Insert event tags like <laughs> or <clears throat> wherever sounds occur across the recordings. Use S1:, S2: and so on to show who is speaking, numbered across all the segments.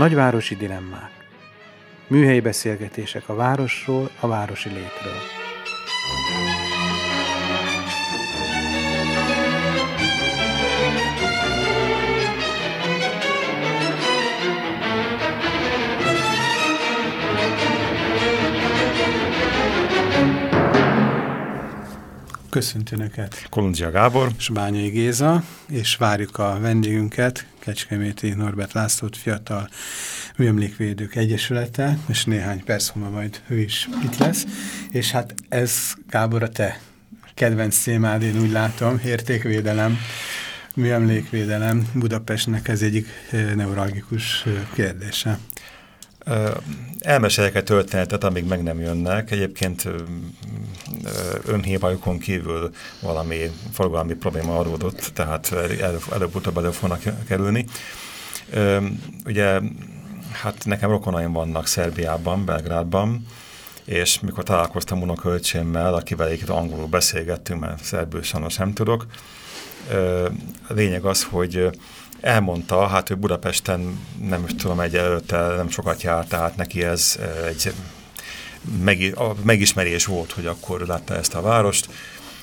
S1: Nagyvárosi dilemmák. Műhelyi beszélgetések a városról, a városi létről. Köszönti Önöket!
S2: Kolundzsia Gábor
S1: és Bányai Géza, és várjuk a vendégünket, Kecskeméti Norbert Lászlót, fiatal műemlékvédők egyesülete, és néhány perc múlva majd ő is itt lesz. És hát ez, Gábor, a te kedvenc témád, én úgy látom, értékvédelem, műemlékvédelem Budapestnek ez egyik eh, neuralgikus eh, kérdése.
S2: Elmesélek egy történetet, amíg meg nem jönnek. Egyébként önhívajukon kívül valami forgalmi probléma adódott, tehát előbb-utóbb elő fognak kerülni. Ugye, hát nekem rokonaim vannak Szerbiában, Belgrádban, és mikor találkoztam unokölcsémmel, akivel egyébként angolul beszélgettünk, mert szerbül sajnos nem tudok, lényeg az, hogy elmondta, hát ő Budapesten nem tudom, egy előtte nem sokat járt, tehát neki ez egy meg, a megismerés volt, hogy akkor látta ezt a várost,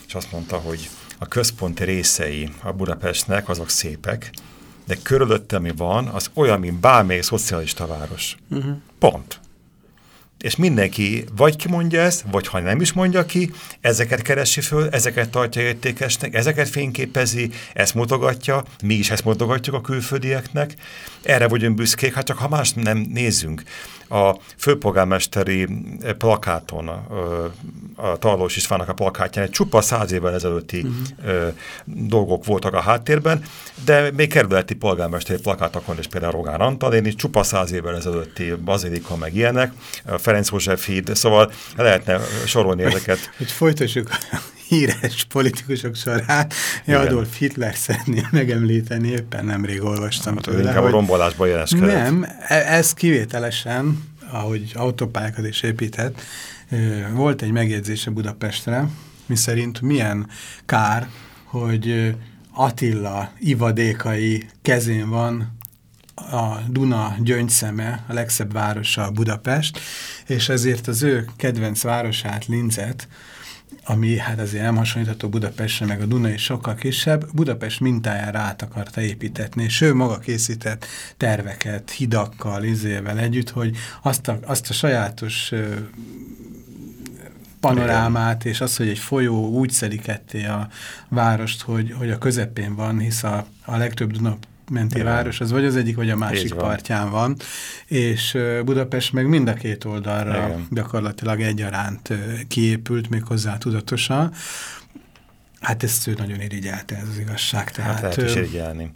S2: és azt mondta, hogy a központi részei a Budapestnek azok szépek, de körülötte, ami van, az olyan, mint bármely szocialista város. Uh mhm. -huh. Pont és mindenki vagy kimondja ezt, vagy ha nem is mondja ki, ezeket keresi föl, ezeket tartja értékesnek, ezeket fényképezi, ezt mutogatja, mi is ezt mutogatjuk a külföldieknek. Erre vagyunk büszkék, hát csak ha más nem nézzünk. A főpolgármesteri plakáton, a, Tarlós Istvánnak a plakátján egy csupa száz évvel ezelőtti uh mhm. -huh. dolgok voltak a háttérben, de még kerületi polgármesteri plakátokon is például Rogán Antal, csupa száz évvel ezelőtti bazilika meg ilyenek, Ferenc József híd, szóval lehetne sorolni ezeket.
S1: Hogy folytassuk híres politikusok sorát, Adolf Hitler szeretném megemlíteni, éppen nemrég olvastam hát,
S2: tőle. Inkább hogy... a rombolásba jeleskedett.
S1: Nem, e- ez kivételesen, ahogy autópályákat is épített, volt egy megjegyzése Budapestre, miszerint milyen kár, hogy Attila ivadékai kezén van a Duna gyöngyszeme, a legszebb városa Budapest, és ezért az ő kedvenc városát, Linzet, ami hát azért nem hasonlítható Budapestre, meg a Duna is sokkal kisebb, Budapest mintájára át akarta építetni, és ő maga készített terveket, hidakkal, izével együtt, hogy azt a, azt a sajátos panorámát, és az, hogy egy folyó úgy szedi ketté a várost, hogy, hogy a közepén van, hisz a, a legtöbb Duna menti Igen. város, az vagy az egyik, vagy a másik van. partján van, és Budapest meg mind a két oldalra Igen. gyakorlatilag egyaránt kiépült, méghozzá tudatosan. Hát ezt ő nagyon irigyelte, ez az igazság. Hát
S2: tehát, hát lehet is irigyelni.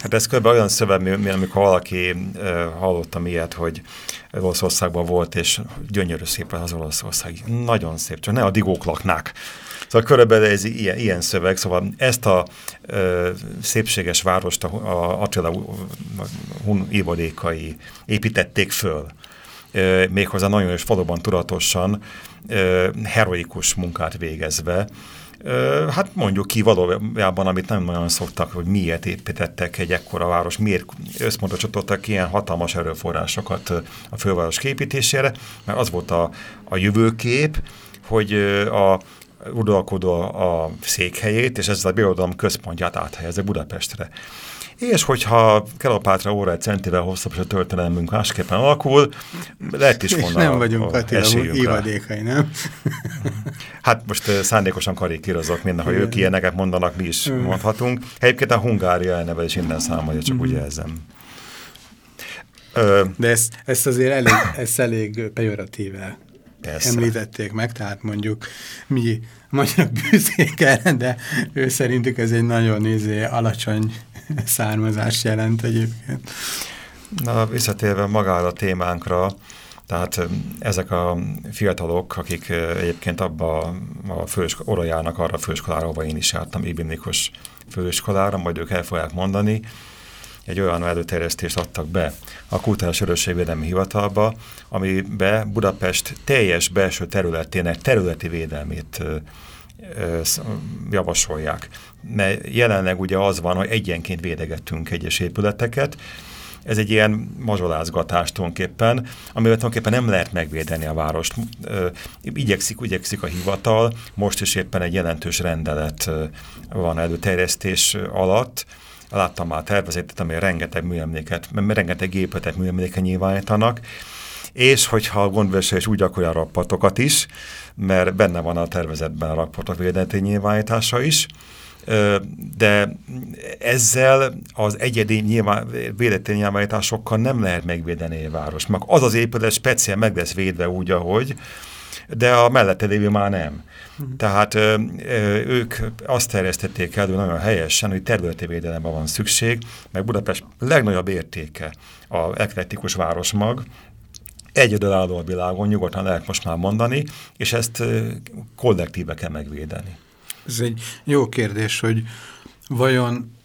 S2: Hát ez kb. olyan szöveg, mint amikor valaki uh, hallottam ilyet, hogy Olaszországban volt, és gyönyörű szép az Olaszország. Nagyon szép, csak ne a digók laknák. Szóval körülbelül ez ilyen, ilyen szöveg, szóval ezt a ö, szépséges várost a, a Attila hun évadékai építették föl. Ö, méghozzá nagyon is valóban tudatosan, ö, heroikus munkát végezve, Hát mondjuk ki valójában, amit nem nagyon szoktak, hogy miért építettek egy ekkora város, miért összpontosítottak ilyen hatalmas erőforrásokat a főváros képítésére, mert az volt a, a jövőkép, hogy a uralkodó a székhelyét, és ezzel a birodalom központját áthelyezze Budapestre. És hogyha Kelopátra óra egy centivel hosszabb, és a történelmünk másképpen alakul, lehet is volna
S1: nem vagyunk Attila ívadékai, nem? <laughs>
S2: Hát most szándékosan karikírozok, minden, ha ők ilyeneket mondanak, mi is mondhatunk. Egyébként a Hungária elneve is innen számolja, csak mm. úgy jelzem.
S1: De ezt, ezt azért elég, ezt elég pejoratíve Persze. említették meg, tehát mondjuk mi magyarok büszkék erre, de ő szerintük ez egy nagyon izé, alacsony származás jelent egyébként.
S2: Na, visszatérve magára a témánkra, tehát ezek a fiatalok, akik egyébként abba a főiskolára, járnak arra a főiskolára, ahova én is jártam, Ibn Nikos főiskolára, majd ők el fogják mondani, egy olyan előterjesztést adtak be a Kultúrás Örökségvédelmi Hivatalba, amibe Budapest teljes belső területének területi védelmét javasolják. Mert jelenleg ugye az van, hogy egyenként védegettünk egyes épületeket, ez egy ilyen mazsolázgatás tulajdonképpen, amivel tulajdonképpen nem lehet megvédeni a várost. Igyekszik, igyekszik a hivatal, most is éppen egy jelentős rendelet van előterjesztés alatt, láttam már tervezetet, amely rengeteg műemléket, rengeteg épületet műemléke nyilvánítanak, és hogyha a gondvese is úgy akarja a rapportokat is, mert benne van a tervezetben a rapportok védeleti nyilvánítása is, de ezzel az egyedi nyilván, védeti nyilvánításokkal nem lehet megvédeni a város. Meg az az épület speciál meg lesz védve úgy, ahogy, de a mellette lévő már nem. Tehát ők azt terjesztették elő nagyon helyesen, hogy területi védelemben van szükség, meg Budapest legnagyobb értéke a eklektikus városmag, egyedülálló a világon, nyugodtan lehet most már mondani, és ezt kollektíve kell megvédeni.
S1: Ez egy jó kérdés, hogy vajon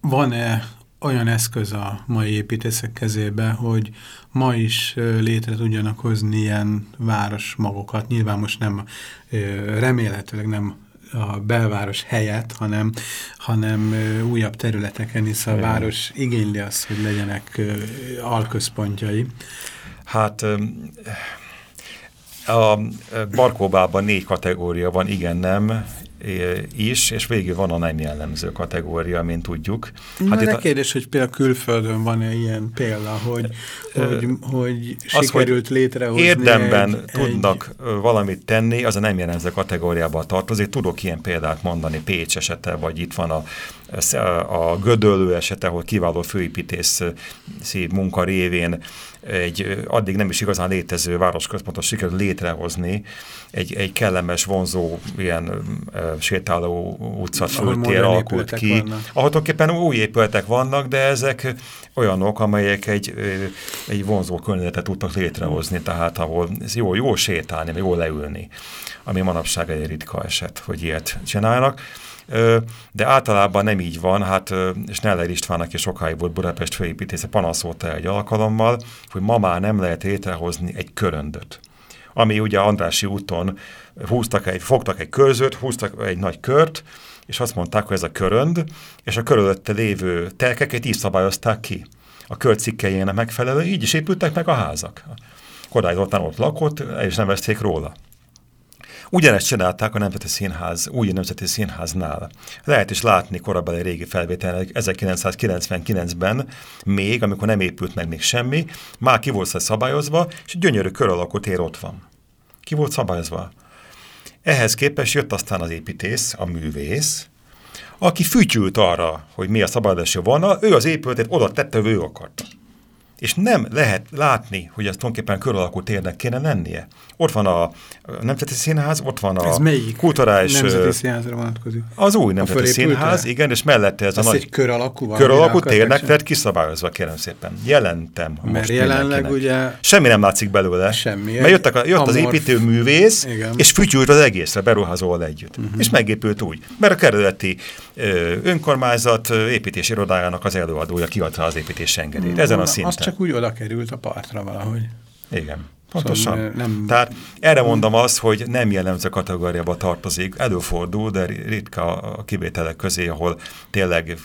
S1: van-e olyan eszköz a mai építészek kezébe, hogy ma is létre tudjanak hozni ilyen városmagokat. Nyilván most nem, remélhetőleg nem a belváros helyett, hanem, hanem újabb területeken, hisz a város igényli azt, hogy legyenek alközpontjai.
S2: Hát a Barkóbában négy kategória van, igen, nem, is, és végül van a nem jellemző kategória, mint tudjuk.
S1: Hát itt a kérdés, hogy például külföldön van-e ilyen példa, hogy, hogy, hogy az, sikerült hogy létrehozni
S2: Érdemben egy, tudnak egy... valamit tenni, az a nem jellemző kategóriába tartozik. Tudok ilyen példát mondani, Pécs esete, vagy itt van a, a Gödöllő esete, ahol kiváló főépítészi munka révén egy addig nem is igazán létező városközpontot sikerült létrehozni, egy, egy kellemes, vonzó, ilyen e, sétáló utca föltér alakult ki. Vannak. Ahol tulajdonképpen új épületek vannak, de ezek olyanok, amelyek egy, egy vonzó környezetet tudtak létrehozni, tehát ahol ez jó, jó sétálni, vagy jó leülni, ami manapság egy ritka eset, hogy ilyet csinálnak de általában nem így van, hát Sneller István, aki sokáig volt Budapest főépítésze, panaszolta egy alkalommal, hogy ma már nem lehet létrehozni egy köröndöt ami ugye Andrási úton húztak egy, fogtak egy körzőt, húztak egy nagy kört, és azt mondták, hogy ez a körönd, és a körülötte lévő telkeket így szabályozták ki. A körcikkeinek megfelelő, így is épültek meg a házak. Kodály Zoltán ott lakott, is nevezték róla. Ugyanezt csinálták a Nemzeti Színház, új Nemzeti Színháznál. Lehet is látni korabeli régi felvételnek 1999-ben még, amikor nem épült meg még semmi, már ki volt szabályozva, és gyönyörű kör alakú tér ott van. Ki volt szabályozva? Ehhez képest jött aztán az építész, a művész, aki fütyült arra, hogy mi a szabályozási vonal, ő az épületet oda tette, ő akarta és nem lehet látni, hogy ez tulajdonképpen kör alakú térnek kéne lennie. Ott van a Nemzeti Színház, ott van a ez melyik kulturális...
S1: Nemzeti Színházra vonatkozik?
S2: Az új Nemzeti Színház, igen, és mellette ez, ez
S1: a nagy... egy kör alakú
S2: van? Kör alakú térnek lett kiszabályozva, kérem szépen. Jelentem.
S1: Mert most jelenleg ugye...
S2: Semmi nem látszik belőle. Semmi. Mert jöttek a, jött amorf... az építőművész, igen. és fütyült az egészre, beruházol együtt. Uh mhm. -huh. És megépült úgy. Mert a kerületi önkormányzat építési irodájának az előadója kiadta az építési engedélyt. Ezen a szinten. Az
S1: csak úgy oda került a partra valahogy.
S2: Igen. Pontosan. Szóval nem... Tehát erre mondom azt, hogy nem jellemző kategóriába tartozik, előfordul, de ritka a kivételek közé, ahol tényleg,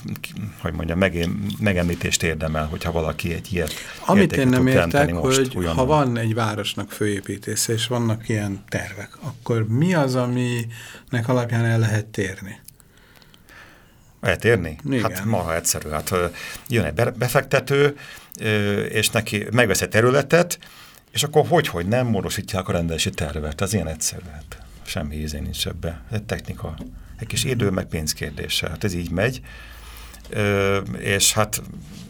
S2: hogy mondjam, meg, megemlítést érdemel, hogyha valaki egy ilyet
S1: Amit én nem értek, hogy ugyanúgy. ha van egy városnak főépítése, és vannak ilyen tervek, akkor mi az, aminek alapján el lehet térni?
S2: Eltérni? Igen. Hát maha egyszerű. Hát jön egy befektető, és neki megvesz egy területet, és akkor hogy, hogy nem módosítják a rendelési tervet. Ez ilyen egyszerű. Hát semmi ízén nincs ebbe. Ez egy technika. Egy kis idő, meg pénzkérdése. Hát ez így megy. és hát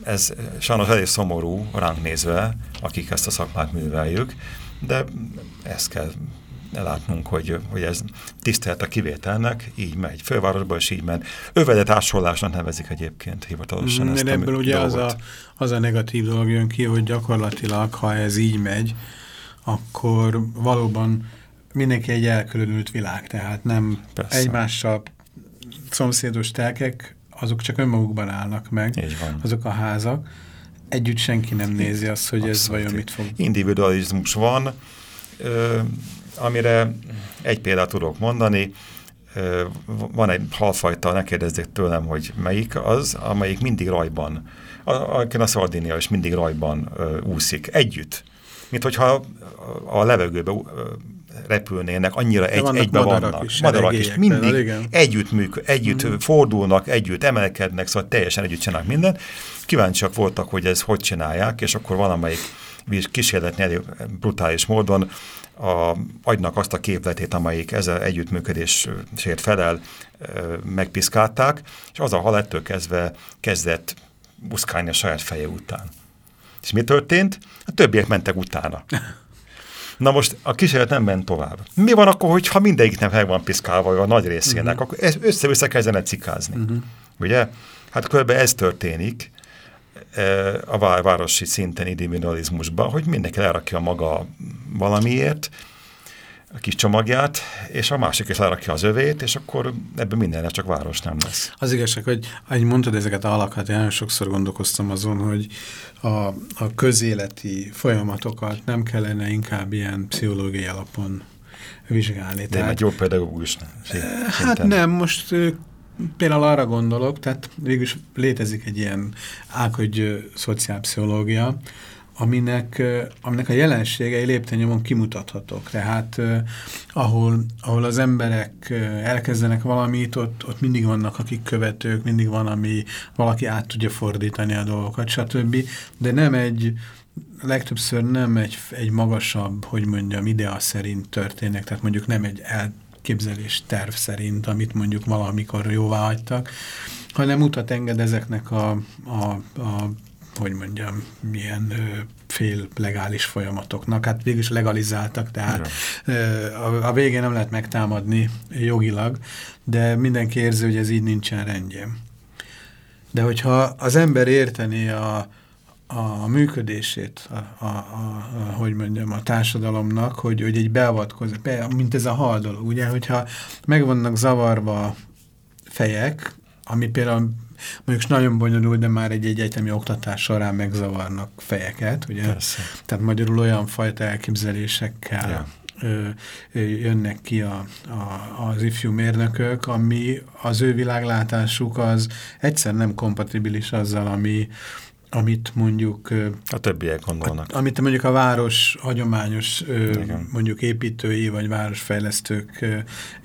S2: ez sajnos elég szomorú ránk nézve, akik ezt a szakmát műveljük, de ezt kell látnunk, hogy, hogy ez tisztelt a kivételnek, így megy. Fővárosban is így ment. Övedet ásolásnak nevezik egyébként hivatalosan.
S1: Ezt ebből ugye az a, az a negatív dolog jön ki, hogy gyakorlatilag, ha ez így megy, akkor valóban mindenki egy elkülönült világ, tehát nem Persze. egymással szomszédos telkek, azok csak önmagukban állnak meg, azok a házak. Együtt senki nem nézi azt, hogy Abszolút. ez vajon mit fog.
S2: Individualizmus van, amire egy példát tudok mondani, van egy halfajta, ne kérdezzék tőlem, hogy melyik az, amelyik mindig rajban a, a Szardinia is mindig rajban ö, úszik, együtt. Mint hogyha a levegőbe repülnének, annyira egy, egybe
S1: madarak
S2: vannak.
S1: Is,
S2: madarak is mindig
S1: igen.
S2: együtt, műk, együtt mm. fordulnak, együtt emelkednek, szóval teljesen együtt csinálnak mindent. Kíváncsiak voltak, hogy ez hogy csinálják, és akkor valamelyik kísérletni elég brutális módon a, agynak azt a képletét, amelyik ezzel együttműködésért felel, megpiszkálták, és az a hal ettől kezdve kezdett buszkálni a saját feje után. És mi történt? A többiek mentek utána. Na most a kísérlet nem ment tovább. Mi van akkor, hogyha mindegyiknek meg van piszkálva, a nagy részének, uh mhm. -huh. akkor össze-vissza kezdene cikázni. Uh mhm. -huh. Ugye? Hát kb. ez történik a városi szinten individualizmusban, hogy mindenki lerakja maga valamiért, a kis csomagját, és a másik is lerakja az övét, és akkor ebben mindenre csak város nem lesz.
S1: Az igazság, hogy ahogy mondtad ezeket a alakat, én nagyon sokszor gondolkoztam azon, hogy a, a közéleti folyamatokat nem kellene inkább ilyen pszichológiai alapon vizsgálni.
S2: De Tehát, egy jó pedagógus.
S1: Hát nem, most például arra gondolok, tehát végülis létezik egy ilyen ákhogy szociálpszichológia, aminek, aminek a jelenségei léptenyomon kimutathatók. Tehát eh, ahol, ahol az emberek elkezdenek valamit, ott, ott mindig vannak, akik követők, mindig van, ami valaki át tudja fordítani a dolgokat, stb. De nem egy, legtöbbször nem egy, egy magasabb, hogy mondjam, idea szerint történnek, tehát mondjuk nem egy elképzelés terv szerint, amit mondjuk valamikor jóvá hagytak, hanem utat enged ezeknek a, a, a hogy mondjam, milyen fél legális folyamatoknak. Hát végül is legalizáltak, tehát a, a végén nem lehet megtámadni jogilag, de mindenki érzi, hogy ez így nincsen rendjén. De hogyha az ember érteni a, a működését, a, a, a, a, hogy mondjam, a társadalomnak, hogy, hogy egy beavatkozás, mint ez a hal dolog, ugye, hogyha meg vannak zavarva fejek, ami például mondjuk nagyon bonyolult, de már egy, egy egyetemi oktatás során megzavarnak fejeket, ugye? Persze. Tehát magyarul olyan fajta elképzelésekkel ja. ö, ö, jönnek ki a, a, az ifjú mérnökök, ami az ő világlátásuk az egyszer nem kompatibilis azzal, ami, amit mondjuk...
S2: A többiek gondolnak.
S1: A, amit mondjuk a város hagyományos ö, mondjuk építői vagy városfejlesztők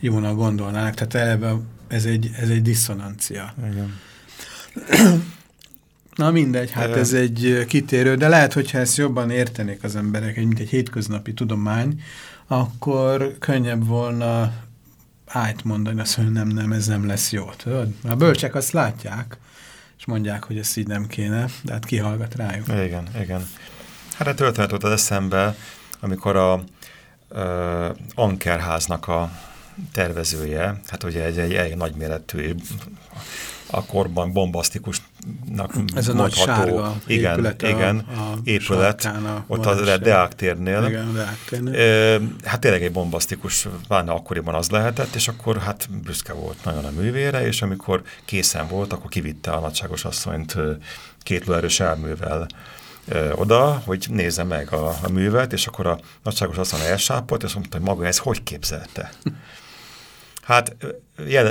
S1: jónak gondolnának. Tehát eleve ez egy, ez egy diszonancia. Igen. Na mindegy, hát ez egy kitérő, de lehet, hogyha ezt jobban értenék az emberek, mint egy hétköznapi tudomány, akkor könnyebb volna ájt mondani, azt mondja, nem, nem, ez nem lesz jó. Tudod? A bölcsek azt látják, és mondják, hogy ezt így nem kéne, de hát kihallgat rájuk.
S2: Igen, igen. Hát a történet volt az eszembe, amikor a uh, Ankerháznak a tervezője, hát ugye egy, egy, egy nagyméretű a korban bombasztikusnak
S1: Ez a nagy sárga
S2: igen, épület, igen, a, a épület, a ott a Deák térnél.
S1: Igen, Deák térnél.
S2: Hát tényleg egy bombasztikus, bárna akkoriban az lehetett, és akkor hát büszke volt nagyon a művére, és amikor készen volt, akkor kivitte a nagyságos asszonyt két lóerős elművel oda, hogy nézze meg a, a művet, és akkor a nagyságos asszony elsápolt, és mondta, hogy maga ez hogy képzelte? Hát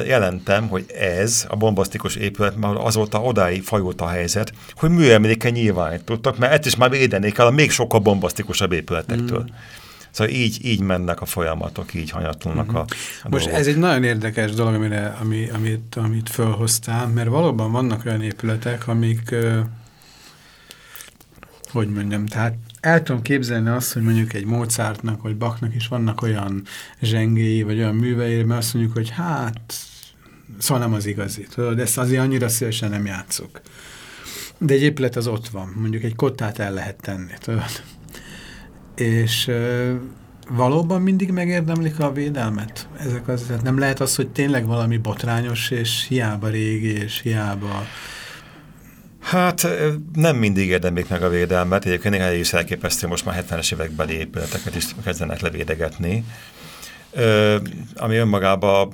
S2: jelentem, hogy ez a bombasztikus épület, mert azóta odáig fajult a helyzet, hogy műemléke nyilvánítottak, mert ezt is már védenék el a még sokkal bombasztikusabb épületektől. Mm. Szóval így, így mennek a folyamatok, így hanyatlnak mm -hmm. a, a
S1: Most dolgok. ez egy nagyon érdekes dolog, amire, ami, amit, amit fölhoztál, mert valóban vannak olyan épületek, amik, hogy mondjam, tehát el tudom képzelni azt, hogy mondjuk egy Mozartnak vagy Bachnak is vannak olyan zsengéi, vagy olyan művei, mert azt mondjuk, hogy hát, szóval nem az igazi, tudod, ezt azért annyira szívesen nem játszok. De egy épület az ott van, mondjuk egy kottát el lehet tenni, tudod. És valóban mindig megérdemlik a védelmet? Ezek az, tehát nem lehet az, hogy tényleg valami botrányos, és hiába régi, és hiába
S2: Hát nem mindig érdemlik meg a védelmet, egyébként néha is elképesztő, most már 70-es évekbeli épületeket is kezdenek levédegetni, ö, ami önmagában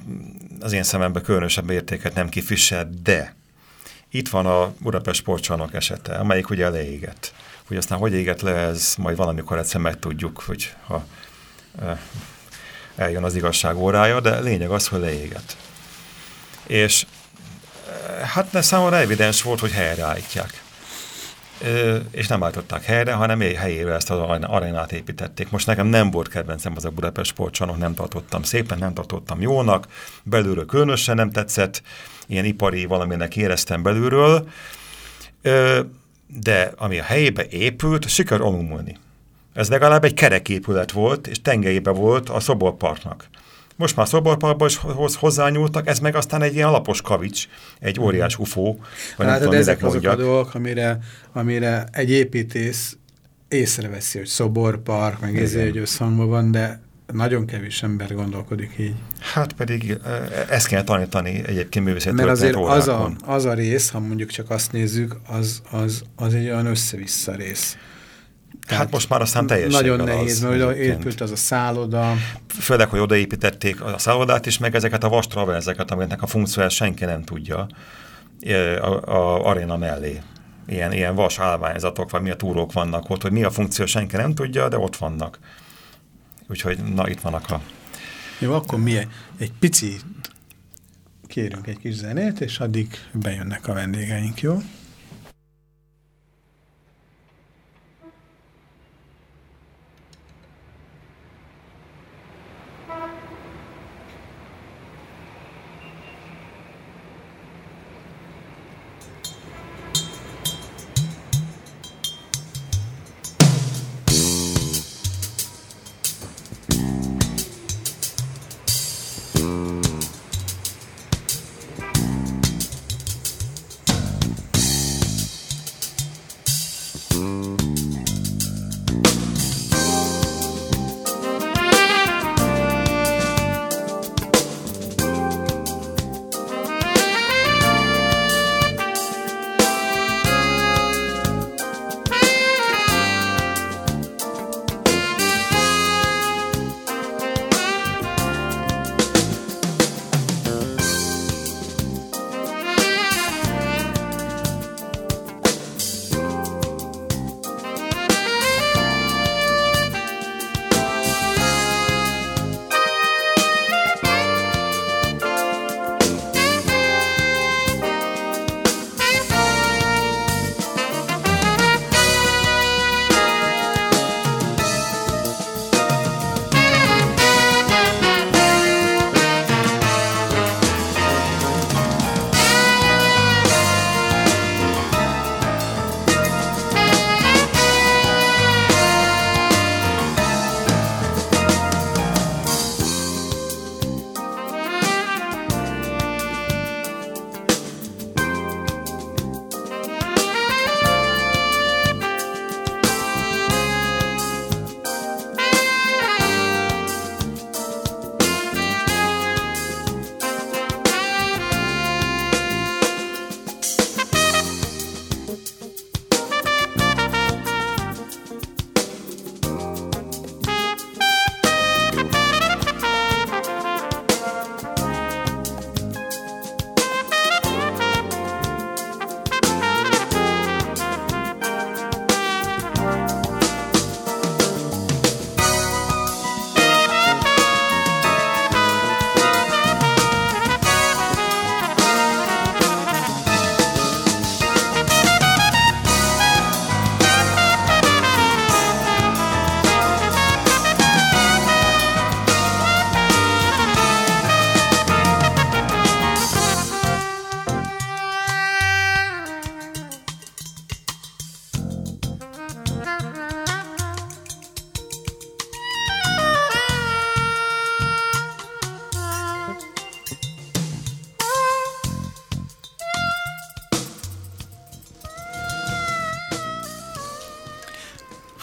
S2: az én szememben különösebb értéket nem kifisel, de itt van a Budapest sportcsarnok esete, amelyik ugye leégett. Hogy aztán hogy éget le, ez majd valamikor egyszer megtudjuk, hogy ha eljön az igazság órája, de lényeg az, hogy leégett. És Hát ne számomra evidens volt, hogy helyreállítják. és nem állították helyre, hanem helyére ezt az arénát építették. Most nekem nem volt kedvencem az a Budapest sportcsarnok, nem tartottam szépen, nem tartottam jónak, belülről különösen nem tetszett, ilyen ipari valaminek éreztem belülről, de ami a helyébe épült, siker alumulni. Ez legalább egy kereképület volt, és tengelyébe volt a szoborparknak. Most már szoborparkba is hozzányúltak, ez meg aztán egy ilyen alapos kavics, egy óriás mhm. ufó.
S1: Vagy hát, tudom, ezek azok a dolgok, amire, amire egy építész észreveszi, hogy szoborpark, meg ezért, hogy összhangban van, de nagyon kevés ember gondolkodik így.
S2: Hát pedig ezt kell tanítani egyébként művészeti
S1: Mert azért az a, az a rész, ha mondjuk csak azt nézzük, az, az, az egy olyan össze-vissza rész.
S2: Tehát hát most már aztán teljesen
S1: Nagyon nehéz, az, mert épült az a szálloda.
S2: Főleg, hogy odaépítették a szállodát is, meg ezeket a vastraverzeket, amiknek a funkcióját senki nem tudja a, a aréna mellé. Ilyen, ilyen vas állványzatok, vagy mi a túrók vannak ott, hogy mi a funkció, senki nem tudja, de ott vannak. Úgyhogy na, itt vannak a...
S1: Jó, akkor mi egy pici kérünk egy kis zenét, és addig bejönnek a vendégeink, jó?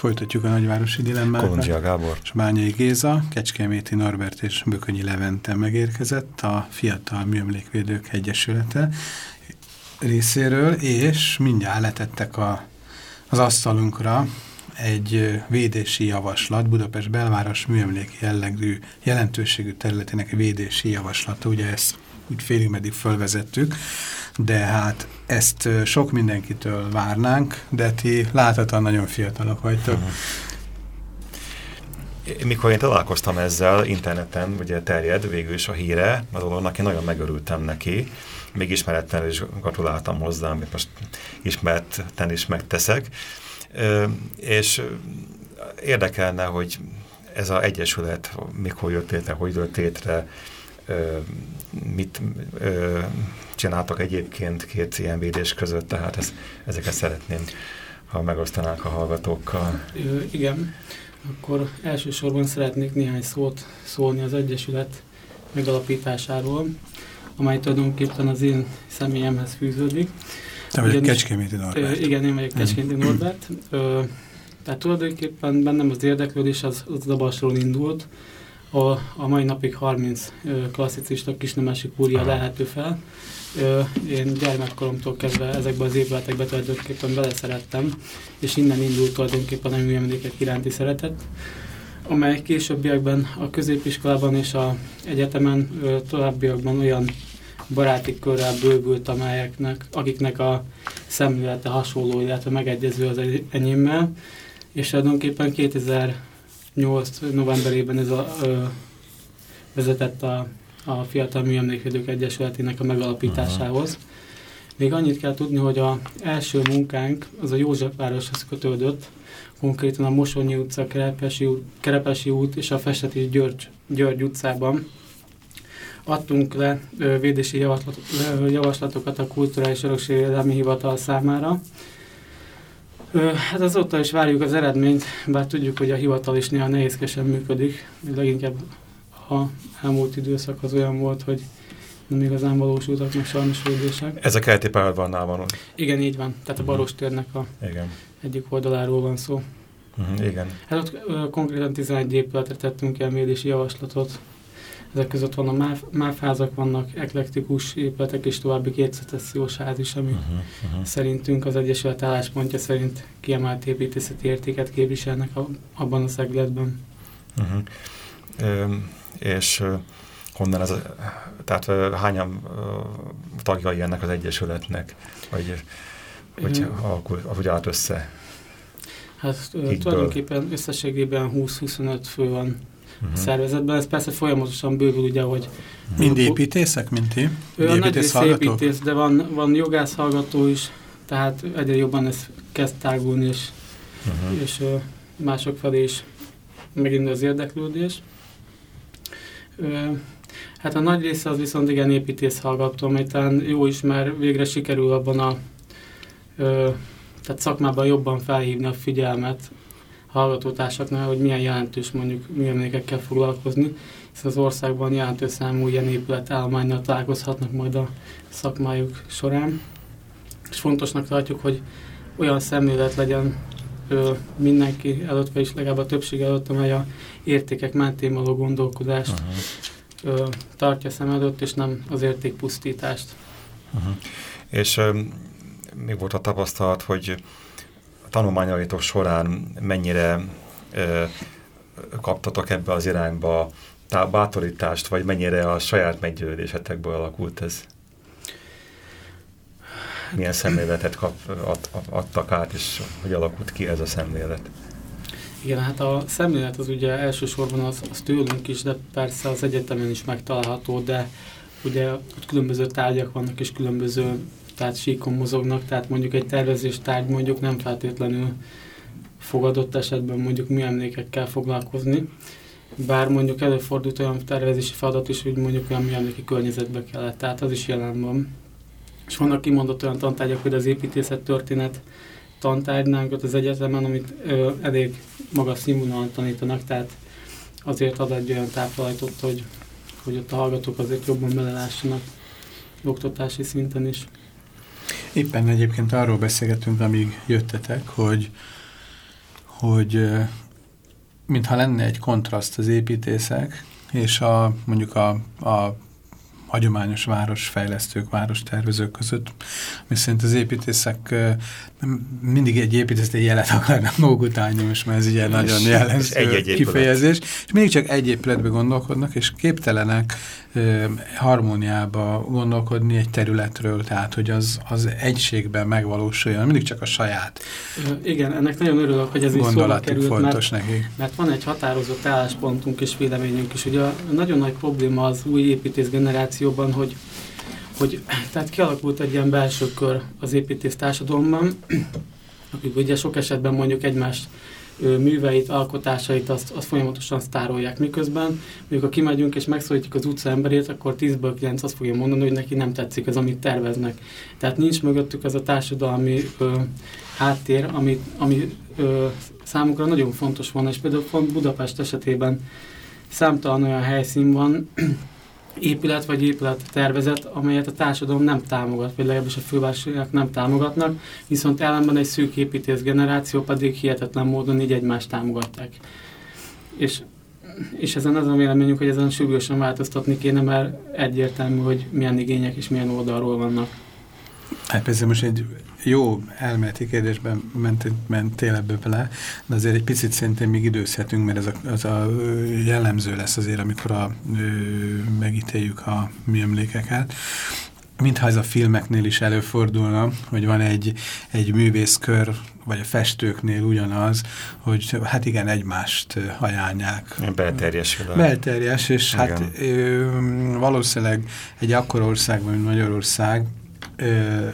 S1: Folytatjuk a nagyvárosi dilemmát.
S2: Kolondzsia Gábor.
S1: Bányai Géza, Kecskeméti Norbert és Bökönyi Levente megérkezett a Fiatal Műemlékvédők Egyesülete részéről, és mindjárt letettek a, az asztalunkra egy védési javaslat, Budapest belváros műemléki jellegű jelentőségű területének védési javaslata, ugye ezt úgy félig meddig fölvezettük, de hát ezt sok mindenkitől várnánk, de ti láthatóan nagyon fiatalok vagytok. Uh
S2: mikor én találkoztam ezzel, interneten ugye terjed végül is a híre, a dolognak én nagyon megörültem neki, még ismeretlen is gratuláltam hozzá, amit most ismerten is megteszek, és érdekelne, hogy ez az egyesület mikor jött létre, hogy jött létre, mit csináltak egyébként két ilyen védés között, tehát ez, ezeket szeretném, ha megosztanák a hallgatókkal.
S3: Ö, igen, akkor elsősorban szeretnék néhány szót szólni az Egyesület megalapításáról, amely tulajdonképpen az én személyemhez fűződik.
S1: Te vagy Kecskeméti Norbert.
S3: Igen, én vagyok Kecskeméti Norbert. Ö, tehát tulajdonképpen bennem az érdeklődés az, az Dabasról indult, a, a mai napig 30 ö, klasszicista kisnemesi kúria lehető fel. Én gyermekkoromtól kezdve ezekbe az épületekbe tulajdonképpen beleszerettem, és innen indult tulajdonképpen a műemlékek iránti szeretet, amely későbbiekben a középiskolában és a egyetemen továbbiakban olyan baráti körrel bővült, amelyeknek, akiknek a szemlélete hasonló, illetve megegyező az enyémmel, és tulajdonképpen 2008 novemberében ez a, ö, vezetett a, a Fiatal Műemlékvédők Egyesületének a megalapításához. Még annyit kell tudni, hogy a első munkánk az a Józsefvároshoz kötődött, konkrétan a Mosonyi utca, Kerepesi út, Kerepesi út és a Festeti György, György utcában. Adtunk le ö, védési javaslat, ö, javaslatokat a Kulturális Örökségvédelmi Hivatal számára, Hát azóta is várjuk az eredményt, bár tudjuk, hogy a hivatal is néha nehézkesen működik. Leginkább a elmúlt időszak az olyan volt, hogy nem igazán valósultak meg sajnos védések.
S2: Ez a keleti pályaudvarnál van?
S3: Igen, így van. Tehát a mhm. Baros térnek a igen. egyik oldaláról van szó.
S2: Uh-huh, igen.
S3: Hát ott ö, konkrétan 11 épületre tettünk el védési javaslatot. Ezek között van a máfházak, vannak eklektikus épületek és további két szecessziós ház is, ami uh-huh, uh-huh. szerintünk az Egyesület álláspontja szerint kiemelt építészeti értéket képviselnek a, abban a szegletben.
S2: Uh-huh. Ö, és uh, honnan ez a, tehát uh, hányan uh, tagjai ennek az Egyesületnek, vagy hogy, alakul, hogy állt össze?
S3: Hát tulajdonképpen összességében 20-25 fő van uh-huh. szervezetben. Ez persze folyamatosan bővül, ugye, hogy...
S1: Mind építészek, mint ti?
S3: Ő a nagy rész építész, de van, van jogász hallgató is, tehát egyre jobban ez kezd tágulni, és, uh-huh. és uh, mások felé is megint az érdeklődés. Uh, hát a nagy része az viszont igen építész hallgató, amely talán jó is, mert végre sikerül abban a uh, tehát szakmában jobban felhívni a figyelmet hallgatótársaknál, hogy milyen jelentős mondjuk műemlékekkel foglalkozni, hiszen az országban jelentős számú ilyen épületállománynal találkozhatnak majd a szakmájuk során. És fontosnak tartjuk, hogy olyan szemlélet legyen ö, mindenki előtt, vagy is legalább a többség előtt, amely a értékek mentén való gondolkodást ö, tartja szem előtt, és nem az értékpusztítást.
S2: Uh-huh. És ö, mi volt a tapasztalat, hogy tanulmányaitok során mennyire ö, kaptatok ebbe az irányba bátorítást, vagy mennyire a saját meggyőzésetekből alakult ez? Milyen szemléletet kap, ad, adtak át, és hogy alakult ki ez a szemlélet?
S3: Igen, hát a szemlélet az ugye elsősorban az, az tőlünk is, de persze az egyetemen is megtalálható, de ugye ott különböző tárgyak vannak, és különböző tehát síkon mozognak, tehát mondjuk egy tervezés tárgy mondjuk nem feltétlenül fogadott esetben mondjuk műemlékekkel foglalkozni, bár mondjuk előfordult olyan tervezési feladat is, hogy mondjuk olyan műemléki környezetbe kellett, tehát az is jelen van. És vannak kimondott olyan tantárgyak, hogy az építészet történet tantárgynánk az egyetemen, amit ö, elég magas színvonalon tanítanak, tehát azért ad egy olyan táplálétot, hogy, hogy ott a hallgatók azért jobban belelássanak oktatási szinten is.
S1: Éppen egyébként arról beszélgetünk, amíg jöttetek, hogy, hogy mintha lenne egy kontraszt az építészek, és a, mondjuk a, a hagyományos városfejlesztők, várostervezők között, mi szerint az építészek mindig egy építész egy jelet akarnak maguk után most mert ez ugye nagyon jellemző egy -egy kifejezés, és mindig csak egy épületbe gondolkodnak, és képtelenek ö, harmóniába gondolkodni egy területről, tehát hogy az, az egységben megvalósuljon, mindig csak a saját
S3: Igen, ennek nagyon örülök, hogy ez is szóba került,
S1: fontos
S3: mert,
S1: neki.
S3: mert van egy határozott álláspontunk és véleményünk is. Ugye a nagyon nagy probléma az új építész generációban, hogy hogy tehát kialakult egy ilyen belső kör az építész társadalomban, <clears throat> akik ugye sok esetben mondjuk egymást műveit, alkotásait azt, azt folyamatosan sztárolják. Miközben mondjuk ha kimegyünk és megszólítjuk az utca emberét, akkor 10-ből 9 azt fogja mondani, hogy neki nem tetszik az, amit terveznek. Tehát nincs mögöttük ez a társadalmi ö, háttér, ami, ami ö, számukra nagyon fontos van, és például pont Budapest esetében számtalan olyan helyszín van, <clears throat> épület vagy épület tervezet, amelyet a társadalom nem támogat, vagy legalábbis a fővárosiak nem támogatnak, viszont ellenben egy szűk építész generáció pedig hihetetlen módon így egymást támogatták. És, és ezen az a véleményünk, hogy ezen sürgősen változtatni kéne, mert egyértelmű, hogy milyen igények és milyen oldalról vannak.
S1: Hát persze most egy jó elméleti kérdésben ment, mentél ebbe bele, de azért egy picit szerintem még időzhetünk, mert ez a, az a jellemző lesz azért, amikor a, ö, megítéljük a mi emlékeket mintha ez a filmeknél is előfordulna, hogy van egy, egy művészkör, vagy a festőknél ugyanaz, hogy hát igen, egymást ajánlják.
S2: Belterjes.
S1: Belterjes, és hát, igen. hát ö, valószínűleg egy akkor országban, mint Magyarország, ö,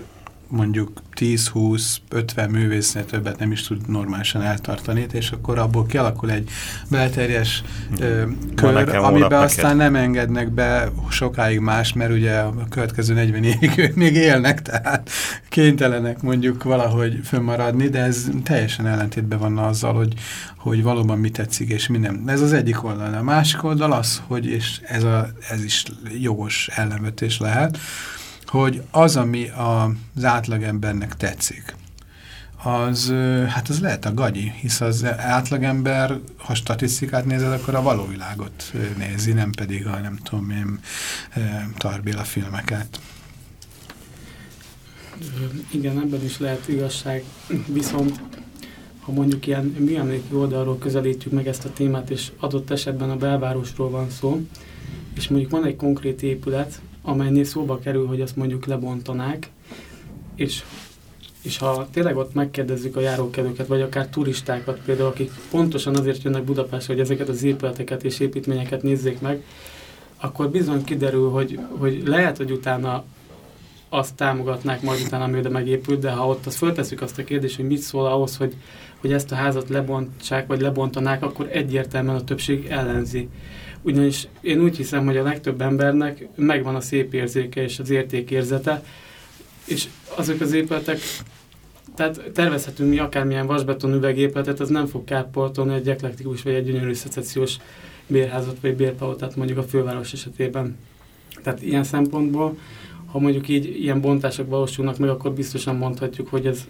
S1: mondjuk 10-20-50 művésznél többet nem is tud normálisan eltartani, és akkor abból kialakul egy belterjes ö, kör, amiben aztán nem engednek be sokáig más, mert ugye a következő 40 évig ők még élnek, tehát kénytelenek mondjuk valahogy fönnmaradni, de ez teljesen ellentétben van azzal, hogy, hogy valóban mi tetszik és mi nem. Ez az egyik oldal. A másik oldal az, hogy és ez, a, ez is jogos ellenvetés lehet, hogy az, ami az átlagembernek tetszik, az, hát az lehet a gagyi, hisz az átlagember, ha statisztikát nézed, akkor a való világot nézi, nem pedig a nem tudom én Tarbéla filmeket.
S3: Igen, ebben is lehet igazság, viszont ha mondjuk ilyen műemléki oldalról közelítjük meg ezt a témát, és adott esetben a belvárosról van szó, és mondjuk van egy konkrét épület, amelynél szóba kerül, hogy azt mondjuk lebontanák, és, és ha tényleg ott megkérdezzük a járókelőket, vagy akár turistákat például, akik pontosan azért jönnek Budapestre, hogy ezeket az épületeket és építményeket nézzék meg, akkor bizony kiderül, hogy, hogy lehet, hogy utána azt támogatnák majd utána, ami oda megépült, de ha ott azt föltesszük azt a kérdést, hogy mit szól ahhoz, hogy, hogy ezt a házat lebontsák, vagy lebontanák, akkor egyértelműen a többség ellenzi. Ugyanis én úgy hiszem, hogy a legtöbb embernek megvan a szép érzéke és az értékérzete, és azok az épületek, tehát tervezhetünk mi akármilyen vasbeton üvegépületet, az nem fog kárportolni egy eklektikus vagy egy gyönyörű szecessziós bérházat vagy bérpalotát mondjuk a főváros esetében. Tehát ilyen szempontból, ha mondjuk így ilyen bontások valósulnak meg, akkor biztosan mondhatjuk, hogy ez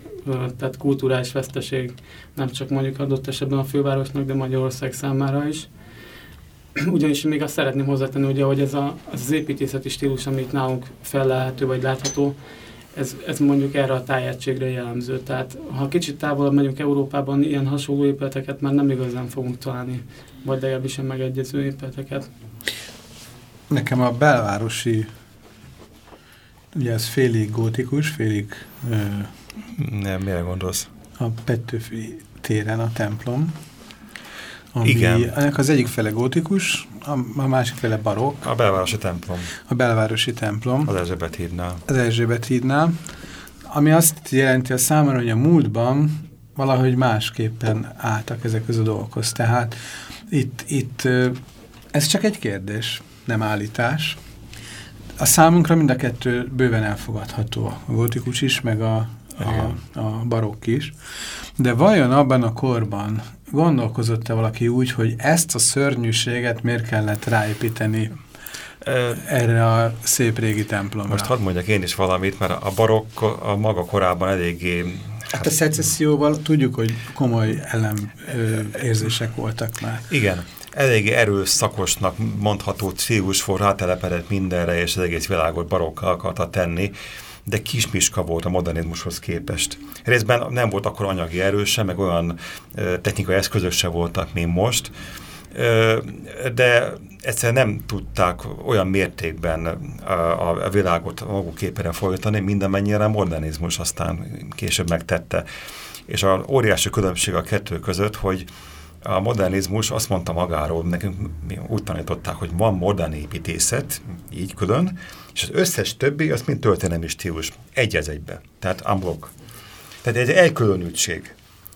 S3: tehát kulturális veszteség nem csak mondjuk adott esetben a fővárosnak, de Magyarország számára is. <clears throat> Ugyanis még azt szeretném hozzátenni, ugye, hogy ez a, az építészeti stílus, amit nálunk fellelhető vagy látható, ez, ez mondjuk erre a tájegységre jellemző. Tehát ha kicsit távolabb megyünk Európában, ilyen hasonló épületeket már nem igazán fogunk találni, vagy legalábbis sem megegyező épületeket.
S1: Nekem a belvárosi, ugye ez félig gótikus, félig... Ö,
S2: nem, mire gondolsz?
S1: A Petőfi téren a templom,
S2: ami, Igen.
S1: Ennek az egyik fele gótikus, a, a másik fele barokk.
S2: A belvárosi templom.
S1: A belvárosi templom.
S2: Az Erzsébet hídnál.
S1: Az Erzsébet hídnál. Ami azt jelenti a számára, hogy a múltban valahogy másképpen álltak ezek az a dolgokhoz. Tehát itt, itt ez csak egy kérdés, nem állítás. A számunkra mind a kettő bőven elfogadható. A gótikus is, meg a, a, a barokk is. De vajon abban a korban gondolkozott-e valaki úgy, hogy ezt a szörnyűséget miért kellett ráépíteni erre a szép régi templomra?
S2: Most hadd mondjak én is valamit, mert a barokk a maga korában eléggé
S1: Hát a szecesszióval tudjuk, hogy komoly ellenérzések voltak már.
S2: Igen. eléggé erőszakosnak mondható stílusfor rátelepedett mindenre, és az egész világot barokkal akarta tenni, de kismiska volt a modernizmushoz képest. Részben nem volt akkor anyagi erőse, meg olyan technikai eszközök se voltak, mint most, de egyszerűen nem tudták olyan mértékben a, a világot maguk képére folytani, mindenmennyire a modernizmus aztán később megtette. És a óriási különbség a kettő között, hogy a modernizmus azt mondta magáról, nekünk mi úgy tanították, hogy van modern építészet, így külön, és az összes többi, az mind történelmi stílus, egy az egybe, tehát unblock. Tehát egy elkülönültség,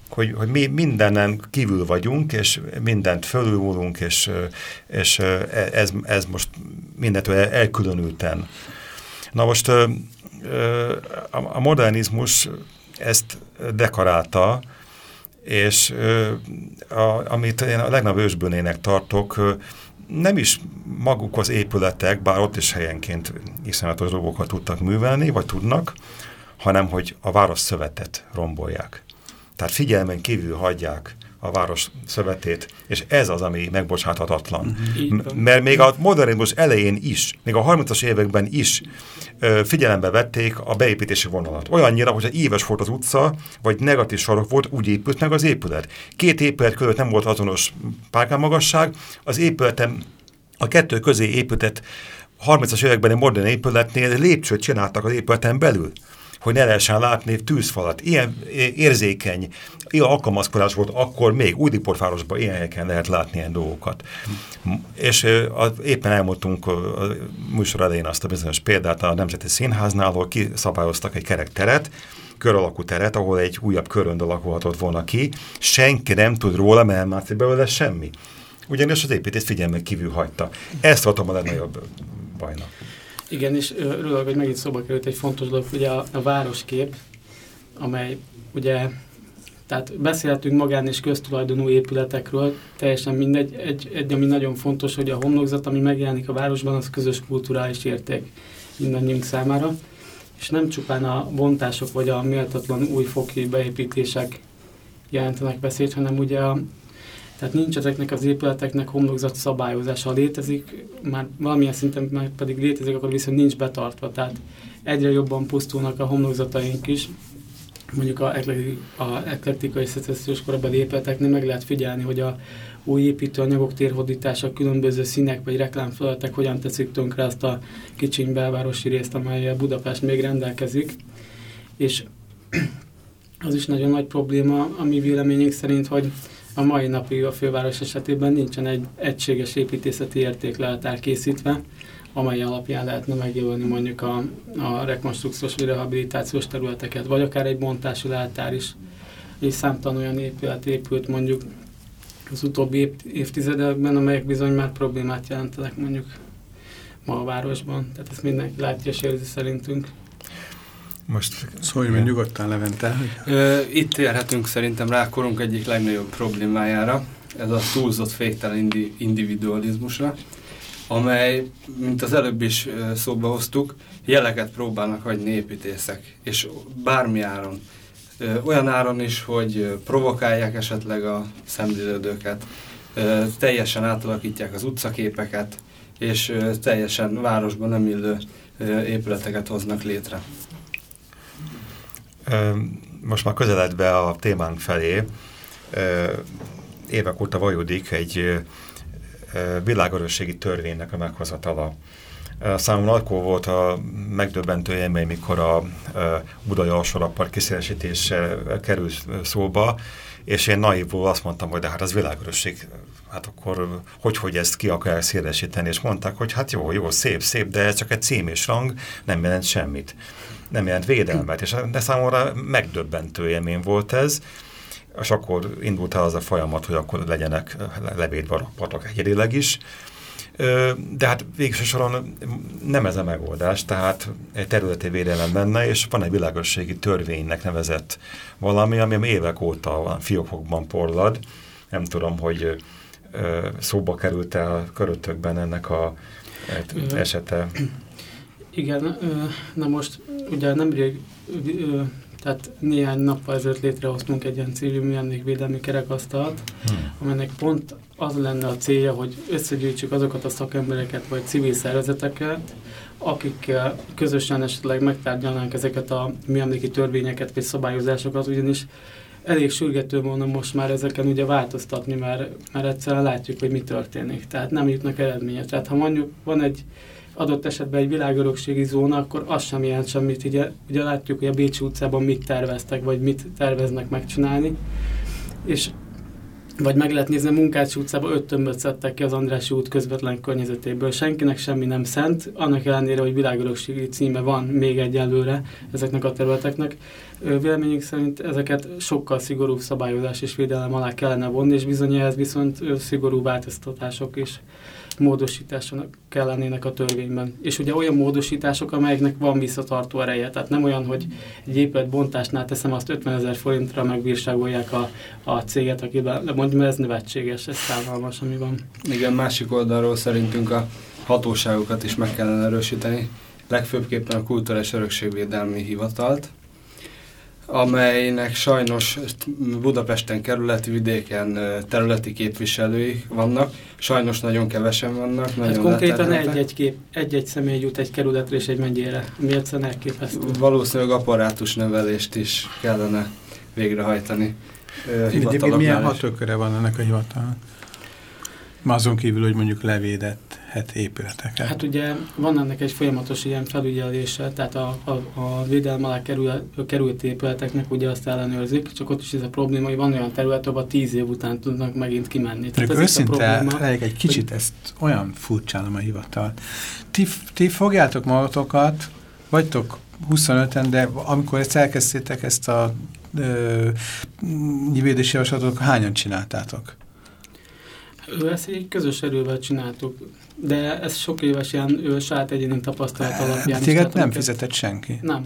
S2: hogy, hogy mi mindenen kívül vagyunk, és mindent fölülmúlunk, és, és ez, ez most mindentől elkülönülten. Na most a modernizmus ezt dekarálta, és a, amit én a legnagyobb ősbőnének tartok, nem is maguk az épületek, bár ott is helyenként iszonyatos dolgokat tudtak művelni, vagy tudnak, hanem hogy a város szövetet rombolják. Tehát figyelmen kívül hagyják a város szövetét, és ez az, ami megbocsáthatatlan. Mert még a modernizmus elején is, még a 30-as években is ö, figyelembe vették a beépítési vonalat. Olyannyira, hogyha éves volt az utca, vagy negatív sarok volt, úgy épült meg az épület. Két épület között nem volt azonos párkánmagasság, az épületen a kettő közé épített 30-as években egy modern épületnél lépcsőt csináltak az épületen belül hogy ne lehessen látni tűzfalat. Ilyen érzékeny, ilyen alkalmazkodás volt akkor még, Újdiporvárosban ilyen helyeken lehet látni ilyen dolgokat. És éppen elmondtunk a műsor elején azt a bizonyos példát a Nemzeti Színháznál, ahol kiszabályoztak egy kerek teret, kör alakú teret, ahol egy újabb körönd alakulhatott volna ki. Senki nem tud róla, mert nem látszik belőle semmi. Ugyanis az építés figyelme kívül hagyta. Ezt voltam a legnagyobb bajnak.
S3: Igen, és örülök, hogy megint szóba került egy fontos dolog, ugye a, a városkép, amely ugye, tehát beszélhetünk magán és köztulajdonú épületekről, teljesen mindegy, egy, egy, ami nagyon fontos, hogy a homlokzat, ami megjelenik a városban, az közös kulturális érték mindannyiunk számára, és nem csupán a bontások vagy a méltatlan új foki beépítések jelentenek veszélyt, hanem ugye a tehát nincs ezeknek az épületeknek homlokzat szabályozása. Ha létezik, már valamilyen szinten már pedig létezik, akkor viszont nincs betartva. Tehát egyre jobban pusztulnak a homlokzataink is. Mondjuk a, a eklektikai szecessziós korabeli épületeknél meg lehet figyelni, hogy a új építőanyagok térhódítása, különböző színek vagy reklámfelületek hogyan teszik tönkre azt a kicsiny belvárosi részt, amelyel Budapest még rendelkezik. És az is nagyon nagy probléma, a mi véleményünk szerint, hogy a mai napig a főváros esetében nincsen egy egységes építészeti értékleltár készítve, amely alapján lehetne megjelölni mondjuk a, a rekonstrukciós vagy rehabilitációs területeket, vagy akár egy bontási leltár is. És számtalan olyan épület épült mondjuk az utóbbi év, évtizedekben, amelyek bizony már problémát jelentenek mondjuk ma a városban. Tehát ezt mindenki látja és érzi szerintünk.
S1: Most szólj meg nyugodtan, Levente.
S4: Ö, itt érhetünk szerintem rá korunk egyik legnagyobb problémájára, ez a túlzott féktelen indi individualizmusra, amely, mint az előbb is szóba hoztuk, jeleket próbálnak hagyni építészek, és bármi áron. Ö, olyan áron is, hogy provokálják esetleg a szemlélődőket, ö, teljesen átalakítják az utcaképeket, és teljesen városban nem illő épületeket hoznak létre
S2: most már közeledve a témánk felé, évek óta vajodik egy világörösségi törvénynek a meghozatala. Számomra akkor volt a megdöbbentő élmény, mikor a Budai alsórappar kiszélesítése kerül szóba, és én naívból azt mondtam, hogy de hát az világörösség, hát akkor hogy, hogy ezt ki akar szélesíteni, és mondták, hogy hát jó, jó, szép, szép, de csak egy cím és rang, nem jelent semmit nem jelent védelmet, és de számomra megdöbbentő élmény volt ez, és akkor indult el az a folyamat, hogy akkor legyenek levédve rapatok egyedileg is, de hát végső soron nem ez a megoldás, tehát egy területi védelem benne, és van egy világossági törvénynek nevezett valami, ami évek óta a fiókokban porlad. Nem tudom, hogy szóba került el körötökben ennek a esete.
S3: Igen, na most ugye nemrég, tehát néhány nappal ezelőtt létrehoztunk egy ilyen civil műemlékvédelmi kerekasztalt, hmm. amelynek pont az lenne a célja, hogy összegyűjtsük azokat a szakembereket vagy civil szervezeteket, akikkel közösen esetleg megtárgyalnánk ezeket a műemléki törvényeket vagy szabályozásokat, ugyanis elég sürgető volna most már ezeken ugye változtatni, mert, mert egyszerűen látjuk, hogy mi történik. Tehát nem jutnak eredménye. Tehát ha mondjuk van egy adott esetben egy világörökségi zóna, akkor az sem jelent semmit. Ugye, ugye látjuk, hogy a Bécsi utcában mit terveztek, vagy mit terveznek megcsinálni. És vagy meg lehet nézni, a Munkácsi utcában öt tömböt szedtek ki az Andrási út közvetlen környezetéből. Senkinek semmi nem szent, annak ellenére, hogy világörökségi címe van még egyelőre ezeknek a területeknek. Véleményünk szerint ezeket sokkal szigorúbb szabályozás és védelem alá kellene vonni, és bizony ehhez viszont szigorú változtatások is módosítások kellenének a törvényben. És ugye olyan módosítások, amelyeknek van visszatartó ereje. Tehát nem olyan, hogy egy épület bontásnál teszem azt 50 ezer forintra megbírságolják a, a céget, akiben, de mondjuk ez nevetséges, ez szállalmas, ami van.
S4: Igen, másik oldalról szerintünk a hatóságokat is meg kellene erősíteni, legfőbbképpen a Kulturális Örökségvédelmi Hivatalt, amelynek sajnos Budapesten kerületi vidéken területi képviselői vannak, sajnos nagyon kevesen vannak. Hát nagyon
S3: hát konkrétan egy-egy, kép, egy-egy személy jut egy kerületre és egy megyére, mi egyszerűen elképesztő.
S4: Valószínűleg apparátus nevelést is kellene végrehajtani.
S1: Milyen hatóköre van ennek a hivatalnak? Azon kívül, hogy mondjuk levédett hát épületeket.
S3: Hát ugye van ennek egy folyamatos ilyen felügyelése, tehát a, a, a védelem alá kerül, került épületeknek ugye azt ellenőrzik, csak ott is ez a probléma, hogy van olyan terület, ahol tíz év után tudnak megint kimenni.
S1: Tehát ez őszinte elég egy kicsit hogy... ezt olyan furcsálom a hivatal. Ti, ti fogjátok magatokat, vagytok 25-en, de amikor ezt elkezdtétek ezt a nyilvédési javaslatot, hányan csináltátok?
S3: Ezt egy közös erővel csináltuk, de ez sok éves ilyen ő saját egyéni tapasztalat alapján.
S1: Téged nem fizetett senki?
S3: Nem.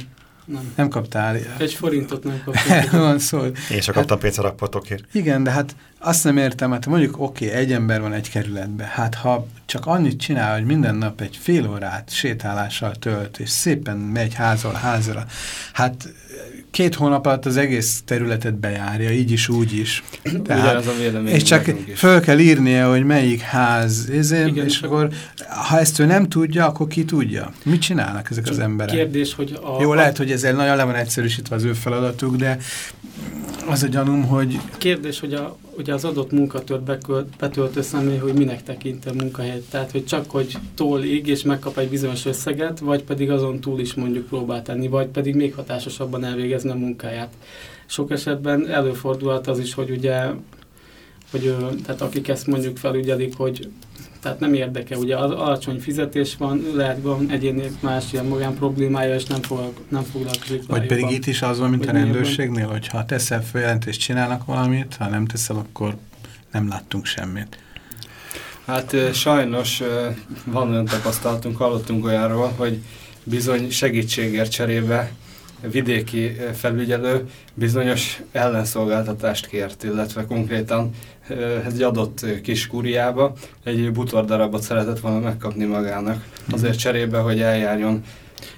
S3: Nem.
S1: Nem kaptál.
S3: Egy forintot nem <laughs> kaptam.
S1: van szó.
S2: Én sem kaptam hát, pénzalapotokért.
S1: Igen, de hát azt nem értem, hát mondjuk oké, okay, egy ember van egy kerületben, hát ha csak annyit csinál, hogy minden nap egy fél órát sétálással tölt, és szépen megy házal házra, hát két hónap alatt az egész területet bejárja, így is, úgy is.
S4: Tehát, a
S1: és csak föl kell írnia, hogy melyik ház, ezért, Igen, és akkor ha ezt ő nem tudja, akkor ki tudja? Mit csinálnak ezek az emberek?
S3: Kérdés, hogy a...
S1: Jó, lehet, hogy ezzel nagyon le van egyszerűsítve az ő feladatuk, de az a gyanúm, hogy...
S3: Kérdés, hogy a, ugye az adott munkatört betöltő személy, hogy minek tekint a munkahelyet. Tehát, hogy csak, hogy tólig és megkap egy bizonyos összeget, vagy pedig azon túl is mondjuk próbál tenni, vagy pedig még hatásosabban elvégezni a munkáját. Sok esetben előfordulhat az is, hogy ugye, hogy, tehát akik ezt mondjuk felügyelik, hogy tehát nem érdeke, ugye az alacsony fizetés van, lehet van egyének más ilyen magán problémája, és nem, fog, nem foglalkozik.
S1: Vagy pedig itt is az van, mint a rendőrségnél, hogy ha teszel feljelentést, csinálnak valamit, ha nem teszel, akkor nem láttunk semmit.
S4: Hát sajnos van olyan tapasztalatunk, hallottunk olyanról, hogy bizony segítségért cserébe vidéki felügyelő bizonyos ellenszolgáltatást kért, illetve konkrétan egy adott kis kuriába egy butordarabot szeretett volna megkapni magának. Azért cserébe, hogy eljárjon.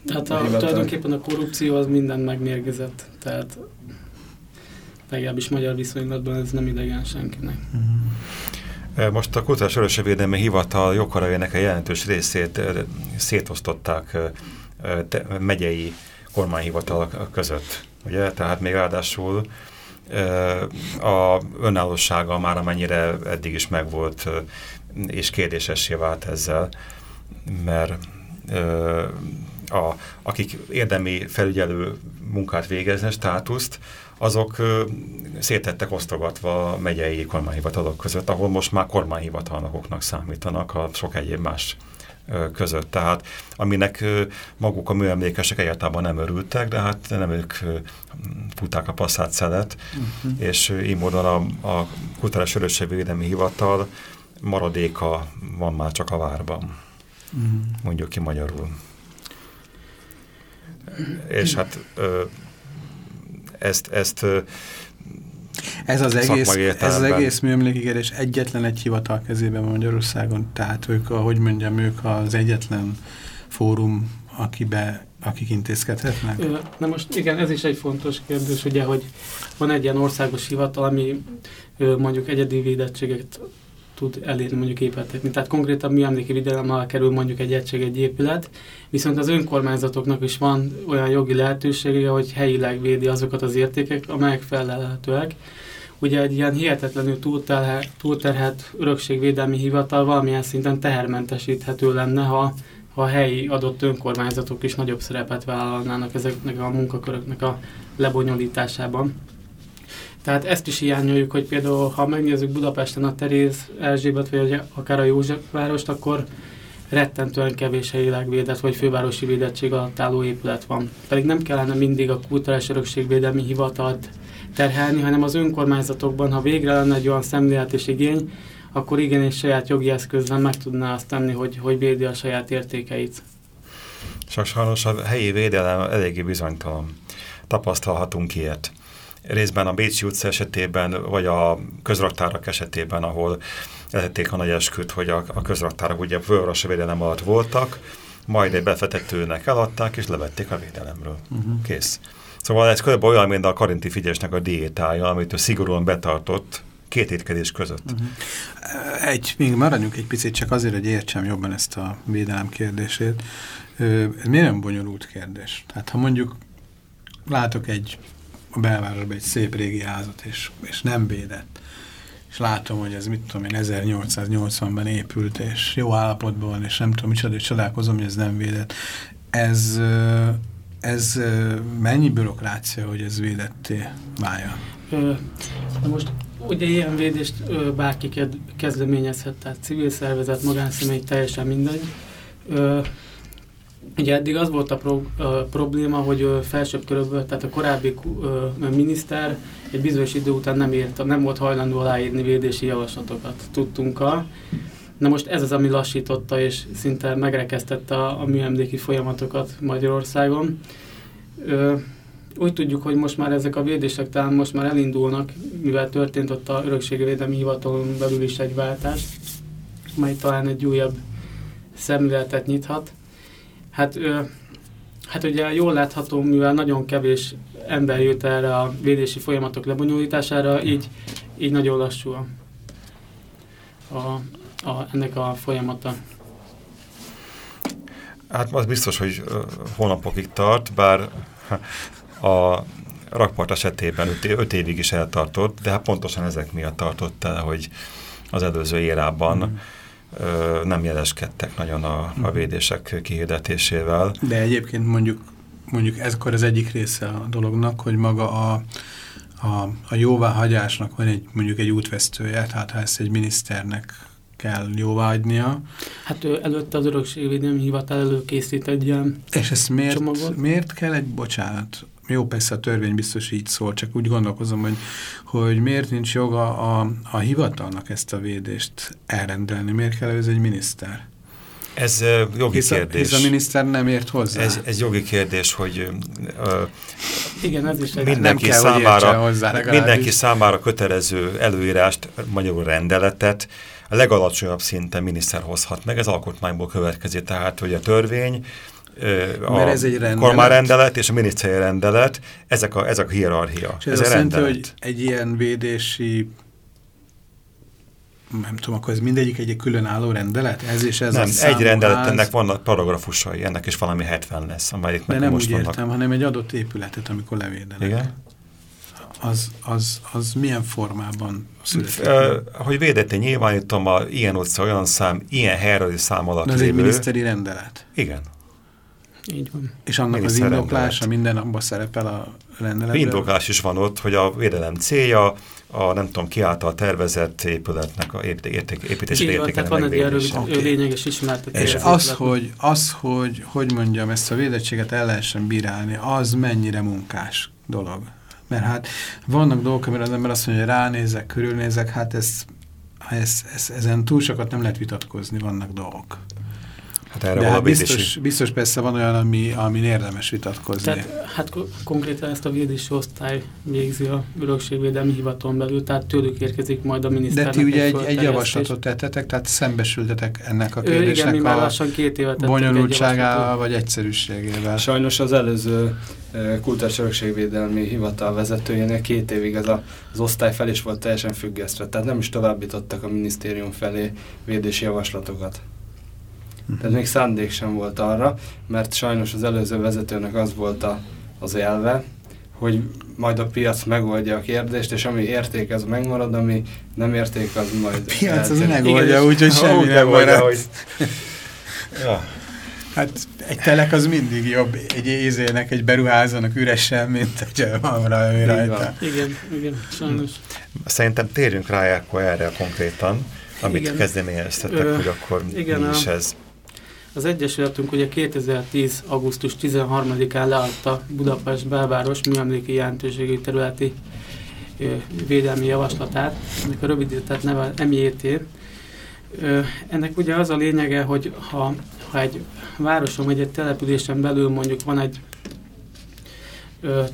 S3: Tehát a, tulajdonképpen a korrupció az minden megmérgezett. Tehát legalábbis magyar viszonylatban ez nem idegen senkinek.
S2: Most a Kultúrás Örökségvédelmi Hivatal jogkörövének a jelentős részét szétosztották megyei kormányhivatal között. Ugye? Tehát még ráadásul a önállósága már amennyire eddig is megvolt, és kérdésessé vált ezzel, mert a, akik érdemi felügyelő munkát végeznek, státuszt, azok szétettek osztogatva a megyei kormányhivatalok között, ahol most már kormányhivatalnokoknak számítanak a sok egyéb más között. Tehát aminek maguk a műemlékesek egyáltalán nem örültek, de hát nem ők futták a passzát szelet, uh mhm. -huh. és így módon a, a Kulturális Örökségvédelmi Hivatal maradéka van már csak a várban. Uh mhm. -huh. Mondjuk ki magyarul. És hát ezt, ezt
S1: ez az egész, ez az egész műemlékigérés egyetlen egy hivatal kezében van Magyarországon, tehát ők, ahogy mondjam, ők az egyetlen fórum, akibe, akik intézkedhetnek?
S3: Na most igen, ez is egy fontos kérdés, ugye, hogy van egy ilyen országos hivatal, ami mondjuk egyedi védettséget tud elérni mondjuk épületeknél. Tehát konkrétan műemléki védelem alá kerül mondjuk egy egység, egy épület, viszont az önkormányzatoknak is van olyan jogi lehetősége, hogy helyileg védi azokat az értékek, amelyek felelhetőek. Ugye egy ilyen hihetetlenül túlterhelt, túlterhelt örökségvédelmi hivatal valamilyen szinten tehermentesíthető lenne, ha a helyi adott önkormányzatok is nagyobb szerepet vállalnának ezeknek a munkaköröknek a lebonyolításában. Tehát ezt is hiányoljuk, hogy például ha megnézzük Budapesten a Teréz Erzsébet, vagy akár a Józsefvárost, akkor rettentően kevés helyileg védett vagy fővárosi védettség alatt álló épület van. Pedig nem kellene mindig a kulturális örökségvédelmi hivatalt terhelni, hanem az önkormányzatokban, ha végre lenne egy olyan szemlélet és igény, akkor igenis saját jogi eszközben meg tudná azt tenni, hogy, hogy védi a saját értékeit.
S2: Csak sajnos a helyi védelem eléggé bizonytalan. Tapasztalhatunk ilyet részben a Bécsi utca esetében, vagy a közraktárak esetében, ahol lehették a nagy esküt, hogy a, a közraktárak ugye főorosi védelem alatt voltak, majd egy befetetőnek eladták, és levették a védelemről. Uh -huh. Kész. Szóval ez körülbelül olyan, mint a Karinti Figyesnek a diétája, amit ő szigorúan betartott két étkezés között. Uh
S1: -huh. Egy, még maradjunk egy picit, csak azért, hogy értsem jobban ezt a védelem kérdését. Ez miért nem bonyolult kérdés? Tehát ha mondjuk látok egy a belvárosban egy szép régi házat, és, és nem védett. És látom, hogy ez mit tudom én, 1880-ban épült, és jó állapotban van, és nem tudom micsoda, és csodálkozom, hogy ez nem védett. Ez, ez mennyi bürokrácia, hogy ez védetté válja?
S3: Na most ugye ilyen védést bárki kezdeményezhet, tehát civil szervezet, magánszemély, teljesen mindegy. Ugye eddig az volt a, pro, a probléma, hogy felsőbb körökből, tehát a korábbi uh, miniszter egy bizonyos idő után nem, írta, nem volt hajlandó aláírni védési javaslatokat, tudtunk a. Na most ez az, ami lassította és szinte megrekesztette a, a műemléki folyamatokat Magyarországon. Ö, úgy tudjuk, hogy most már ezek a védések talán most már elindulnak, mivel történt ott a Örökségvédelmi Hivatalon belül is egy váltás, mely talán egy újabb szemléletet nyithat. Hát, ö, hát ugye jól látható, mivel nagyon kevés ember jött erre a védési folyamatok lebonyolítására, így, így nagyon lassú a, a, a, ennek a folyamata.
S2: Hát az biztos, hogy hónapokig tart, bár a rakpart esetében öt évig is eltartott, de hát pontosan ezek miatt tartott el, hogy az előző érában mm nem jeleskedtek nagyon a, a mhm. védések kihirdetésével.
S1: De egyébként mondjuk, mondjuk ez akkor az egyik része a dolognak, hogy maga a, a, a jóváhagyásnak van egy mondjuk egy útvesztője, tehát ha ezt egy miniszternek kell jóváhagynia.
S3: Hát ő előtte az örökségvédelmi hivatal előkészít egy ilyen
S1: És ezt miért, miért kell egy, bocsánat, jó, persze a törvény biztos így szól, csak úgy gondolkozom, hogy, hogy miért nincs joga a, a hivatalnak ezt a védést elrendelni? Miért kell ez egy miniszter?
S2: Ez uh, jogi
S1: hisz a,
S2: kérdés.
S1: Hisz a miniszter nem ért hozzá.
S2: Ez, ez jogi kérdés, hogy uh,
S3: Igen, ez is
S2: mindenki, nem kell, számára, hozzá, mindenki számára kötelező előírást, magyarul rendeletet a legalacsonyabb szinten miniszter hozhat meg, ez alkotmányból következik, tehát hogy a törvény a Mert ez egy kormányrendelet és a miniszteri rendelet, ezek a, ezek a hierarchia.
S1: És ez, ez azt jelenti, hogy egy ilyen védési nem tudom, akkor ez mindegyik egy különálló rendelet? Ez és ez
S2: nem, egy rendelet, ennek vannak paragrafusai, ennek is valami 70 lesz, amelyik
S1: De nem most úgy vannak. értem, hanem egy adott épületet, amikor levédenek. Igen? Az, az, az milyen formában születik? Uh,
S2: hogy védetté nyilvánítom, a ilyen utca, olyan szám, ilyen helyről szám alatt
S1: De ez lévő. egy miniszteri rendelet?
S2: Igen.
S3: Így van.
S1: És annak az indoklása minden abban szerepel a rendeletben?
S2: Indoklás is van ott, hogy a védelem célja a nem tudom ki által tervezett épületnek a érték, építési értékenek
S3: Tehát van egy okay. lényeges ismertetés.
S1: És az hogy, az, hogy, hogy mondjam, ezt a védettséget el lehessen bírálni, az mennyire munkás dolog? Mert hát vannak dolgok, amire az ember azt mondja, hogy ránézek, körülnézek, hát ez, ez, ez, ezen túl sokat nem lehet vitatkozni, vannak dolgok. Hát erre De hát biztos, biztos persze van olyan, ami, ami érdemes vitatkozni.
S3: Tehát, hát konkrétan ezt a védési osztály végzi a örökségvédelmi hivatalon belül, tehát tőlük érkezik majd a miniszternek.
S1: De ti ugye egy, egy javaslatot tettetek, tehát szembesültetek ennek a kérdésnek
S3: igen, a két évet
S1: bonyolultságával vagy egyszerűségével.
S4: Sajnos az előző kultúrás örökségvédelmi hivatal vezetőjének két évig ez a, az osztály fel is volt teljesen függesztve, tehát nem is továbbítottak a minisztérium felé védési javaslatokat. Tehát még szándék sem volt arra, mert sajnos az előző vezetőnek az volt a, az elve, hogy majd a piac megoldja a kérdést, és ami érték, az megmarad, ami nem érték, az majd...
S1: A piac az megoldja, úgyhogy <laughs> semmi nem marad. Hogy... <laughs> ja. Hát egy telek az mindig jobb egy ézének, egy beruházónak üresen, mint egy van rajta.
S3: Igen, igen, sajnos.
S2: Szerintem térjünk rá akkor erre konkrétan, amit igen. kezdeményeztetek, hogy akkor igen, mi is ez.
S3: Az Egyesületünk ugye 2010. augusztus 13-án leadta Budapest belváros műemléki jelentőségi területi védelmi javaslatát, ennek a rövidített neve MJT. Ennek ugye az a lényege, hogy ha, ha egy városon vagy egy településen belül mondjuk van egy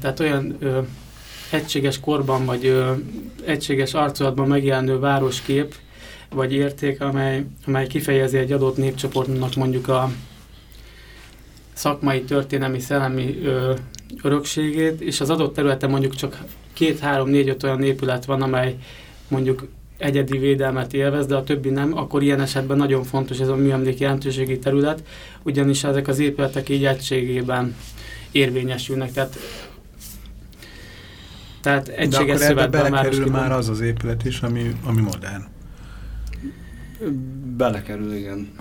S3: tehát olyan egységes korban vagy egységes arculatban megjelenő városkép, vagy érték, amely, amely kifejezi egy adott népcsoportnak mondjuk a szakmai, történelmi, szellemi ö, örökségét, és az adott területen mondjuk csak két, három, négy, öt olyan épület van, amely mondjuk egyedi védelmet élvez, de a többi nem, akkor ilyen esetben nagyon fontos ez a műemlék jelentőségi terület, ugyanis ezek az épületek így egységében érvényesülnek. Tehát tehát egységes
S1: De akkor ebbe belekerül már az az épület is, ami, ami modern.
S4: Belekerül, igen.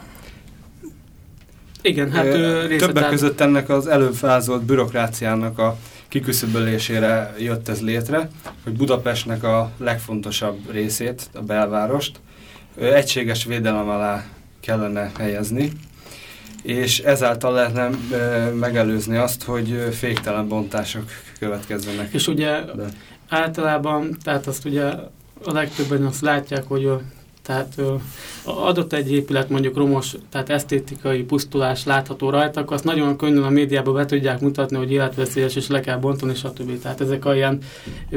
S3: Igen, hát
S4: ő Többek között ennek az elővázolt bürokráciának a kiküszöbölésére jött ez létre, hogy Budapestnek a legfontosabb részét, a belvárost, egységes védelem alá kellene helyezni, és ezáltal lehetne megelőzni azt, hogy féktelen bontások következzenek.
S3: És ugye De. általában, tehát azt ugye a legtöbben azt látják, hogy tehát ö, adott egy épület mondjuk romos, tehát esztétikai pusztulás látható rajta, akkor azt nagyon könnyen a médiába be tudják mutatni, hogy életveszélyes és le kell bontani, stb. Tehát ezek a ilyen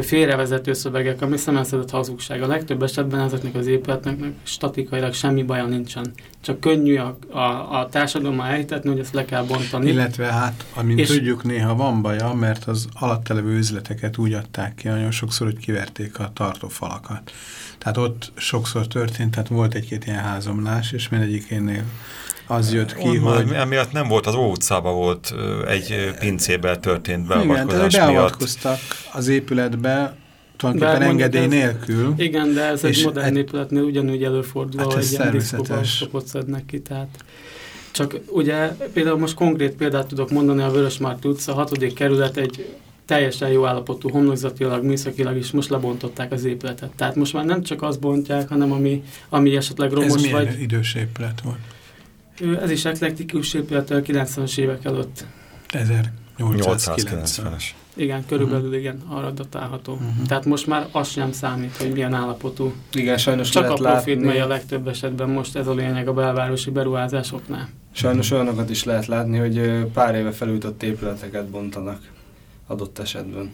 S3: félrevezető szövegek, ami szemelszedett hazugság. A legtöbb esetben ezeknek az épületnek statikailag semmi baja nincsen. Csak könnyű a, a, a társadalommal elhitetni, hogy ezt le kell bontani.
S1: Illetve hát, amint és tudjuk, néha van baja, mert az alattelevő üzleteket úgy adták ki nagyon sokszor, hogy kiverték a tartófalakat. Tehát ott sokszor történt, tehát volt egy-két ilyen házomlás, és mindegyikénél az jött ki,
S2: Onnan,
S1: hogy...
S2: Emiatt nem volt, az Ó utcában volt egy pincébe történt beavatkozás
S1: Igen, beavatkoztak az épületbe, tulajdonképpen engedély ez, nélkül.
S3: Igen, de ez egy modern épületnél ugyanúgy előfordul, hát hogy ilyen diszkóban stopot szednek ki, tehát... Csak ugye például most konkrét példát tudok mondani, a Vörösmárti utca, hatodik kerület egy teljesen jó állapotú homlokzatilag, műszakilag is most lebontották az épületet. Tehát most már nem csak azt bontják, hanem ami, ami esetleg romos Ez vagy.
S1: idős épület volt?
S3: Ez is eklektikus épület a 90-es évek előtt.
S1: 1890-es.
S3: Igen, körülbelül uh -huh. igen, arra datálható. Uh -huh. Tehát most már az sem számít, hogy milyen állapotú.
S4: Igen, sajnos
S3: Csak a profit megy a legtöbb esetben most ez a lényeg a belvárosi beruházásoknál.
S4: Sajnos olyanokat is lehet látni, hogy pár éve felújított épületeket bontanak adott esetben.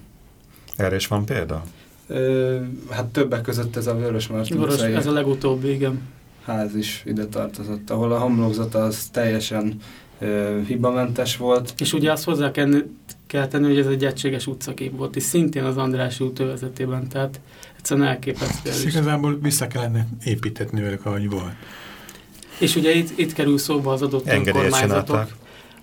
S2: Erre is van példa?
S4: Ö, hát többek között ez a Vörös Martin
S3: Ez a legutóbbi, igen.
S4: Ház is ide tartozott, ahol a homlokzata az teljesen ö, hibamentes volt.
S3: És ugye azt hozzá kell, kell tenni, hogy ez egy egységes utcakép volt, és szintén az Andrási út övezetében, tehát egyszerűen elképesztő.
S1: Ezt igazából vissza kellene építetni velük, ahogy volt.
S3: És ugye itt, itt kerül szóba az adott önkormányzatok. Csinálták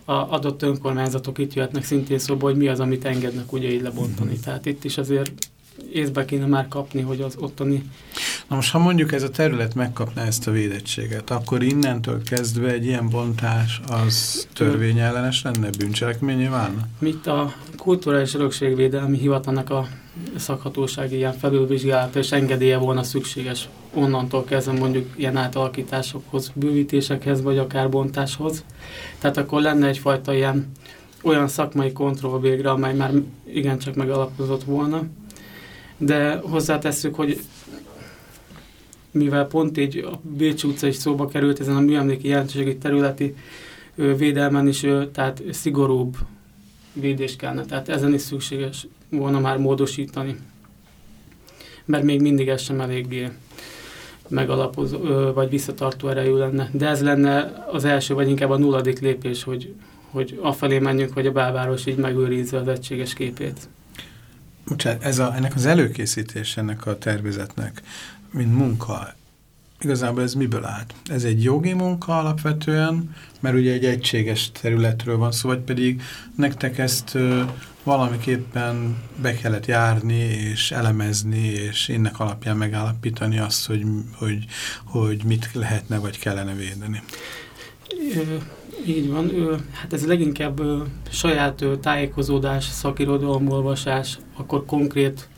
S3: a adott önkormányzatok itt jöhetnek szintén szóba, hogy mi az, amit engednek ugye így lebontani. Mm. Tehát itt is azért észbe kéne már kapni, hogy az ottani...
S1: Na most, ha mondjuk ez a terület megkapná ezt a védettséget, akkor innentől kezdve egy ilyen bontás az törvényellenes lenne, bűncselekményé válna?
S3: Mit a Kulturális Örökségvédelmi Hivatalnak a szakhatósági ilyen felülvizsgálata és engedélye volna szükséges onnantól kezdve mondjuk ilyen átalakításokhoz, bővítésekhez, vagy akár bontáshoz. Tehát akkor lenne egyfajta ilyen olyan szakmai kontroll végre, amely már igencsak megalapozott volna. De hozzátesszük, hogy mivel pont így a Bécs utca is szóba került ezen a műemléki jelentőségi területi védelmen is tehát szigorúbb védés kellene. Tehát ezen is szükséges volna már módosítani. Mert még mindig ez sem eléggé megalapozó, vagy visszatartó erejű lenne. De ez lenne az első, vagy inkább a nulladik lépés, hogy, hogy afelé menjünk, hogy a belváros így megőrizze az egységes képét.
S1: Bocsánat, ez a, ennek az előkészítés ennek a tervezetnek, mint munka, igazából ez miből állt? Ez egy jogi munka alapvetően, mert ugye egy egységes területről van szó, vagy pedig nektek ezt valamiképpen be kellett járni, és elemezni, és ennek alapján megállapítani azt, hogy, hogy, hogy mit lehetne, vagy kellene védeni.
S3: Így van. Hát ez leginkább saját tájékozódás, szakirodalomolvasás, akkor konkrét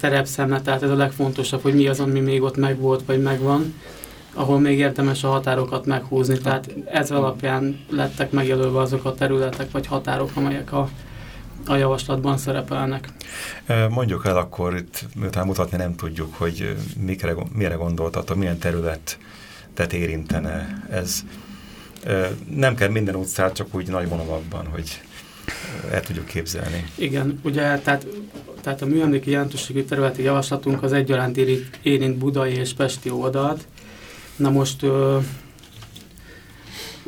S3: terepszemle, tehát ez a legfontosabb, hogy mi az, ami még ott megvolt, vagy megvan, ahol még érdemes a határokat meghúzni. Tehát ez alapján lettek megjelölve azok a területek, vagy határok, amelyek a, a javaslatban szerepelnek.
S2: Mondjuk el akkor itt, miután mutatni nem tudjuk, hogy mikre, mire gondoltatok, milyen területet érintene ez nem kell minden utcát, csak úgy nagy vonalakban, hogy el tudjuk képzelni.
S3: Igen, ugye tehát, tehát a műemléki jelentőségű területi javaslatunk az egyaránt érint budai és pesti oldalt. Na most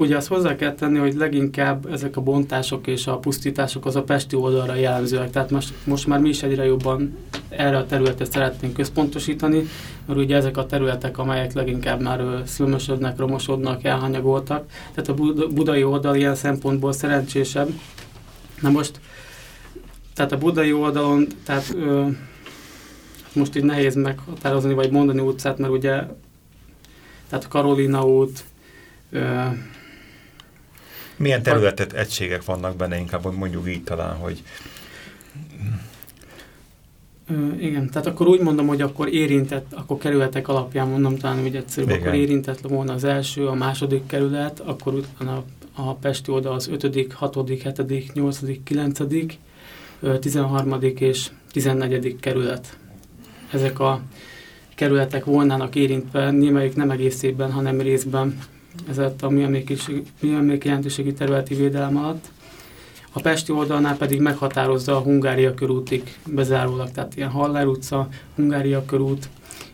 S3: Ugye azt hozzá kell tenni, hogy leginkább ezek a bontások és a pusztítások az a Pesti oldalra jellemzőek. Tehát most, most már mi is egyre jobban erre a területet szeretnénk központosítani, mert ugye ezek a területek, amelyek leginkább már szülmösödnek, romosodnak, elhanyagoltak. Tehát a budai oldal ilyen szempontból szerencsésebb. Na most, tehát a budai oldalon, tehát ö, most így nehéz meghatározni, vagy mondani utcát, mert ugye tehát a Karolina út, ö,
S2: milyen területet, egységek vannak benne, inkább mondjuk így talán, hogy...
S3: Ö, igen, tehát akkor úgy mondom, hogy akkor érintett, akkor kerületek alapján mondom talán úgy egyszerűbb, igen. akkor érintett volna az első, a második kerület, akkor utána a Pesti oda az ötödik, hatodik, hetedik, nyolcadik, kilencedik, tizenharmadik és tizennegyedik kerület. Ezek a kerületek volnának érintve, némelyik nem egészében, hanem részben ezért a műemléki jelentőségi területi védelem alatt. A Pesti oldalnál pedig meghatározza a Hungária körútig bezárólag, tehát ilyen Haller utca, Hungária körút,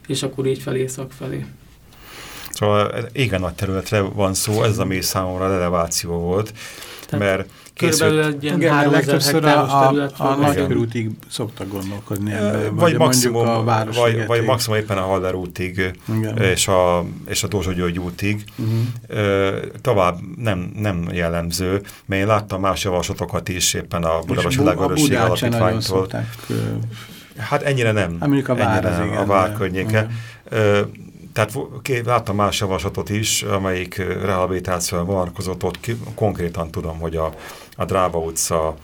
S3: és akkor így felé észak felé.
S2: Szóval igen nagy területre van szó, ez ami számomra releváció volt, tehát mert
S3: Körülbelül egy ilyen Igen, legtöbbször
S1: a, a, a nagykörútig szoktak gondolkodni ebben,
S2: vagy, maximum, a város vagy, vagy maximum éppen a Haller útig és a, és a Dózsa György útig. Uh mhm. -huh. Tovább nem, nem jellemző, mert én láttam más javaslatokat is éppen a Budapesti Legörösség Alapítványtól. Hát ennyire nem. Hát
S1: mondjuk a vár,
S2: ennyire,
S1: igen,
S2: a vár környéke. Tehát láttam más javaslatot is, amelyik rehabilitációra vonatkozott, ott konkrétan tudom, hogy a, a Dráva utca,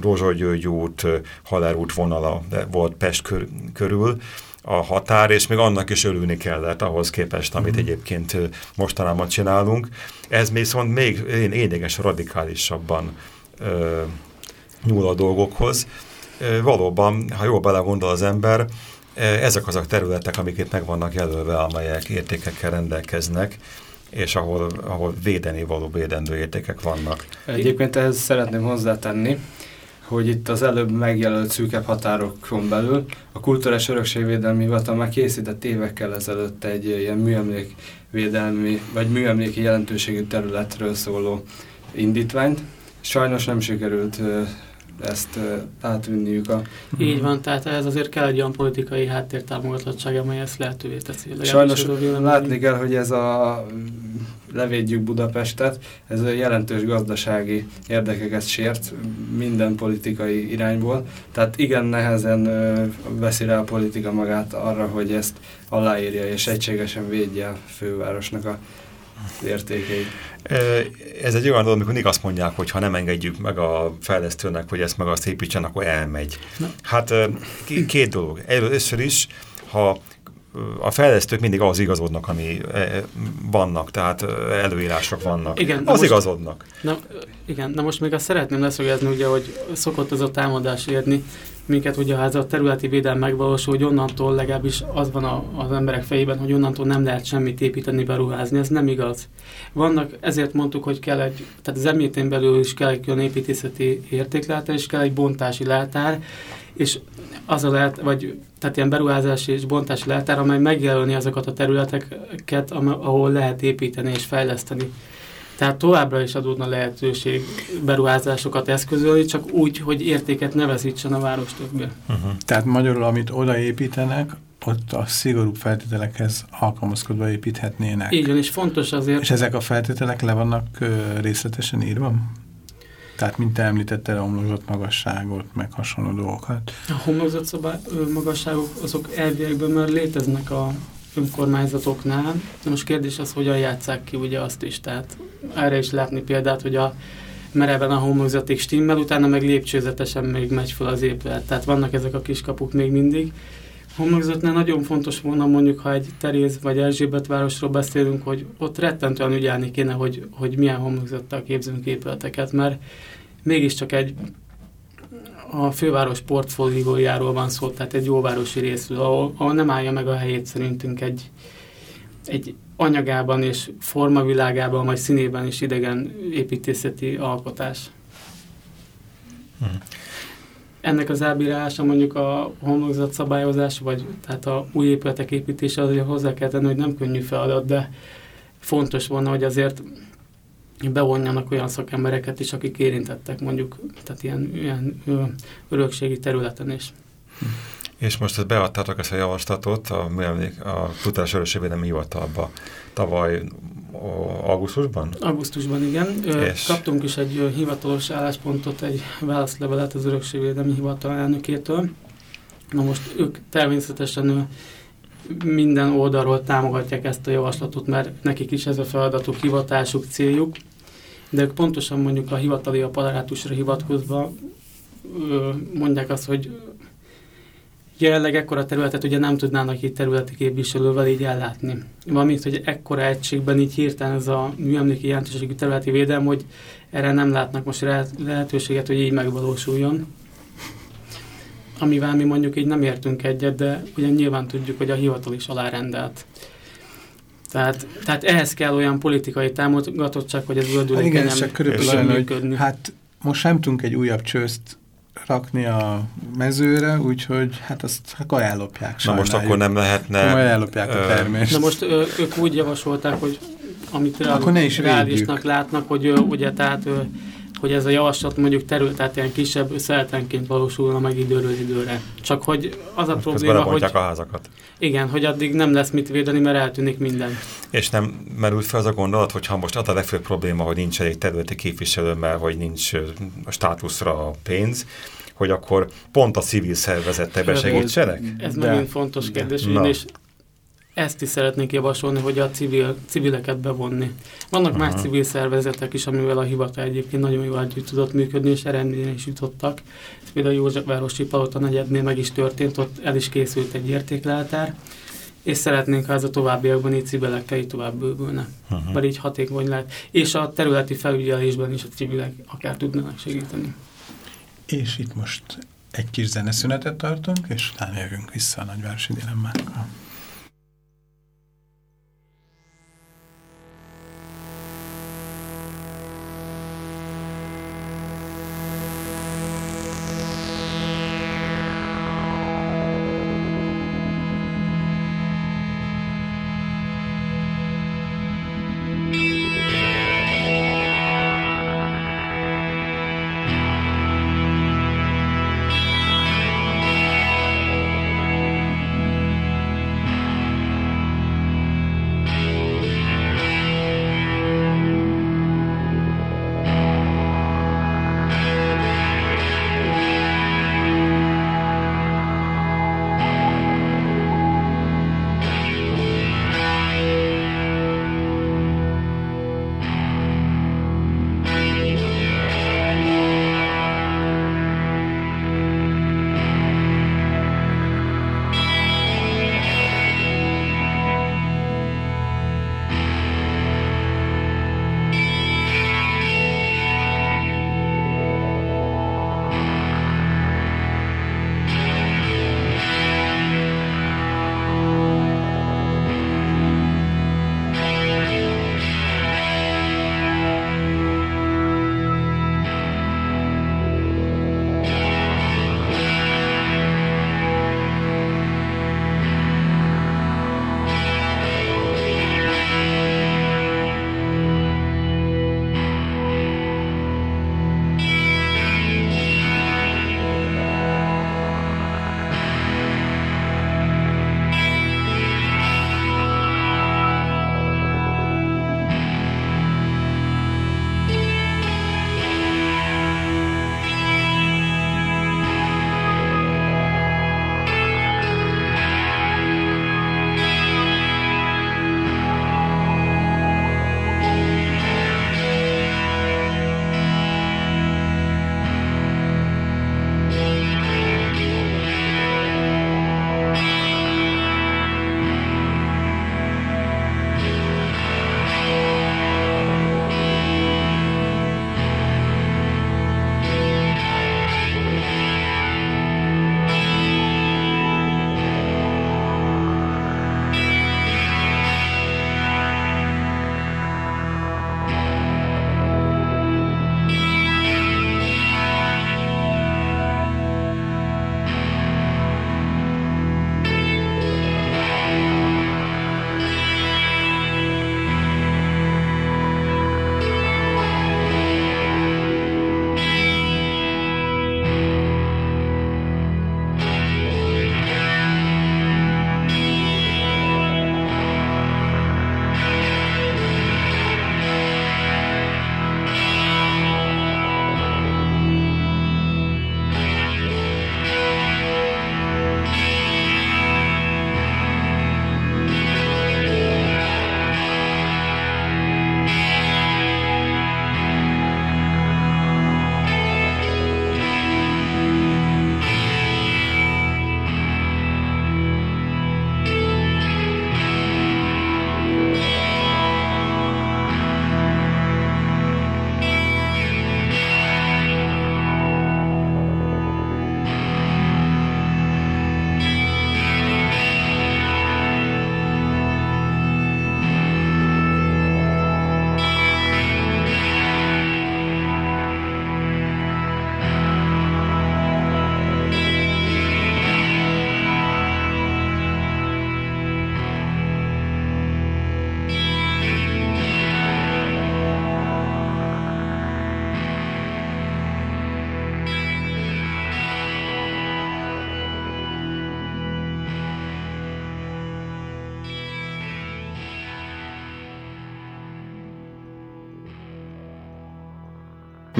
S2: Rózsa út, Haller út vonala de volt Pest kör, körül, a határ, és még annak is örülni kellett ahhoz képest, amit mm. egyébként mostanában csinálunk. Ez viszont még lényeges radikálisabban ö, nyúl a dolgokhoz. Ö, valóban, ha jól belegondol az ember, ezek azok területek, amik itt meg vannak jelölve, amelyek értékekkel rendelkeznek, és ahol, ahol védeni való védendő értékek vannak.
S4: Egyébként ehhez szeretném hozzátenni, hogy itt az előbb megjelölt szűkebb határokon belül a Kulturális Örökségvédelmi Hivatal már készített évekkel ezelőtt egy ilyen műemlékvédelmi, vagy műemléki jelentőségű területről szóló indítványt. Sajnos nem sikerült ezt átvinniük a...
S3: Így van, tehát ez azért kell egy olyan politikai háttértámogatottság, amely ezt lehetővé teszi.
S4: Sajnos látni kell, hogy ez a levédjük Budapestet, ez a jelentős gazdasági érdekeket sért minden politikai irányból. Tehát igen nehezen veszi rá a politika magát arra, hogy ezt aláírja és egységesen védje a fővárosnak a értékeit.
S2: Ez egy olyan dolog, amikor azt mondják, hogy ha nem engedjük meg a fejlesztőnek, hogy ezt meg azt építsen, akkor elmegy. Na. Hát két dolog. Először is, ha a fejlesztők mindig az igazodnak, ami vannak, tehát előírások vannak. Igen, az most, igazodnak.
S3: Na, igen, na most még azt szeretném leszögezni, ugye, hogy szokott ez a támadás érni, minket ugye, ha ez a területi védelem megvalósul, hogy onnantól legalábbis az van a, az emberek fejében, hogy onnantól nem lehet semmit építeni, beruházni. Ez nem igaz. Vannak, ezért mondtuk, hogy kell egy, tehát az említén belül is kell egy külön építészeti értéklátár, és kell egy bontási leltár, és az a lehet, vagy tehát ilyen beruházási és bontási leltár, amely megjelölni azokat a területeket, ahol lehet építeni és fejleszteni. Tehát továbbra is adódna lehetőség beruházásokat eszközölni, csak úgy, hogy értéket ne veszítsen a város többé. Uh
S1: -huh. Tehát magyarul, amit odaépítenek, ott a szigorúbb feltételekhez alkalmazkodva építhetnének.
S3: Van, és fontos azért...
S1: És ezek a feltételek le vannak részletesen írva? Tehát, mint te említetted, a homlokzat magasságot, meg hasonló dolgokat.
S3: A homlokzat magasságok, azok elviekben már léteznek a önkormányzatoknál. De most kérdés az, hogyan játsszák ki ugye azt is. Tehát erre is látni példát, hogy a mereven a homlokzatig stimmel, utána meg lépcsőzetesen még megy fel az épület. Tehát vannak ezek a kiskapuk még mindig. Homlokzatnál nagyon fontos volna mondjuk, ha egy Teréz vagy Erzsébet városról beszélünk, hogy ott rettentően ügyelni kéne, hogy, hogy milyen homlokzattal képzünk épületeket, mert mégiscsak egy a főváros portfóliójáról van szó, tehát egy jóvárosi részről, ahol, ahol nem állja meg a helyét szerintünk egy, egy anyagában és formavilágában, vagy színében is idegen építészeti alkotás. Hmm. Ennek az elbírálása mondjuk a homlokzat szabályozás, vagy tehát a új épületek építése azért hozzá kell tenni, hogy nem könnyű feladat, de fontos volna, hogy azért bevonjanak olyan szakembereket is, akik érintettek mondjuk, tehát ilyen, ilyen örökségi területen is.
S2: És most ezt beadtátok ezt a javaslatot a, a Tudás Örökségvédelmi Hivatalba tavaly augusztusban?
S3: Augusztusban, igen. És? Kaptunk is egy hivatalos álláspontot, egy válaszlevelet az Örökségvédelmi Hivatal elnökétől. Na most ők természetesen minden oldalról támogatják ezt a javaslatot, mert nekik is ez a feladatuk, hivatásuk, céljuk, de ők pontosan mondjuk a hivatali apparátusra hivatkozva mondják azt, hogy jelenleg ekkora területet ugye nem tudnának itt területi képviselővel így ellátni. Valamint, hogy ekkora egységben így hirtelen ez a műemléki jelentőségű területi védelem, hogy erre nem látnak most lehetőséget, hogy így megvalósuljon amivel mi mondjuk így nem értünk egyet, de ugye nyilván tudjuk, hogy a hivatal is alárendelt. Tehát, tehát ehhez kell olyan politikai támogatottság, hogy ez gördülékenyen
S1: hát igen, körülbelül olyan, hogy hát most nem tudunk egy újabb csőzt rakni a mezőre, úgyhogy hát azt akkor ellopják.
S2: Na most akkor nem lehetne... Akkor
S1: ellopják a termést.
S3: Na most ö, ők úgy javasolták, hogy amit akkor ne is reálisnak látnak, hogy ö, ugye tehát ö, hogy ez a javaslat mondjuk terült, tehát ilyen kisebb szeletenként valósulna meg időről időre. Csak hogy az a probléma, hogy...
S2: a házakat.
S3: Igen, hogy addig nem lesz mit védeni, mert eltűnik minden.
S2: És nem merült fel az a gondolat, hogy ha most az a legfőbb probléma, hogy nincs elég területi képviselő, mert hogy nincs a státuszra a pénz, hogy akkor pont a civil szervezetbe segítsenek?
S3: Ez De... nagyon fontos kérdés, és ezt is szeretnék javasolni, hogy a civil, civileket bevonni. Vannak Aha. más civil szervezetek is, amivel a hivatal egyébként nagyon jól együtt tudott működni, és eredményre is jutottak. Például a Józsefvárosi Palota negyednél meg is történt, ott el is készült egy értékleltár, és szeretnénk, ha ez a továbbiakban így civilekkel így tovább bővülne. Aha. Mert így hatékony lehet. És a területi felügyelésben is a civilek akár tudnának segíteni.
S1: És itt most egy kis zeneszünetet tartunk, és utána jövünk vissza a nagyvárosi dilemmákkal.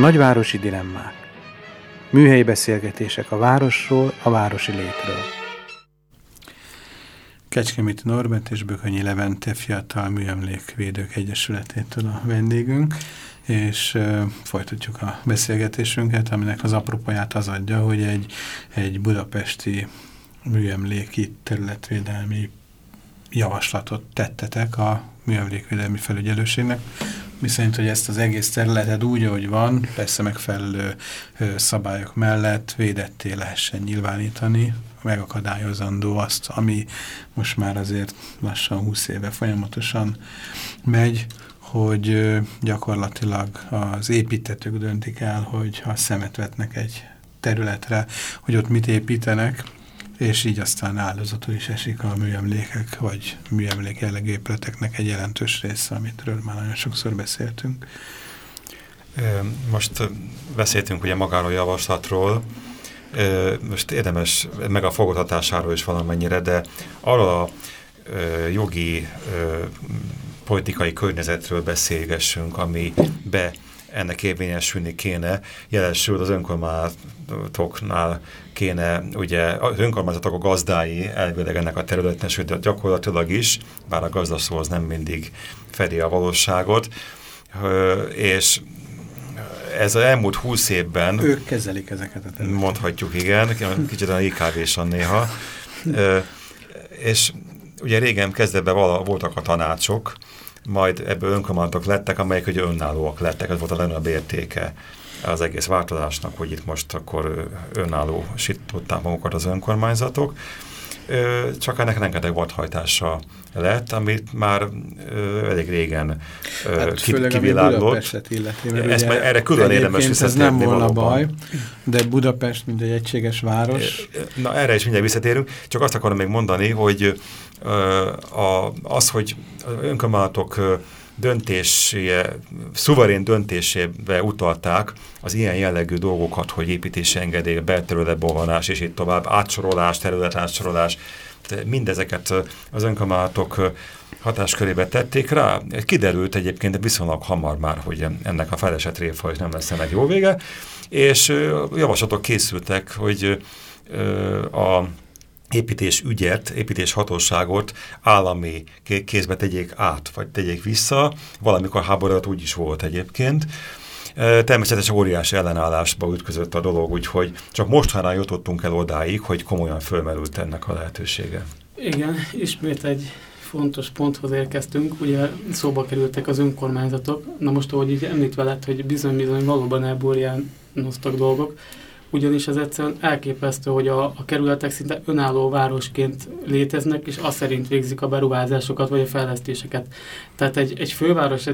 S1: Nagyvárosi dilemmák. Műhelyi beszélgetések a városról, a városi létről. Kecskemét Norbert és Bökönyi Levente Fiatal Műemlékvédők Egyesületétől a vendégünk, és uh, folytatjuk a beszélgetésünket, aminek az apropóját az adja, hogy egy, egy budapesti műemléki területvédelmi javaslatot tettetek a műemlékvédelmi felügyelőségnek, miszerint, hogy ezt az egész területet úgy, ahogy van, persze megfelelő szabályok mellett védetté lehessen nyilvánítani, megakadályozandó azt, ami most már azért lassan 20 éve folyamatosan megy, hogy gyakorlatilag az építetők döntik el, hogy ha szemet vetnek egy területre, hogy ott mit építenek, és így aztán áldozatul is esik a műemlékek, vagy műemlék jellegű épületeknek egy jelentős része, amitről már nagyon sokszor beszéltünk.
S2: Most beszéltünk ugye magáról a javaslatról, most érdemes meg a fogadhatásáról is valamennyire, de arról a jogi politikai környezetről beszélgessünk, ami be ennek érvényesülni kéne, jelesül az önkormányzatoknál kéne, ugye az önkormányzatok a gazdái elvileg ennek a területen, sőt gyakorlatilag is, bár a gazdaszó az nem mindig fedi a valóságot, és ez az elmúlt húsz évben...
S1: Ők kezelik ezeket a területeket.
S2: Mondhatjuk, igen, kicsit a IKV-san néha. és ugye régen kezdetben vala, voltak a tanácsok, majd ebből önkormányzatok lettek, amelyek ugye önállóak lettek, ez volt a legnagyobb értéke az egész változásnak, hogy itt most akkor önállósították magukat az önkormányzatok. Csak ennek rengeteg vadhajtása lett, amit már elég régen hát, kiviláglott.
S1: illeti,
S2: Ezt már erre külön érdemes
S1: ez nem volna valóban. baj, de Budapest, mint egy egységes város.
S2: Na erre is mindjárt visszatérünk, csak azt akarom még mondani, hogy a, az, hogy önkormányzatok döntése, szuverén döntésébe utalták az ilyen jellegű dolgokat, hogy építési engedély, belterületbonvonás és így tovább, átsorolás, területátsorolás, mindezeket az önkormányzatok hatáskörébe tették rá. Kiderült egyébként viszonylag hamar már, hogy ennek a felesett réfaj nem lesz ennek jó vége, és javaslatok készültek, hogy a építés ügyet, építés hatóságot állami kézbe tegyék át, vagy tegyék vissza. Valamikor háborúat úgy is volt egyébként. Természetesen óriási ellenállásba ütközött a dolog, úgyhogy csak mostanra jutottunk el odáig, hogy komolyan fölmerült ennek a lehetősége.
S3: Igen, ismét egy fontos ponthoz érkeztünk, ugye szóba kerültek az önkormányzatok. Na most, ahogy így említve lett, hogy bizony-bizony valóban elburjánoztak dolgok, ugyanis ez egyszerűen elképesztő, hogy a, a kerületek szinte önálló városként léteznek, és azt szerint végzik a beruházásokat vagy a fejlesztéseket. Tehát egy, egy főváros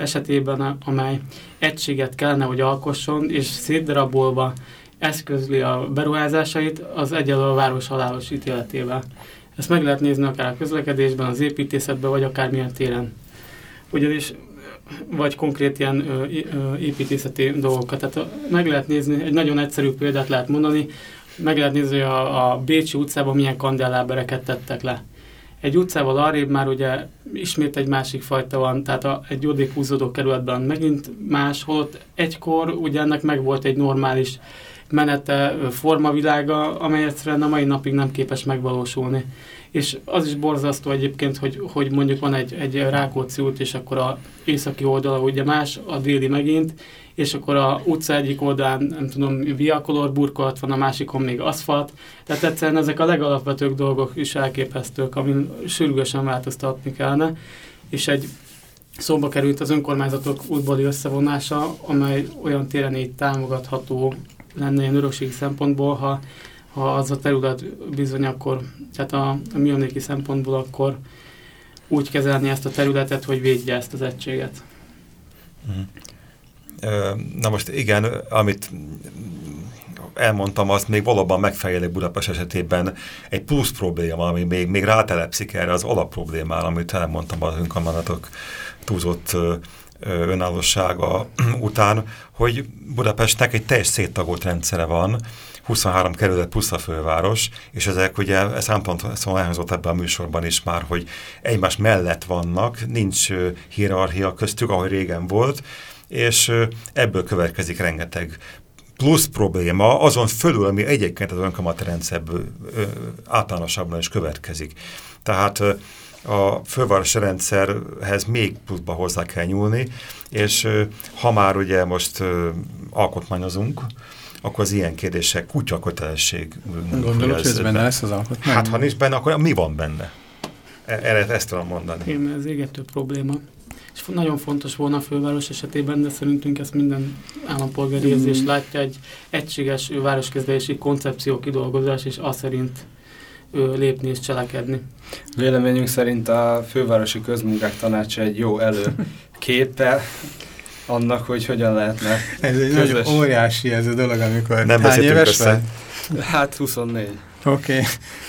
S3: esetében, amely egységet kellene, hogy alkosson, és szétdarabolva eszközli a beruházásait, az egyelő a város halálos ítéletével. Ezt meg lehet nézni akár a közlekedésben, az építészetben, vagy akármilyen téren. Ugyanis vagy konkrét ilyen ö, ö, építészeti dolgokat. Tehát meg lehet nézni, egy nagyon egyszerű példát lehet mondani, meg lehet nézni, hogy a, a Bécsi utcában milyen kandellábereket tettek le. Egy utcával arrébb már ugye ismét egy másik fajta van, tehát a, egy odébb húzódó kerületben megint más, holott egykor ugye ennek meg volt egy normális menete, formavilága, amely egyszerűen a mai napig nem képes megvalósulni és az is borzasztó egyébként, hogy, hogy mondjuk van egy, egy Rákóczi út, és akkor a északi oldala ugye más, a déli megint, és akkor a utca egyik oldalán, nem tudom, viakolor burkolat van, a másikon még aszfalt. Tehát egyszerűen ezek a legalapvetőbb dolgok is elképesztők, amin sürgősen változtatni kellene. És egy szóba került az önkormányzatok útbali összevonása, amely olyan téren így támogatható lenne ilyen örökségi szempontból, ha ha az a terület bizony akkor, tehát a, a műemléki szempontból akkor úgy kezelni ezt a területet, hogy védje ezt az egységet.
S2: Mhm. Na most igen, amit elmondtam, azt még valóban megfejlődik Budapest esetében egy plusz probléma, ami még, még rátelepszik erre az alapproblémára, amit elmondtam az önkormányzatok túlzott önállósága után, hogy Budapestnek egy teljes széttagolt rendszere van, 23 kerület plusz a főváros, és ezek ugye, pont szóval elhangzott ebben a műsorban is már, hogy egymás mellett vannak, nincs hierarchia köztük, ahogy régen volt, és ebből következik rengeteg plusz probléma, azon fölül, ami egyébként az önkamatrendszerből általánosabban is következik. Tehát a fővárosi rendszerhez még pluszba hozzá kell nyúlni, és ha már ugye most alkotmányozunk, akkor az ilyen kérdések kutya kötelesség.
S1: Gondolod, hogy ez benne lesz az alkotmány?
S2: Hát ha nincs benne, akkor mi van benne? E, erre ezt tudom mondani.
S3: Igen, ez égető probléma. És nagyon fontos volna a főváros esetében, de szerintünk ezt minden állampolgári érzés mm. látja, egy egységes városkezelési koncepció kidolgozás, és az szerint lépni és cselekedni.
S4: Véleményünk szerint a fővárosi közmunkák tanácsa egy jó előképe annak, hogy hogyan lehetne
S1: Ez egy közös... nagyon óriási ez a dolog, amikor
S2: Nem hány éves vagy?
S4: Hát 24.
S1: Oké, okay.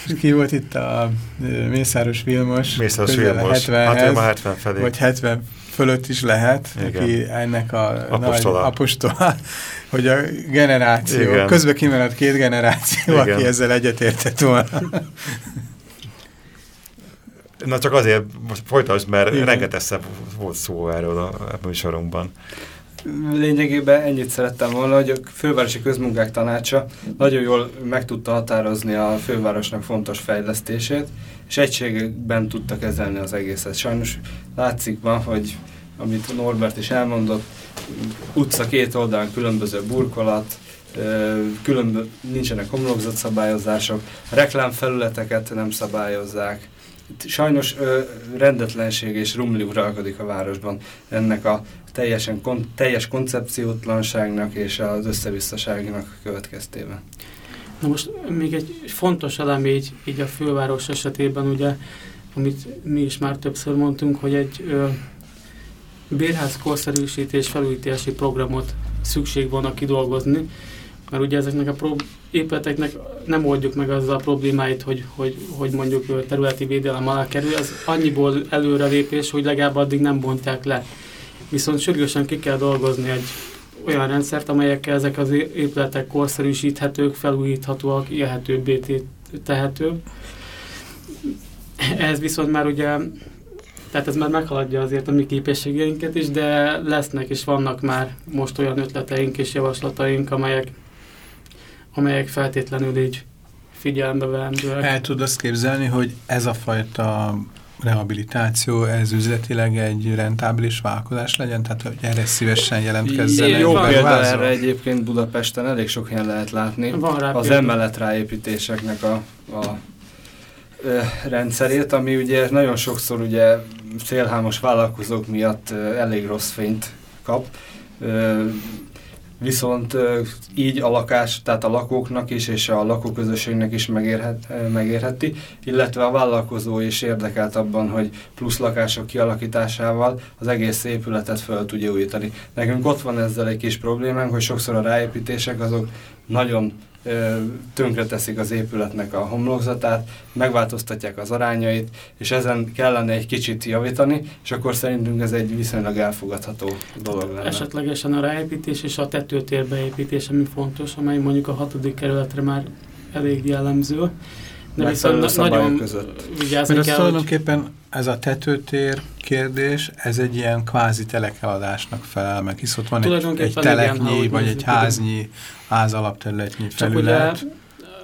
S1: és ki volt itt a Mészáros Vilmos?
S2: Mészáros Vilmos, 70 hát már 70 felé.
S1: Vagy 70 fölött is lehet, Igen. aki ennek a apostola. nagy apostola, <laughs> hogy a generáció, Igen. közben kimaradt két generáció, Igen. aki ezzel egyetértett volna. <laughs>
S2: Na csak azért most folytasd, mert Igen. rengeteg volt szó erről a, a műsorunkban.
S4: Lényegében ennyit szerettem volna, hogy a Fővárosi Közmunkák Tanácsa nagyon jól meg tudta határozni a fővárosnak fontos fejlesztését, és egységben tudta kezelni az egészet. Sajnos látszik ma, hogy amit Norbert is elmondott, utca két oldalán különböző burkolat, különböző, nincsenek homlokzatszabályozások, reklámfelületeket nem szabályozzák, sajnos ö, rendetlenség és rumli uralkodik a városban ennek a teljesen kon, teljes koncepciótlanságnak és az összevisszaságnak következtében.
S3: Na most még egy fontos elem így, így a főváros esetében, ugye, amit mi is már többször mondtunk, hogy egy ö, bérház korszerűsítés felújítási programot szükség volna kidolgozni, mert ugye ezeknek a épületeknek nem oldjuk meg azzal a problémáit, hogy, hogy, hogy mondjuk területi védelem alá kerül, az annyiból előrelépés, hogy legalább addig nem bontják le. Viszont sürgősen ki kell dolgozni egy olyan rendszert, amelyekkel ezek az épületek korszerűsíthetők, felújíthatóak, élhetőbbé tehetőbb. Ez viszont már ugye, tehát ez már meghaladja azért a mi képességeinket is, de lesznek és vannak már most olyan ötleteink és javaslataink, amelyek amelyek feltétlenül így figyelembe vendőek.
S1: El tud azt képzelni, hogy ez a fajta rehabilitáció, ez üzletileg egy rentábilis vállalkozás legyen? Tehát, hogy erre szívesen jelentkezzenek?
S4: Jó példa erre egyébként Budapesten elég sok helyen lehet látni. Van rá az emelet ráépítéseknek a, a ö, rendszerét, ami ugye nagyon sokszor ugye szélhámos vállalkozók miatt ö, elég rossz fényt kap. Ö, viszont így a lakás, tehát a lakóknak is és a lakóközösségnek is megérhet, megérheti, illetve a vállalkozó is érdekelt abban, hogy plusz lakások kialakításával az egész épületet fel tudja újítani. Nekünk ott van ezzel egy kis problémánk, hogy sokszor a ráépítések azok nagyon tönkre teszik az épületnek a homlokzatát, megváltoztatják az arányait, és ezen kellene egy kicsit javítani, és akkor szerintünk ez egy viszonylag elfogadható dolog lenne.
S3: Esetlegesen a ráépítés és a tetőtér beépítés, ami fontos, amely mondjuk a hatodik kerületre már elég jellemző.
S4: De viszont nagyon között.
S1: Mert kell, tulajdonképpen ez a tetőtér kérdés, ez egy ilyen kvázi telekeladásnak felel meg, hisz ott van egy, egy teleknyi, igen, vagy egy háznyi, ház alapterületnyi felület, ugye,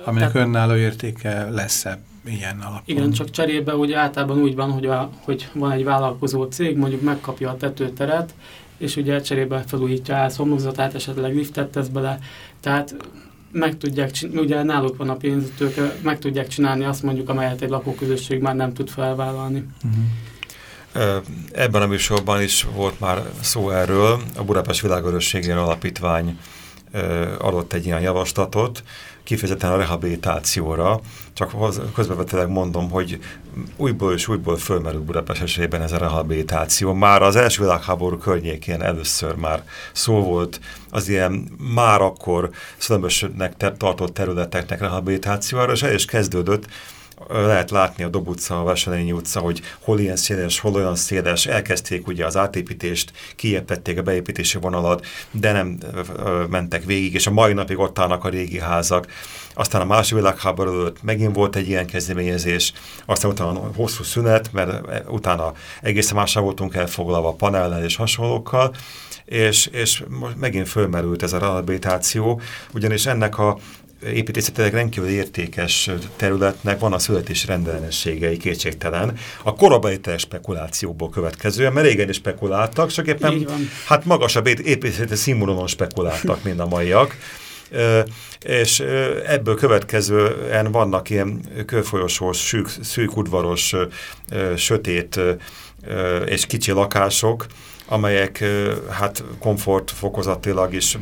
S1: aminek tehát, önálló értéke lesz-e ilyen alapon.
S3: Igen, csak cserébe ugye általában úgy van, hogy, a, hogy van egy vállalkozó cég, mondjuk megkapja a tetőteret, és ugye cserébe felújítja a homlokzatát, esetleg liftet tesz bele, tehát meg tudják csinálni, ugye náluk van a pénztők, meg tudják csinálni azt mondjuk, amelyet egy lakóközösség már nem tud felvállalni. Uh mhm.
S2: -huh. Ebben a műsorban is volt már szó erről, a Budapest Világörösségén Alapítvány adott egy ilyen javaslatot, kifejezetten a rehabilitációra, csak közbevetőleg mondom, hogy újból és újból fölmerül Budapest esetében ez a rehabilitáció. Már az első világháború környékén először már szó volt az ilyen már akkor szülömbösnek tartott területeknek rehabilitációra, és el is kezdődött lehet látni a Dob utca, a Veselényi utca, hogy hol ilyen széles, hol olyan széles. Elkezdték ugye az átépítést, kiépítették a beépítési vonalat, de nem mentek végig, és a mai napig ott állnak a régi házak. Aztán a második világháború előtt megint volt egy ilyen kezdeményezés, aztán utána hosszú szünet, mert utána egészen másra voltunk elfoglalva panellel és hasonlókkal, és, és megint fölmerült ez a rehabilitáció, ugyanis ennek a építészetileg rendkívül értékes területnek van a születési rendellenességei kétségtelen. A korabeli spekulációból következően, mert régen is spekuláltak, csak éppen hát magasabb építészeti színvonalon spekuláltak, mint a maiak. És ebből következően vannak ilyen körfolyosós, szűk, szűk udvaros, sötét és kicsi lakások, amelyek hát komfortfokozatilag is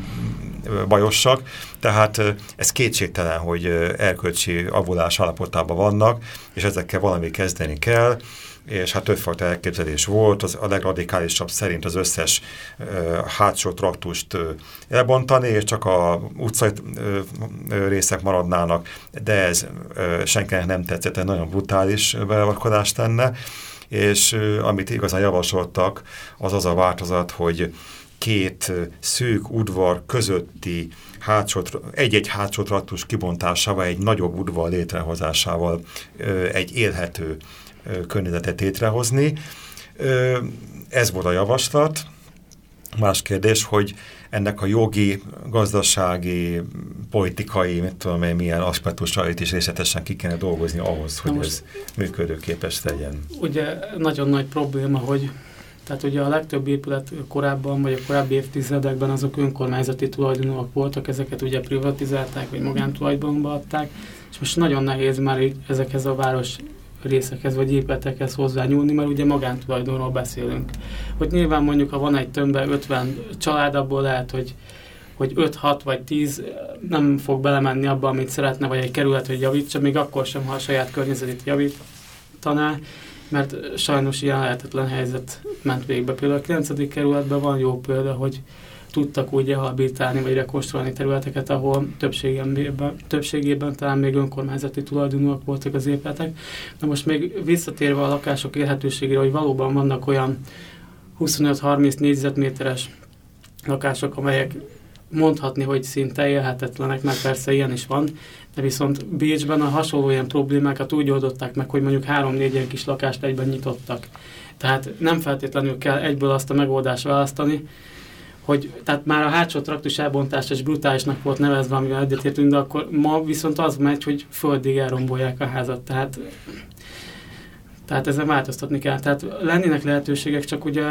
S2: bajosak, tehát ez kétségtelen, hogy erkölcsi avulás állapotában vannak, és ezekkel valami kezdeni kell, és hát többfajta elképzelés volt, az a legradikálisabb szerint az összes uh, hátsó traktust uh, elbontani, és csak a utcai uh, részek maradnának, de ez uh, senkinek nem tetszett, egy nagyon brutális beavatkozást tenne, és amit igazán javasoltak, az az a változat, hogy két szűk udvar közötti egy-egy hátsó traktus kibontásával, egy nagyobb udvar létrehozásával egy élhető környezetet létrehozni. Ez volt a javaslat. Más kérdés, hogy ennek a jogi, gazdasági, politikai, mit tudom én, milyen aspektusait is részletesen ki kéne dolgozni ahhoz, hogy ez működőképes legyen.
S3: Ugye nagyon nagy probléma, hogy tehát ugye a legtöbb épület korábban, vagy a korábbi évtizedekben azok önkormányzati tulajdonúak voltak, ezeket ugye privatizálták, vagy magántulajdonba adták, és most nagyon nehéz már ezekhez a város részekhez vagy épületekhez hozzányúlni, mert ugye magántulajdonról beszélünk. Hogy nyilván mondjuk, ha van egy tömbbe 50 család, abból lehet, hogy hogy 5-6 vagy 10 nem fog belemenni abba, amit szeretne, vagy egy kerület, hogy javítsa, még akkor sem, ha a saját környezetét javítaná, mert sajnos ilyen lehetetlen helyzet ment végbe. Például a 9. kerületben van jó példa, hogy tudtak úgy rehabilitálni vagy rekonstruálni területeket, ahol többségében, többségében talán még önkormányzati tulajdonúak voltak az épületek. Na most még visszatérve a lakások élhetőségére, hogy valóban vannak olyan 25-30 négyzetméteres lakások, amelyek mondhatni, hogy szinte élhetetlenek, mert persze ilyen is van, de viszont Bécsben a hasonló ilyen problémákat úgy oldották meg, hogy mondjuk három-négy ilyen kis lakást egyben nyitottak. Tehát nem feltétlenül kell egyből azt a megoldást választani, hogy tehát már a hátsó traktus elbontás és brutálisnak volt nevezve, amivel egyetértünk, de akkor ma viszont az megy, hogy földig elrombolják a házat. Tehát, tehát ezen változtatni kell. Tehát lennének lehetőségek, csak ugye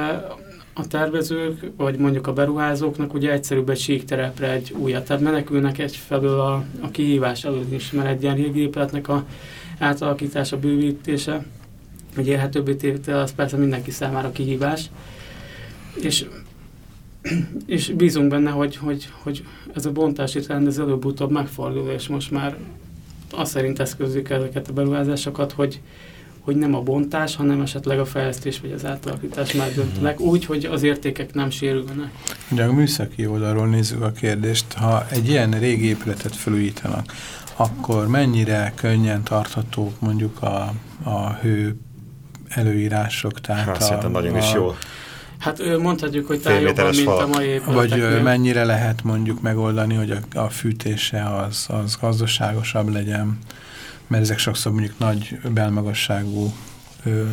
S3: a tervezők, vagy mondjuk a beruházóknak ugye egyszerűbb egy síkterepre egy újat. Tehát menekülnek egyfelől a, a kihívás előtt is, mert egy ilyen régi épületnek a átalakítása, bővítése, egy élhetőbbé tétel, az persze mindenki számára kihívás. És, <clears throat> és bízunk benne, hogy, hogy, hogy ez a bontási trend ez előbb-utóbb megfordul, és most már azt szerint eszközük ezeket a beruházásokat, hogy, hogy nem a bontás, hanem esetleg a fejlesztés vagy az átalakítás már döntenek, mhm. úgy, hogy az értékek nem sérülnek.
S1: Ugye a műszaki oldalról nézzük a kérdést, ha egy ilyen régi épületet felújítanak, akkor mennyire könnyen tarthatók mondjuk a, a hő előírások? Tehát
S2: hát, szerintem nagyon
S3: a,
S2: is jó.
S3: Hát mondhatjuk, hogy talán jobban, mint a mai épületeknél.
S1: Vagy mennyire lehet mondjuk megoldani, hogy a, a fűtése az, az gazdaságosabb legyen? mert ezek sokszor mondjuk nagy belmagasságú ö,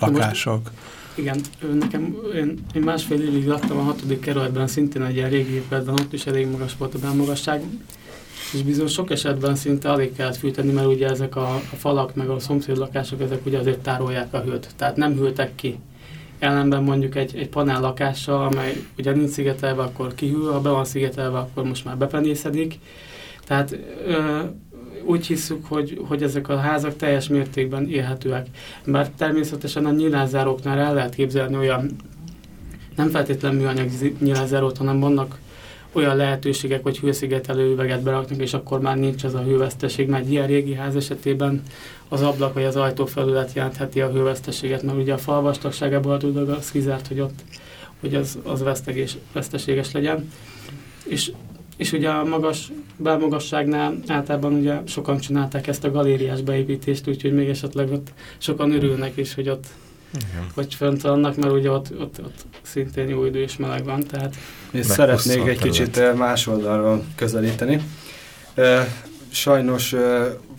S1: lakások. Most,
S3: igen, nekem, én, én másfél évig laktam a hatodik kerületben, szintén egy ilyen régi épületben, ott is elég magas volt a belmagasság, és bizony sok esetben szinte alig kellett fűteni, mert ugye ezek a, a falak, meg a szomszéd lakások, ezek ugye azért tárolják a hőt, tehát nem hűltek ki. Ellenben mondjuk egy, egy panel lakással, amely ugye nincs szigetelve, akkor kihűl, ha be van szigetelve, akkor most már bepenészedik. Tehát ö, úgy hiszük, hogy, hogy ezek a házak teljes mértékben élhetőek. Bár természetesen a nyilázáróknál el lehet képzelni olyan, nem feltétlenül műanyag nyilázárót, hanem vannak olyan lehetőségek, hogy hőszigetelő üveget beraknak, és akkor már nincs ez a hőveszteség, mert ilyen régi ház esetében az ablak vagy az ajtó felület jelentheti a hőveszteséget, mert ugye a fal vastagságából tud az kizárt, hogy ott hogy az, az vesztegés, veszteséges legyen. És és ugye a magas belmagasságnál általában ugye sokan csinálták ezt a galériás beépítést, úgyhogy még esetleg ott sokan örülnek is, hogy ott igen. hogy fönt vannak, mert ugye ott, ott, ott szintén jó idő és meleg van. Tehát
S4: és szeretnék egy kicsit más oldalról közelíteni. Sajnos,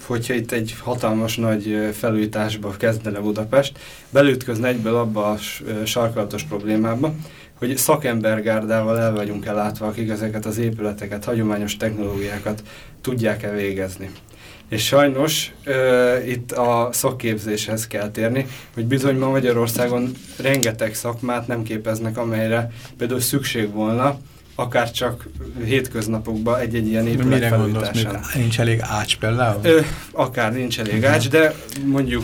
S4: hogyha itt egy hatalmas nagy felújításba kezdene Budapest, belütközne egyből abba a sarkalatos problémába, hogy szakembergárdával el vagyunk ellátva, akik ezeket az épületeket, hagyományos technológiákat tudják-e végezni. És sajnos uh, itt a szakképzéshez kell térni, hogy bizony ma Magyarországon rengeteg szakmát nem képeznek, amelyre például szükség volna, akár csak hétköznapokban egy-egy ilyen épület
S1: Mire gondolsz, nincs elég ács például? Ö,
S4: akár nincs elég ács, de mondjuk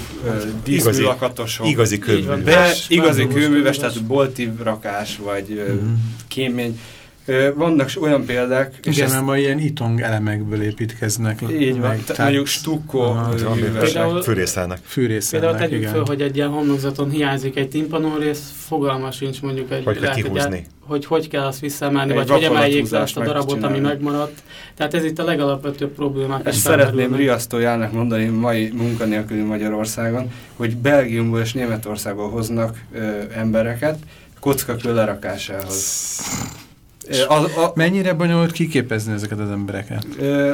S4: díszműlakatosok.
S2: Igazi
S4: kőműves. Igazi kőműves, tehát bolti rakás, vagy. -huh. kémény vannak olyan példák...
S1: És mert ma ilyen itong elemekből építkeznek.
S4: Így van, tehát mondjuk stukkó
S2: fűrészelnek.
S1: Fűrészelnek,
S3: Például tegyük föl, hogy egy ilyen homlokzaton hiányzik egy rész, fogalma sincs mondjuk egy...
S2: Hogy kell kihúzni.
S3: Hogy hogy kell azt visszaemelni, vagy hogy emeljék le azt a darabot, ami megmaradt. Tehát ez itt a legalapvetőbb problémák.
S4: Ezt szeretném riasztójának mondani mai munkanélküli Magyarországon, hogy Belgiumból és Németországból hoznak ö, embereket kockakő lerakásához.
S1: A, a, mennyire bonyolult kiképezni ezeket az embereket?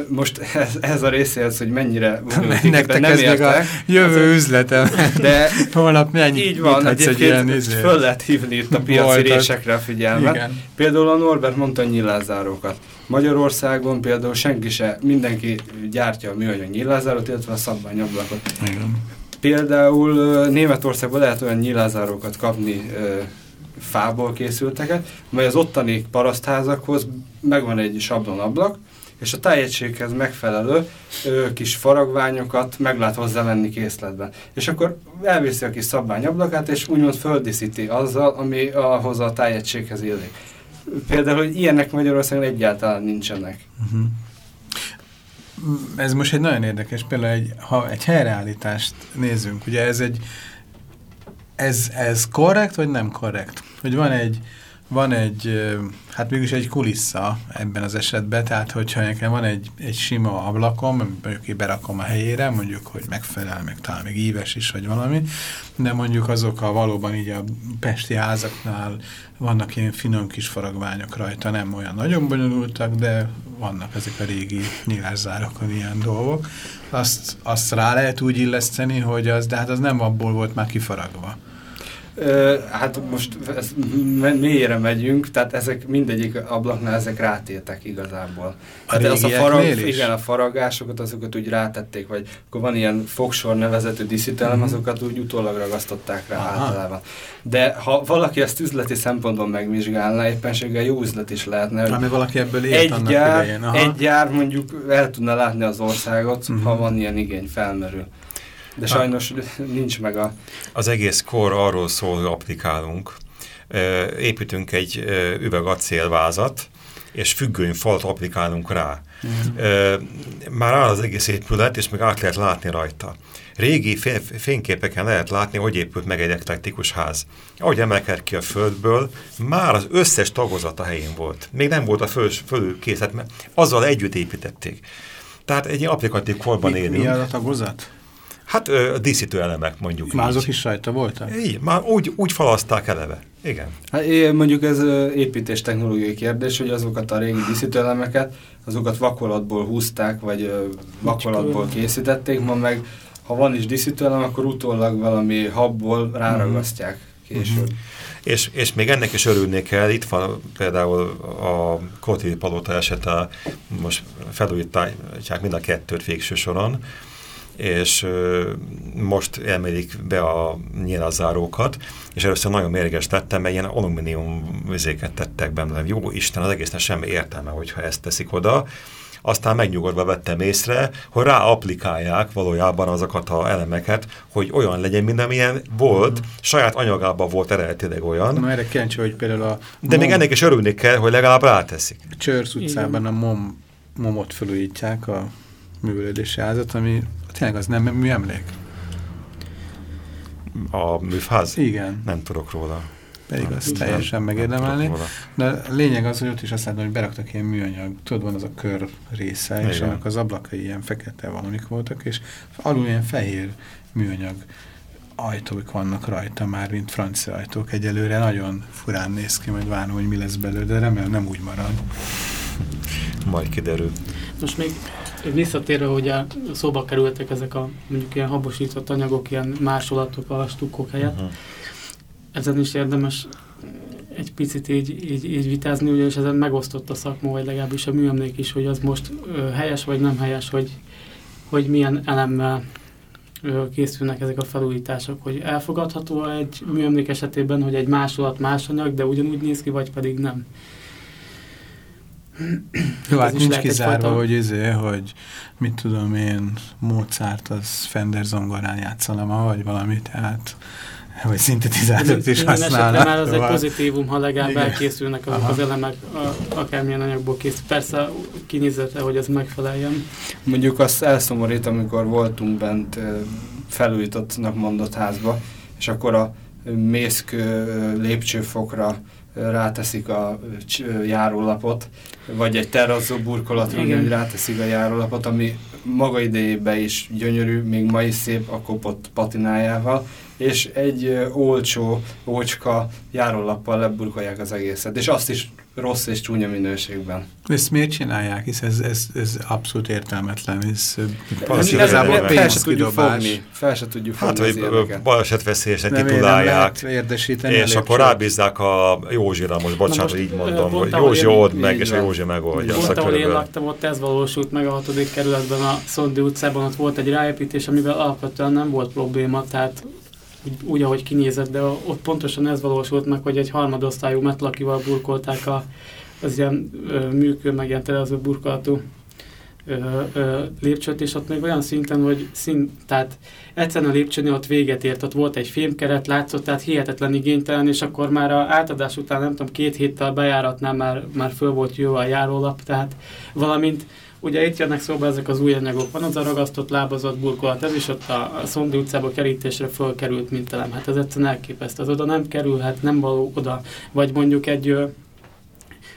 S4: Most ez, ez a része az, hogy mennyire <laughs>
S1: Nektek nem ez még a jövő az, üzletem. De <laughs> holnap mennyi
S4: Így van, egyébként izé- föl lehet hívni itt a piaci résekre a figyelmet. Igen. Például a Norbert mondta a nyilázárókat. Magyarországon például senki se, mindenki gyártja a műanyag nyilázárót, illetve a szabványablakot. Igen. Például Németországban lehet olyan nyilázárókat kapni fából készülteket, mely az ottani parasztházakhoz megvan egy sablonablak, és a tájegységhez megfelelő ö, kis faragványokat meg lehet hozzá venni készletben. És akkor elviszi a kis szabványablakát, és úgymond földíszíti azzal, ami ahhoz a tájegységhez illik. Például, hogy ilyenek Magyarországon egyáltalán nincsenek. Uh mhm. -huh.
S1: Ez most egy nagyon érdekes, például egy, ha egy helyreállítást nézzünk, ugye ez egy ez, ez korrekt, vagy nem korrekt? Hogy van egy, van egy, hát mégis egy kulissza ebben az esetben, tehát hogyha nekem van egy, egy sima ablakom, mondjuk én berakom a helyére, mondjuk, hogy megfelel, meg talán még íves is, vagy valami, de mondjuk azok a valóban így a pesti házaknál vannak ilyen finom kis faragványok rajta, nem olyan nagyon bonyolultak, de vannak ezek a régi nyilászárokon ilyen dolgok. Azt, azt rá lehet úgy illeszteni, hogy az, de hát az nem abból volt már kifaragva
S4: hát most mélyre megyünk, tehát ezek mindegyik ablaknál ezek rátétek igazából. A hát az a farag, igen, a faragásokat azokat úgy rátették, vagy akkor van ilyen fogsor nevezetű díszítelem, mm. azokat úgy utólag ragasztották rá Aha. általában. De ha valaki ezt üzleti szempontból megvizsgálná, éppenséggel jó üzlet is lehetne.
S1: Ami valaki ebből élt
S4: egy gyár, egy gyár mondjuk el tudna látni az országot, mm. ha van ilyen igény, felmerül. De sajnos nincs meg a...
S2: Az egész kor arról szól, hogy applikálunk. Építünk egy üvegacélvázat, és függönyfalt applikálunk rá. Mm. Már áll az egész épület, és meg át lehet látni rajta. Régi fényképeken lehet látni, hogy épült meg egy eklektikus ház. Ahogy emelked ki a földből, már az összes tagozat a helyén volt. Még nem volt a föl, fölül kész, hát azzal együtt építették. Tehát egy applikatív korban élünk.
S1: Mi a tagozat?
S2: Hát a díszítő elemek mondjuk
S1: Már azok is rajta voltak?
S2: Így, már úgy, úgy falaszták eleve. Igen.
S4: Hát mondjuk ez építés technológiai kérdés, hogy azokat a régi díszítőelemeket, azokat vakolatból húzták, vagy vakolatból készítették, ma meg ha van is díszítőelem, akkor utólag valami habból ráragasztják később. Uh -huh.
S2: És, és még ennek is örülnék el, itt van például a Koti Palota esete, most felújítják mind a kettőt végső soron, és most emelik be a nyilazárókat, és először nagyon mérges tettem, mert ilyen alumínium vizéket tettek benne. Jó Isten, az egésznek semmi értelme, hogyha ezt teszik oda. Aztán megnyugodva vettem észre, hogy rá applikálják valójában azokat a elemeket, hogy olyan legyen, mint amilyen volt, mm. saját anyagában volt eredetileg olyan.
S1: Na erre kíváncsi, hogy például a...
S2: De mom... még ennek is örülni kell, hogy legalább ráteszik.
S1: Csörsz utcában a mom, momot felújítják, a művelődési házat, ami Tényleg az nem műemlék?
S2: A műfáz?
S1: Igen.
S2: Nem tudok róla.
S1: Pedig azt teljesen megérdemelni. De a lényeg az, hogy ott is azt látom, hogy beraktak ilyen műanyag, tudod, van az a kör része, Igen. és annak az ablakai ilyen fekete valamik voltak, és alul ilyen fehér műanyag ajtók vannak rajta már, mint francia ajtók. Egyelőre nagyon furán néz ki, majd várom, hogy mi lesz belőle, de remélem nem úgy marad.
S2: Majd kiderül.
S3: Most még visszatérve, hogy szóba kerültek ezek a mondjuk ilyen habosított anyagok, ilyen másolatok a stukkok helyett, uh -huh. ezen is érdemes egy picit így, így, így vitázni, ugyanis ezen megosztott a szakma, vagy legalábbis a műemlék is, hogy az most ö, helyes vagy nem helyes, hogy, hogy milyen elemmel ö, készülnek ezek a felújítások, hogy elfogadható egy műemlék esetében, hogy egy másolat más anyag, de ugyanúgy néz ki, vagy pedig nem.
S1: Jó, hát nincs kizárva, hogy, izé, hogy mit tudom én, Mozart az Fender zongorán játszana ma, vagy valami, tehát vagy szintetizátort is használnak.
S3: Már az egy pozitívum, ha legalább Igen. elkészülnek azok Aha. az elemek, a, akármilyen anyagból készül. Persze kinézete, hogy ez megfeleljen.
S4: Mondjuk azt elszomorít, amikor voltunk bent felújítottnak mondott házba, és akkor a mészk lépcsőfokra ráteszik a járólapot, vagy egy terrazzó burkolatra, hogy ráteszik a járólapot, ami maga idejében is gyönyörű, még ma is szép a kopott patinájával, és egy olcsó, ócska járólappal leburkolják az egészet, és azt is rossz és csúnya minőségben.
S1: Ezt miért csinálják? Hisz ez, ez, ez abszolút értelmetlen. Ez,
S4: ez igazából fel se tudjuk fogni. Fel se tudjuk
S2: hát, hogy balesetveszélyesen titulálják, és akkor rábízzák a Józsira, most bocsánat, most, így mondom, hogy Józsi old meg, és a Józsi megoldja.
S3: Pont ahol én laktam, ott ez valósult meg a hatodik kerületben, a Szondi utcában, ott volt egy ráépítés, amivel alapvetően nem volt probléma, tehát úgy, úgy, ahogy kinézett, de ott pontosan ez valósult meg, hogy egy harmadosztályú metlakival burkolták a, az ilyen műkő, meg ilyen terező burkolatú ö, ö, lépcsőt, és ott még olyan szinten, hogy szint, tehát egyszerűen a lépcsőnél ott véget ért, ott volt egy fémkeret, látszott, tehát hihetetlen igénytelen, és akkor már a átadás után, nem tudom, két héttel bejáratnál már, már föl volt jó a járólap, tehát valamint Ugye itt jönnek szóba ezek az új anyagok. Van az a ragasztott lábazott burkolat, ez is ott a, Szondi utcába kerítésre fölkerült, mint elem. Hát ez egyszerűen elképesztő. Az oda nem kerülhet, nem való oda. Vagy mondjuk egy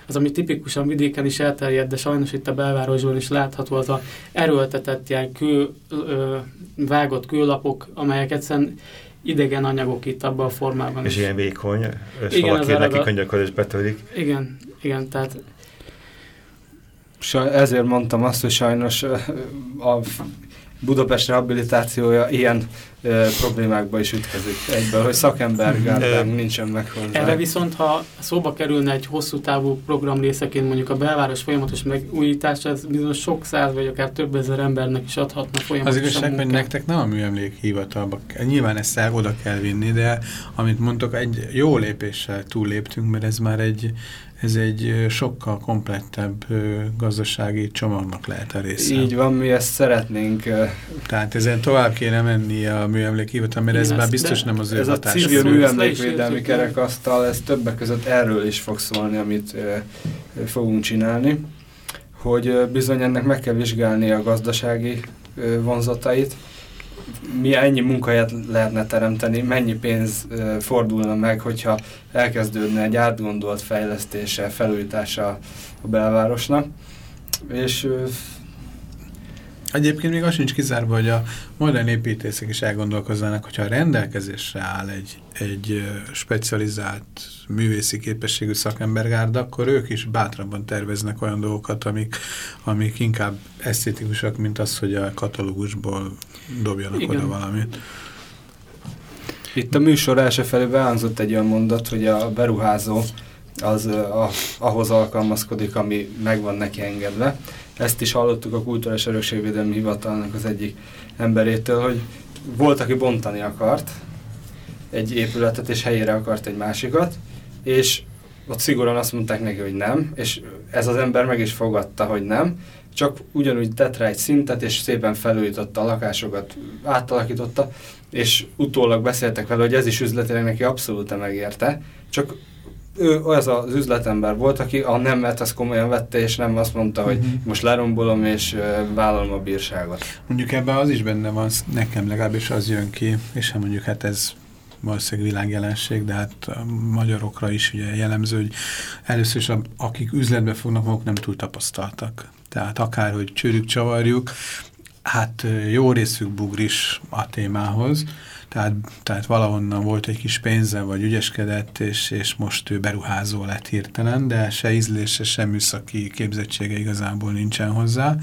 S3: az, ami tipikusan vidéken is elterjed, de sajnos itt a belvárosban is látható, az a erőltetett ilyen kő, ö, vágott kőlapok, amelyek egyszerűen idegen anyagok itt abban a formában
S2: És is. ilyen vékony, és igen, valaki neki könyököl és betörik.
S3: Igen, igen, tehát
S4: ezért mondtam azt, hogy sajnos a Budapest rehabilitációja ilyen e, problémákba is ütközik egyből, hogy szakembergárdánk nincsen meg hozzá.
S3: Erre viszont, ha szóba kerülne egy hosszú távú program részeként mondjuk a belváros folyamatos megújítás, ez bizonyos sok száz vagy akár több ezer embernek is adhatna folyamatosan
S1: Az igazság, hogy nektek nem a műemlék hivatalba, nyilván ezt el oda kell vinni, de amit mondtok, egy jó lépéssel túlléptünk, mert ez már egy ez egy sokkal komplettebb gazdasági csomagnak lehet a része.
S4: Így van, mi ezt szeretnénk.
S1: Tehát ezen tovább kéne menni a műemlékhivatal, mert ez már biztos nem az ő
S4: Ez a civil műemlékvédelmi kerekasztal, ez többek között erről is fog szólni, amit fogunk csinálni, hogy bizony ennek meg kell vizsgálni a gazdasági vonzatait, mi ennyi munkahelyet lehetne teremteni, mennyi pénz fordulna meg, hogyha elkezdődne egy átgondolt fejlesztése, felújítása a belvárosnak. És
S1: Egyébként még az sincs kizárva, hogy a modern építészek is elgondolkoznának, hogyha a rendelkezésre áll egy, egy specializált művészi képességű szakembergárda, akkor ők is bátrabban terveznek olyan dolgokat, amik, amik inkább esztétikusak, mint az, hogy a katalógusból dobjanak Igen. oda valamit.
S4: Itt a műsor első felé beánzott egy olyan mondat, hogy a beruházó az a, ahhoz alkalmazkodik, ami meg van neki engedve. Ezt is hallottuk a Kulturális Örökségvédelmi Hivatalnak az egyik emberétől, hogy volt, aki bontani akart egy épületet, és helyére akart egy másikat, és ott szigorúan azt mondták neki, hogy nem, és ez az ember meg is fogadta, hogy nem, csak ugyanúgy tett rá egy szintet, és szépen felújította a lakásokat, átalakította, és utólag beszéltek vele, hogy ez is üzletileg neki abszolút megérte, csak ő az az üzletember volt, aki a nemet azt komolyan vette, és nem azt mondta, hogy uh mhm. -huh. most lerombolom, és uh, vállalom a bírságot.
S1: Mondjuk ebben az is benne van, nekem legalábbis az jön ki, és hát mondjuk hát ez valószínűleg világjelenség, de hát a magyarokra is ugye jellemző, hogy először is a, akik üzletbe fognak, maguk nem túl tapasztaltak. Tehát akárhogy csőrük, csavarjuk, hát jó részük bugris a témához, tehát, tehát valahonnan volt egy kis pénze, vagy ügyeskedett, és, és most ő beruházó lett hirtelen, de se ízlése, se műszaki képzettsége igazából nincsen hozzá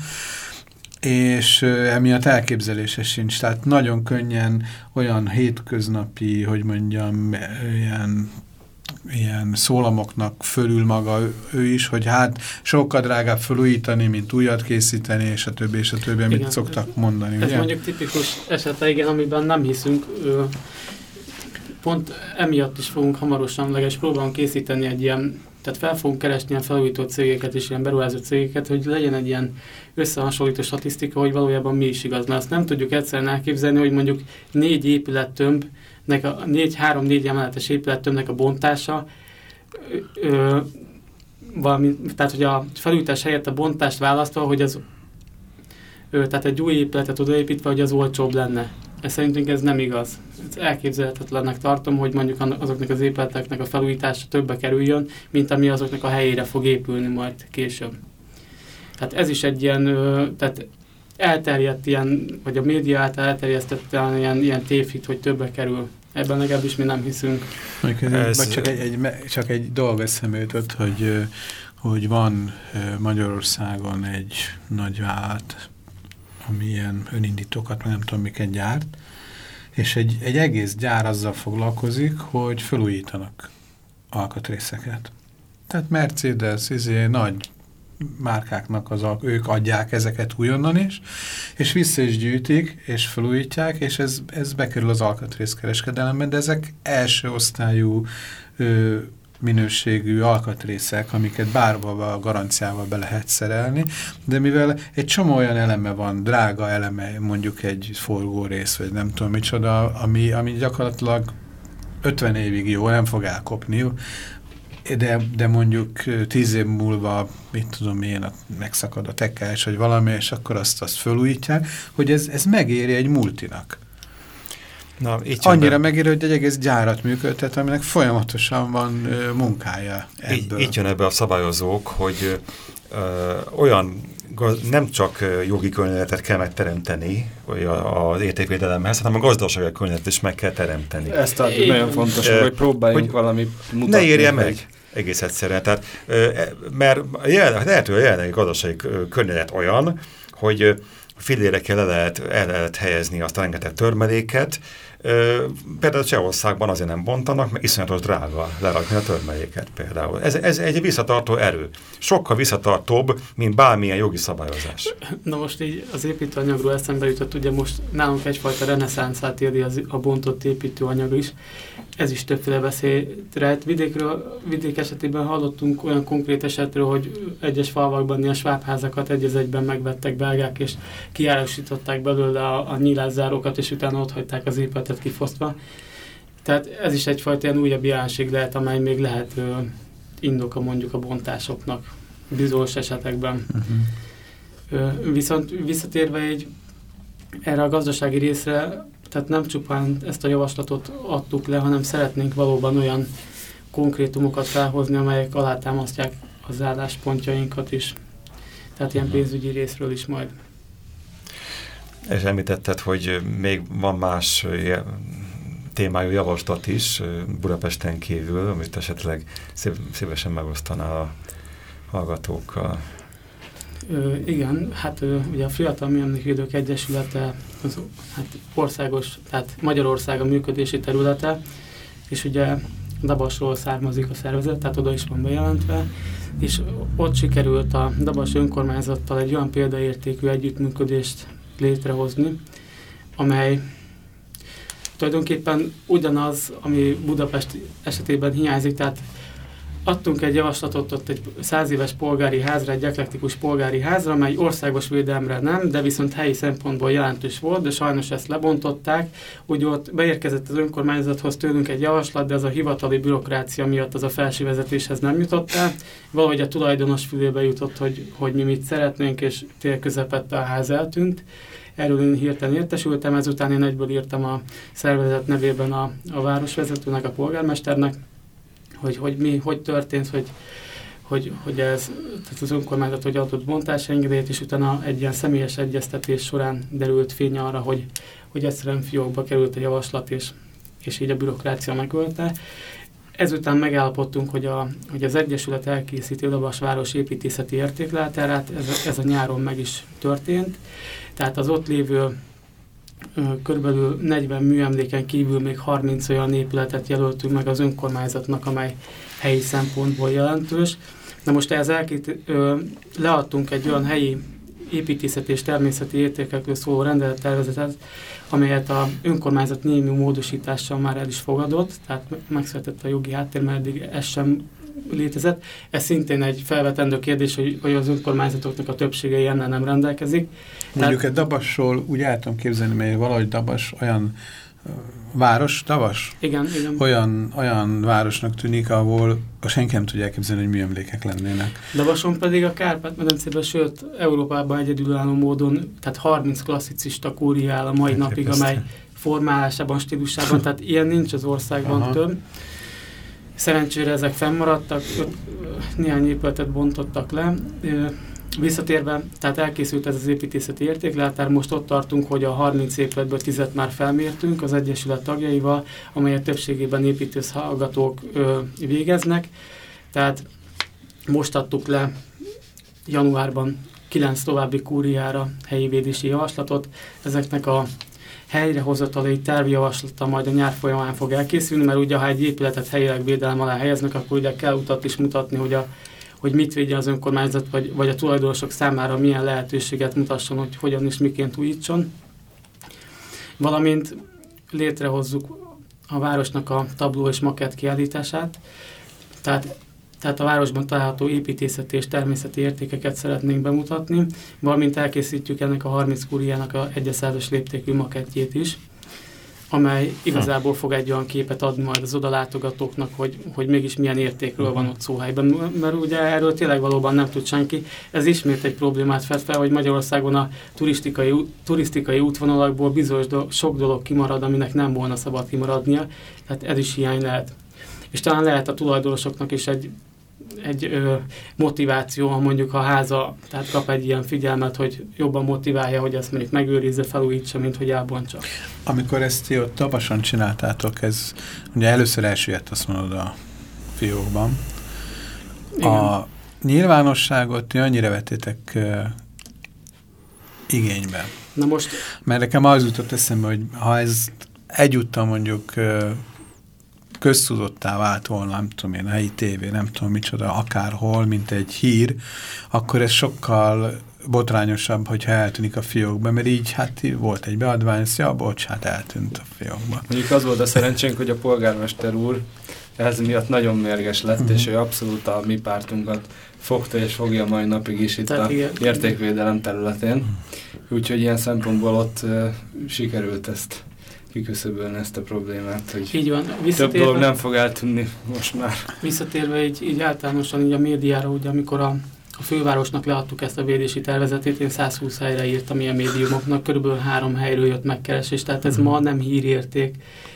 S1: és emiatt elképzelése sincs. Tehát nagyon könnyen olyan hétköznapi, hogy mondjam, ilyen ilyen szólamoknak fölül maga ő, is, hogy hát sokkal drágább felújítani, mint újat készíteni, és a többi, és a többi, amit igen, szoktak mondani.
S3: Ez ugye? mondjuk tipikus esete, igen, amiben nem hiszünk. Pont emiatt is fogunk hamarosan, legalábbis próbálunk készíteni egy ilyen tehát fel fogunk keresni ilyen felújító cégeket és ilyen beruházó cégeket, hogy legyen egy ilyen összehasonlító statisztika, hogy valójában mi is igaz. Mert azt nem tudjuk egyszerűen elképzelni, hogy mondjuk négy épülettömbnek, a négy, három-négy emeletes épülettömbnek a bontása, ö, valami, tehát hogy a felújítás helyett a bontást választva, hogy az ö, tehát egy új épületet odaépítve, hogy az olcsóbb lenne. Ez szerintünk ez nem igaz. Ez elképzelhetetlennek tartom, hogy mondjuk azoknak az épületeknek a felújítása többe kerüljön, mint ami azoknak a helyére fog épülni majd később. Tehát ez is egy ilyen, tehát elterjedt ilyen, vagy a média által elterjesztett ilyen, ilyen tévhit, hogy többe kerül. Ebben legalábbis mi nem hiszünk.
S1: Ez, csak egy, egy, csak egy dolog eszembe jutott, hogy, hogy van Magyarországon egy nagy vállalat, ami ilyen önindítókat, nem tudom miket gyárt, és egy, egy egész gyár azzal foglalkozik, hogy felújítanak alkatrészeket. Tehát Mercedes, izé, nagy márkáknak az, ők adják ezeket újonnan is, és vissza is gyűjtik, és felújítják, és ez, ez bekerül az alkatrészkereskedelembe, de ezek első osztályú ö, minőségű alkatrészek, amiket bárhova a garanciával be lehet szerelni, de mivel egy csomó olyan eleme van, drága eleme, mondjuk egy forgórész, vagy nem tudom micsoda, ami, ami gyakorlatilag 50 évig jó, nem fog elkopni, de, de mondjuk tíz év múlva, mit tudom én, megszakad a tekás, vagy valami, és akkor azt, azt fölújítják, hogy ez, ez megéri egy multinak. Na, így Annyira be. megérő, hogy egy egész gyárat működtet, aminek folyamatosan van ö, munkája
S2: ebből. Így, így jön ebbe a szabályozók, hogy ö, olyan nem csak jogi környezetet kell megteremteni az értékvédelemhez, hanem a gazdasági környezetet is meg kell teremteni.
S4: Ezt a, nagyon fontos, hogy próbáljunk hogy valami
S2: mutatni. Ne érje meg! Egész egyszerűen. Tehát, e, mert lehet, hogy a jelenlegi gazdasági környezet olyan, hogy fillérekkel le lehet, el lehet helyezni azt a rengeteg törmeléket, Például Csehországban azért nem bontanak, mert iszonyatos drága lerakni a törmeléket például. Ez, ez egy visszatartó erő. Sokkal visszatartóbb, mint bármilyen jogi szabályozás.
S3: Na most így az építőanyagról eszembe jutott, ugye most nálunk egyfajta reneszánszát éri az, a bontott építőanyag is. Ez is többféle veszélyre. Vidékről, vidék esetében hallottunk olyan konkrét esetről, hogy egyes falvakban ilyen svábházakat egy egyben megvettek belgák, és kiárosították belőle a, a nyílászárókat, és utána ott hagyták az épületet kifosztva. Tehát ez is egyfajta ilyen újabb jelenség lehet, amely még lehet ö, indoka mondjuk a bontásoknak bizonyos esetekben. Uh-huh. Ö, viszont visszatérve egy erre a gazdasági részre, tehát nem csupán ezt a javaslatot adtuk le, hanem szeretnénk valóban olyan konkrétumokat felhozni, amelyek alátámasztják az álláspontjainkat is. Tehát ilyen mhm. pénzügyi részről is majd.
S2: És említetted, hogy még van más témájú javaslat is Budapesten kívül, amit esetleg szívesen megosztanál a hallgatókkal.
S3: Igen, hát ugye a Fiatal Műemlékvédők Egyesülete az hát országos, tehát Magyarország a működési területe, és ugye Dabasról származik a szervezet, tehát oda is van bejelentve, és ott sikerült a Dabas önkormányzattal egy olyan példaértékű együttműködést létrehozni, amely tulajdonképpen ugyanaz, ami Budapest esetében hiányzik, tehát adtunk egy javaslatot ott egy száz éves polgári házra, egy eklektikus polgári házra, amely országos védelemre nem, de viszont helyi szempontból jelentős volt, de sajnos ezt lebontották. Úgy ott beérkezett az önkormányzathoz tőlünk egy javaslat, de az a hivatali bürokrácia miatt az a felső vezetéshez nem jutott el. Valahogy a tulajdonos fülébe jutott, hogy, hogy mi mit szeretnénk, és tél közepette a ház eltűnt. Erről én hirtelen értesültem, ezután én egyből írtam a szervezet nevében a, a városvezetőnek, a polgármesternek, hogy, hogy mi, hogy történt, hogy, hogy, hogy ez, tehát az önkormányzat, hogy adott bontásengedélyt, és utána egy ilyen személyes egyeztetés során derült fény arra, hogy, hogy egyszerűen fiókba került a javaslat, és, és így a bürokrácia megölte. Ezután megállapodtunk, hogy, a, hogy az Egyesület elkészíti a város építészeti értéklátárát, ez, ez a nyáron meg is történt. Tehát az ott lévő körülbelül 40 műemléken kívül még 30 olyan épületet jelöltünk meg az önkormányzatnak, amely helyi szempontból jelentős. Na most ehhez elkét, ö, leadtunk egy olyan helyi építészeti és természeti értékekről szóló rendelettervezetet, amelyet a önkormányzat némi módosítással már el is fogadott, tehát megszületett a jogi háttér, mert eddig ez sem létezett. Ez szintén egy felvetendő kérdés, hogy, hogy az önkormányzatoknak a többsége ilyennel nem rendelkezik.
S1: Mondjuk egy Dabasról úgy el tudom képzelni, mert valahogy Dabas olyan város, Davas?
S3: Igen, igen.
S1: Olyan, olyan városnak tűnik, ahol senki nem tudja elképzelni, hogy műemlékek lennének.
S3: Davason pedig a Kárpát-medencében, sőt, Európában egyedülálló módon, tehát 30 klasszicista kúria áll a mai hát napig, amely formálásában, stílusában, tehát ilyen nincs az országban Aha. több. Szerencsére ezek fennmaradtak, öt, néhány épületet bontottak le. Visszatérve, tehát elkészült ez az építészeti értéklátár, most ott tartunk, hogy a 30 épületből 10 már felmértünk az Egyesület tagjaival, amelyet többségében építőszhallgatók végeznek. Tehát most adtuk le januárban 9 további kúriára helyi védési javaslatot. Ezeknek a helyrehozatalai tervjavaslata majd a nyár folyamán fog elkészülni, mert ugye ha egy épületet helyileg védelem alá helyeznek, akkor ugye kell utat is mutatni, hogy, a, hogy mit védje az önkormányzat, vagy, vagy a tulajdonosok számára milyen lehetőséget mutasson, hogy hogyan és miként újítson. Valamint létrehozzuk a városnak a tabló és makett kiállítását, tehát tehát a városban található építészeti és természeti értékeket szeretnénk bemutatni, valamint elkészítjük ennek a 30 kúriának a 100-as léptékű makettjét is, amely igazából fog egy olyan képet adni majd az odalátogatóknak, hogy, hogy mégis milyen értékről van ott szó helyben, mert ugye erről tényleg valóban nem tud senki. Ez ismét egy problémát fed fel, hogy Magyarországon a turisztikai, turisztikai útvonalakból bizonyos do, sok dolog kimarad, aminek nem volna szabad kimaradnia, tehát ez is hiány lehet. És talán lehet a tulajdonosoknak is egy egy ö, motiváció, ha mondjuk a háza tehát kap egy ilyen figyelmet, hogy jobban motiválja, hogy ezt mondjuk megőrizze, felújítsa, mint hogy elbontsa.
S1: Amikor ezt ti ott tapasan csináltátok, ez ugye először elsüllyedt, azt mondod a fiókban. Igen. A nyilvánosságot ti annyira vettétek uh, igénybe.
S3: Na most...
S1: Mert nekem az jutott eszembe, hogy ha ez egyúttal mondjuk uh, köztudottá vált volna, nem tudom én, helyi tévé, nem tudom micsoda, akárhol, mint egy hír, akkor ez sokkal botrányosabb, hogyha eltűnik a fiókba, mert így hát volt egy beadvány, ja, bocs, hát eltűnt a fiókba.
S4: Mondjuk az volt a szerencsénk, hogy a polgármester úr ez miatt nagyon mérges lett, uh -huh. és ő abszolút a mi pártunkat fogta és fogja mai napig is itt Tehát a igen. értékvédelem területén. Úgyhogy ilyen szempontból ott uh, sikerült ezt kiküszöbölni ezt a problémát, hogy így van. több dolog nem fog eltűnni most már.
S3: Visszatérve így, így általánosan így a médiára, ugye amikor a, a fővárosnak leadtuk ezt a védési tervezetét, én 120 helyre írtam ilyen médiumoknak, körülbelül három helyről jött megkeresés, tehát ez mm. ma nem hírérték.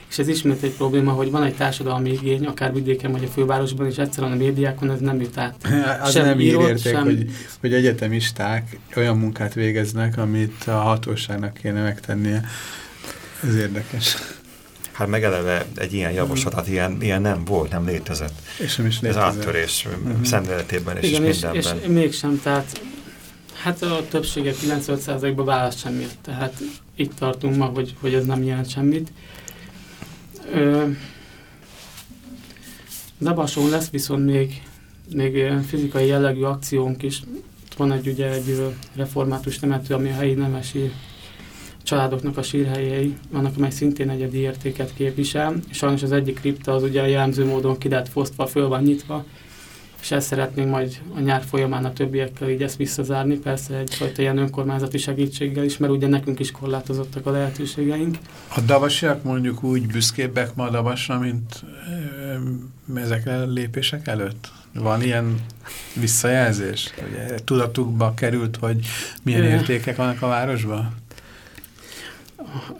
S3: És ez ismét egy probléma, hogy van egy társadalmi igény, akár vidéken vagy a fővárosban, és egyszerűen a médiákon ez nem jut át. <laughs>
S1: Az sem nem írott, érték, sem... hogy, hogy egyetemisták olyan munkát végeznek, amit a hatóságnak kéne megtennie. Ez érdekes.
S2: Hát megeleve egy ilyen javaslat, hát ilyen, ilyen nem volt, nem létezett.
S1: És nem is
S2: létezett. Ez áttörés uh mhm. -huh. szemléletében és, Igen, és mindenben.
S3: És, és mégsem, tehát hát a többsége 95%-ban választ sem jött, tehát itt tartunk ma, hogy, hogy ez nem jelent semmit. Ö, Dabasón lesz viszont még, még fizikai jellegű akciónk is. Van egy ugye egy református temető, ami a helyi nemesi családoknak a sírhelyei vannak, amely szintén egyedi értéket képvisel. Sajnos az egyik kripta az ugye jellemző módon ki lett fosztva, föl van nyitva, és ezt szeretnénk majd a nyár folyamán a többiekkel így ezt visszazárni, persze egyfajta ilyen önkormányzati segítséggel is, mert ugye nekünk is korlátozottak a lehetőségeink.
S1: A davasiak mondjuk úgy büszkébbek ma a davasra, mint ezekre a lépések előtt? Van ilyen visszajelzés? Ugye, tudatukba került, hogy milyen értékek vannak a városban?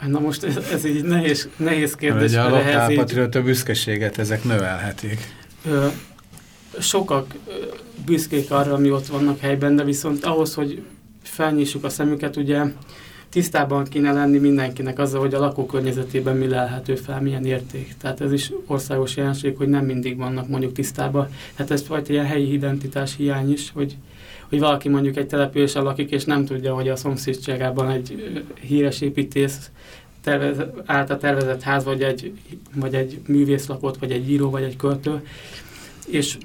S3: Na most ez, ez egy nehéz, nehéz kérdés.
S1: Ugye a lokálpatriota büszkeséget ezek növelhetik. Ö,
S3: sokak büszkék arra, ami ott vannak helyben, de viszont ahhoz, hogy felnyissuk a szemüket, ugye tisztában kéne lenni mindenkinek azzal, hogy a lakókörnyezetében mi lelhető fel, milyen érték. Tehát ez is országos jelenség, hogy nem mindig vannak mondjuk tisztában. Tehát ez fajta ilyen helyi identitás hiány is, hogy hogy valaki mondjuk egy településen lakik, és nem tudja, hogy a szomszédságában egy híres építész tervez, által tervezett ház, vagy egy, vagy egy művészlapot, vagy egy író, vagy egy költő, és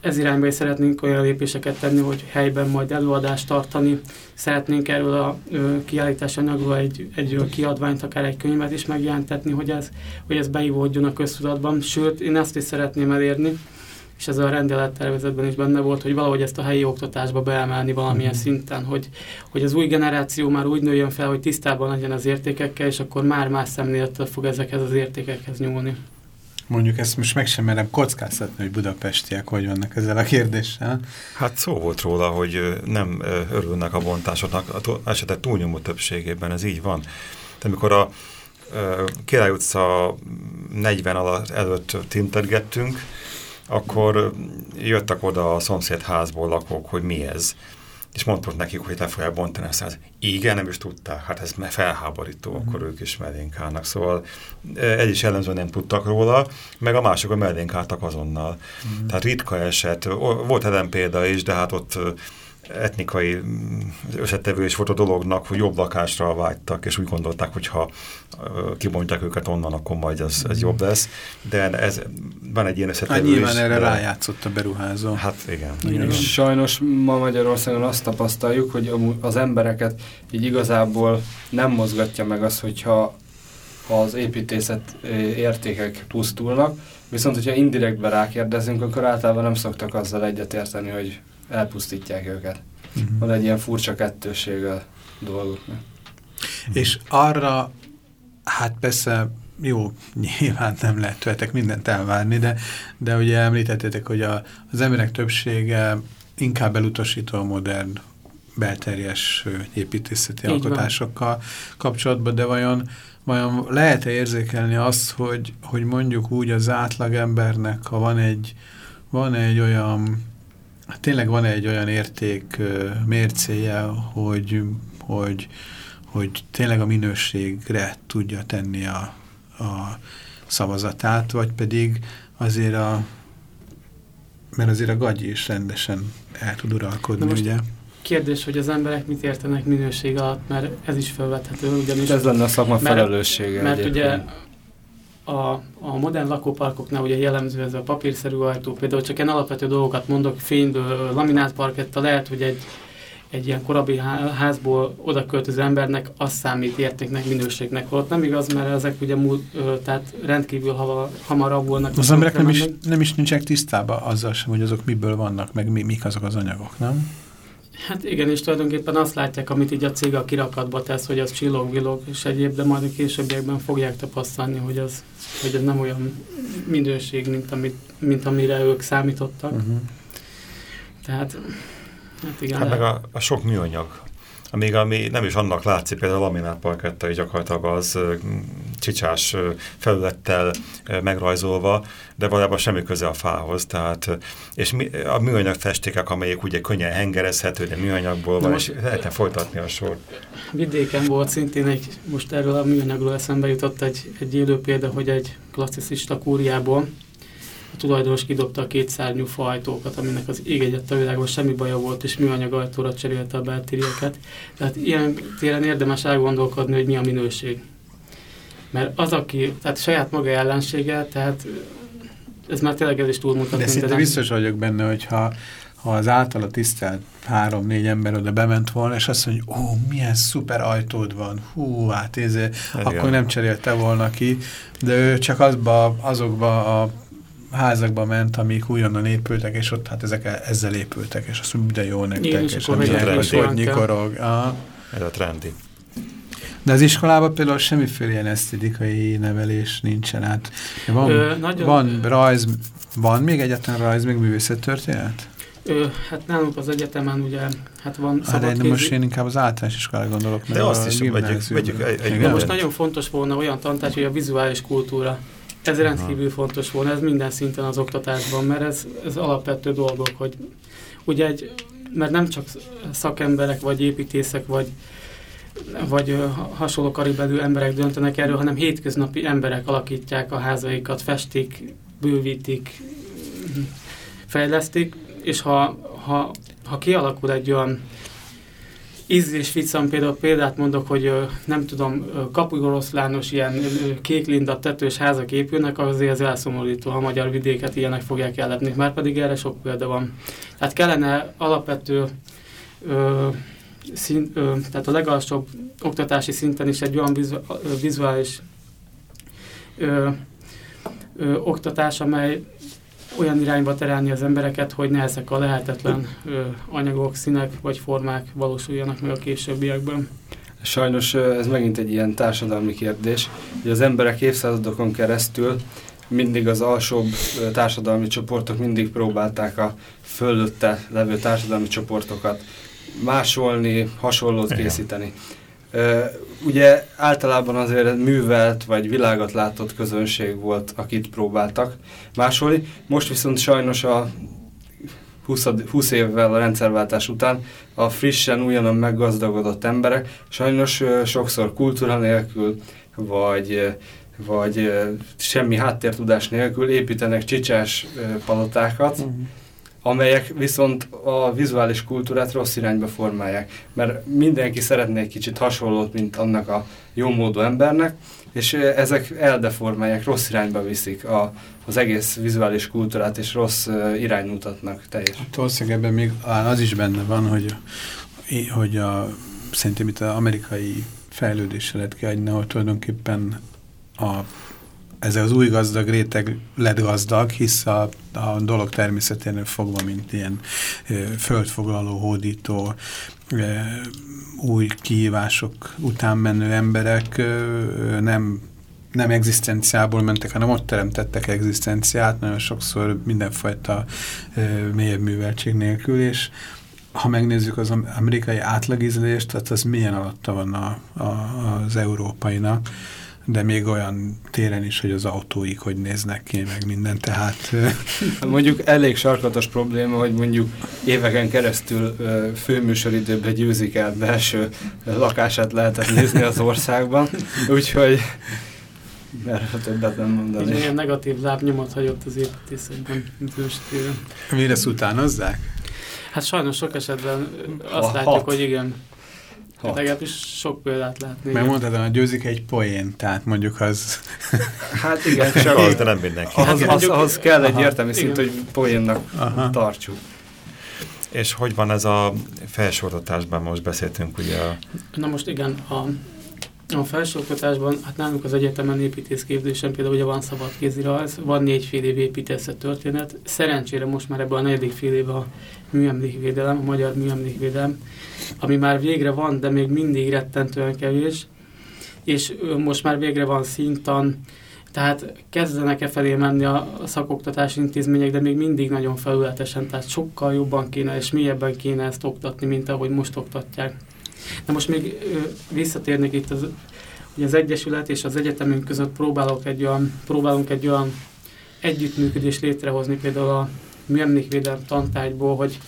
S3: ez irányba is szeretnénk olyan lépéseket tenni, hogy helyben majd előadást tartani. Szeretnénk erről a kiállítás anyagról egy, egy kiadványt, akár egy könyvet is megjelentetni, hogy ez, hogy ez beivódjon a köztudatban. Sőt, én ezt is szeretném elérni, és ez a rendelettervezetben is benne volt, hogy valahogy ezt a helyi oktatásba beemelni valamilyen mm. szinten, hogy, hogy az új generáció már úgy nőjön fel, hogy tisztában legyen az értékekkel, és akkor már más szemlélettel fog ezekhez az értékekhez nyúlni.
S1: Mondjuk ezt most meg sem merem kockáztatni, hogy budapestiek hogy vannak ezzel a kérdéssel.
S2: Hát szó volt róla, hogy nem örülnek a bontásoknak, esetek túlnyomó többségében ez így van. De amikor a Király utca 40 alatt előtt tintergettünk, akkor jöttek oda a szomszéd házból lakók, hogy mi ez. És mondtuk nekik, hogy le fogják bontani ezt. Hát, igen, nem is tudták. Hát ez felháborító, mm. akkor ők is mellénk állnak. Szóval egy is jellemző nem tudtak róla, meg a mások a mellénk álltak azonnal. Mm. Tehát ritka eset. Volt ellen példa is, de hát ott etnikai mm, összetevő is volt a dolognak, hogy jobb lakásra vágytak, és úgy gondolták, hogy ha kibontják őket onnan, akkor majd ez, ez jobb lesz. De ez, van egy ilyen összetevő hát
S1: nyilván is. erre de... rájátszott a beruházó.
S2: Hát igen.
S4: igen. igen. Sajnos ma Magyarországon azt tapasztaljuk, hogy az embereket így igazából nem mozgatja meg az, hogyha az építészet értékek pusztulnak, viszont hogyha indirektbe rákérdezünk, akkor általában nem szoktak azzal egyetérteni, hogy elpusztítják őket. Uh mhm. -huh. Van egy ilyen furcsa kettőség a dolgoknak.
S1: És arra, hát persze jó, <laughs> nyilván nem lehet tőletek mindent elvárni, de, de ugye említettétek, hogy a, az emberek többsége inkább elutasító a modern belterjes építészeti Így alkotásokkal van. kapcsolatban, de vajon, vajon lehet-e érzékelni azt, hogy, hogy mondjuk úgy az átlagembernek, ha van egy, van egy olyan tényleg van egy olyan érték mércéje, hogy, hogy, hogy tényleg a minőségre tudja tenni a, a szavazatát, vagy pedig azért a mert azért a gagy is rendesen el tud uralkodni, ugye?
S3: Kérdés, hogy az emberek mit értenek minőség alatt, mert ez is felvethető, ugyanis...
S4: Ez lenne a szakma felelőssége.
S3: Mert, mert ugye a, a modern lakóparkoknál ugye jellemző ez a papírszerű ajtó, például csak ilyen alapvető dolgokat mondok, fényből, laminált parketta, lehet, hogy egy, egy ilyen korabbi házból oda költöző embernek az számít értéknek, minőségnek. Ott nem igaz, mert ezek ugye múlt, tehát rendkívül hamar avulnak.
S1: Az emberek nem is, nem is nincsenek tisztában azzal sem, hogy azok miből vannak, meg mi, mik azok az anyagok, nem?
S3: Hát igen, és tulajdonképpen azt látják, amit így a cég a kirakatba tesz, hogy az csillog-villog és egyéb, de majd a későbbiekben fogják tapasztalni, hogy az, hogy ez nem olyan minőség, mint, amit, mint amire ők számítottak. Uh mhm. -huh. Tehát,
S2: hát igen. Hát meg a, a sok műanyag, amíg ami nem is annak látszik, például a laminát parketta, gyakorlatilag az csicsás felülettel megrajzolva, de valójában semmi köze a fához. Tehát, és mi, a műanyag festékek, amelyek ugye könnyen hengerezhető, de műanyagból van, és lehetne folytatni a sort.
S3: Vidéken volt szintén egy, most erről a műanyagról eszembe jutott egy, egy élő példa, hogy egy klasszicista kúriából tulajdonos kidobta a két szárnyú fajtókat, aminek az ég egyet a világban semmi baja volt, és műanyag ajtóra cserélte a beltérieket. Tehát ilyen téren érdemes elgondolkodni, hogy mi a minőség. Mert az, aki, tehát saját maga ellensége, tehát ez már tényleg ez is túlmutat.
S1: De szinte biztos vagyok benne, hogyha ha az általa tisztelt három-négy ember oda bement volna, és azt mondja, ó, milyen szuper ajtód van, hú, hát ez, akkor nem cserélte volna ki, de ő csak azba, azokba a házakba ment, amik újonnan épültek, és ott hát ezek ezzel épültek, és azt mondja, de jó nektek, Igen, és, és amilyen, hogy nyikorog.
S2: Ez a trendi.
S1: De az iskolában például semmiféle ilyen esztétikai nevelés nincsen. Hát van, Ö, nagyon... van rajz, van még egyetlen rajz, még művészettörténet?
S3: Ö, hát nálunk az egyetemen ugye, hát van
S1: hát de most én inkább az általános iskolára gondolok.
S2: De azt is vegyük, vegyük egy, egy
S3: de most nagyon fontos volna olyan tantárgy, hogy a vizuális kultúra. Ez rendkívül fontos volna, ez minden szinten az oktatásban, mert ez, ez alapvető dolgok, hogy ugye egy, mert nem csak szakemberek, vagy építészek, vagy vagy hasonló karibelű emberek döntenek erről, hanem hétköznapi emberek alakítják a házaikat, festik, bővítik, fejlesztik, és ha, ha, ha kialakul egy olyan ízlés viccam például példát mondok, hogy nem tudom, kapugoroszlános ilyen kéklinda tetős házak épülnek, azért az elszomorító, a magyar vidéket ilyenek fogják ellepni. Már pedig erre sok példa van. Tehát kellene alapvető ö, szín, ö, tehát a legalsóbb oktatási szinten is egy olyan vizuális ö, ö, oktatás, amely olyan irányba terelni az embereket, hogy ne ezek a lehetetlen ö, anyagok, színek vagy formák valósuljanak meg a későbbiekben.
S4: Sajnos ez megint egy ilyen társadalmi kérdés, hogy az emberek évszázadokon keresztül mindig az alsóbb társadalmi csoportok mindig próbálták a fölötte levő társadalmi csoportokat másolni, hasonlót készíteni. Ugye általában azért művelt vagy világot látott közönség volt, akit próbáltak másolni. Most viszont sajnos a 20, 20 évvel a rendszerváltás után a frissen, újonnan meggazdagodott emberek sajnos sokszor kultúra nélkül, vagy, vagy semmi háttértudás nélkül építenek csicsás palotákat, uh mhm. -huh amelyek viszont a vizuális kultúrát rossz irányba formálják. Mert mindenki szeretne egy kicsit hasonlót, mint annak a jómódú embernek, és ezek eldeformálják, rossz irányba viszik a, az egész vizuális kultúrát, és rossz irány mutatnak teljesen.
S1: Hát valószínűleg ebben még az is benne van, hogy, hogy a, szerintem itt az amerikai fejlődésre lehet kiadni, hogy tulajdonképpen a ez az új gazdag réteg lett gazdag, hisz a, a dolog természeténél fogva, mint ilyen ö, földfoglaló, hódító, ö, új kihívások után menő emberek ö, nem nem egzisztenciából mentek, hanem ott teremtettek egzisztenciát, nagyon sokszor mindenfajta ö, mélyebb műveltség nélkül, és ha megnézzük az amerikai átlagizlést, tehát az milyen alatta van a, a, az európainak, de még olyan téren is, hogy az autóik hogy néznek ki, meg minden, tehát... <laughs>
S4: Mondjuk elég sarkatos probléma, hogy mondjuk éveken keresztül főműsoridőben győzik el belső lakását lehetett nézni az országban, <laughs> úgyhogy mert többet nem mondani.
S3: Így ilyen negatív lábnyomot hagyott az építészetben téren.
S1: Mire utánozzák?
S3: Hát sajnos sok esetben azt ha, látjuk, hat. hogy igen, Hát legalábbis sok példát látni.
S1: Mert mondtad, hogy győzik egy poén, tehát mondjuk az...
S4: Hát igen, csak
S2: az, de nem mindenki.
S4: Ahhoz, az, az, ahhoz kell egy értelmi szint, hogy poénnak Aha. tartsuk.
S2: És hogy van ez a felsoroltatásban, most beszéltünk ugye a...
S3: Na most igen, a, a felsőoktatásban, hát nálunk az egyetemen építészképzésen például ugye van szabad kézirajz, van négy fél év építészet történet. Szerencsére most már ebben a negyedik fél évben a műemlékvédelem, a magyar műemlékvédelem, ami már végre van, de még mindig rettentően kevés, és most már végre van szintan, tehát kezdenek e felé menni a szakoktatási intézmények, de még mindig nagyon felületesen, tehát sokkal jobban kéne és mélyebben kéne ezt oktatni, mint ahogy most oktatják. De most még visszatérnék itt az, hogy az Egyesület és az egyetemünk között próbálok egy olyan, próbálunk egy olyan együttműködést létrehozni például a műemlékvédelem tantárgyból, hogy,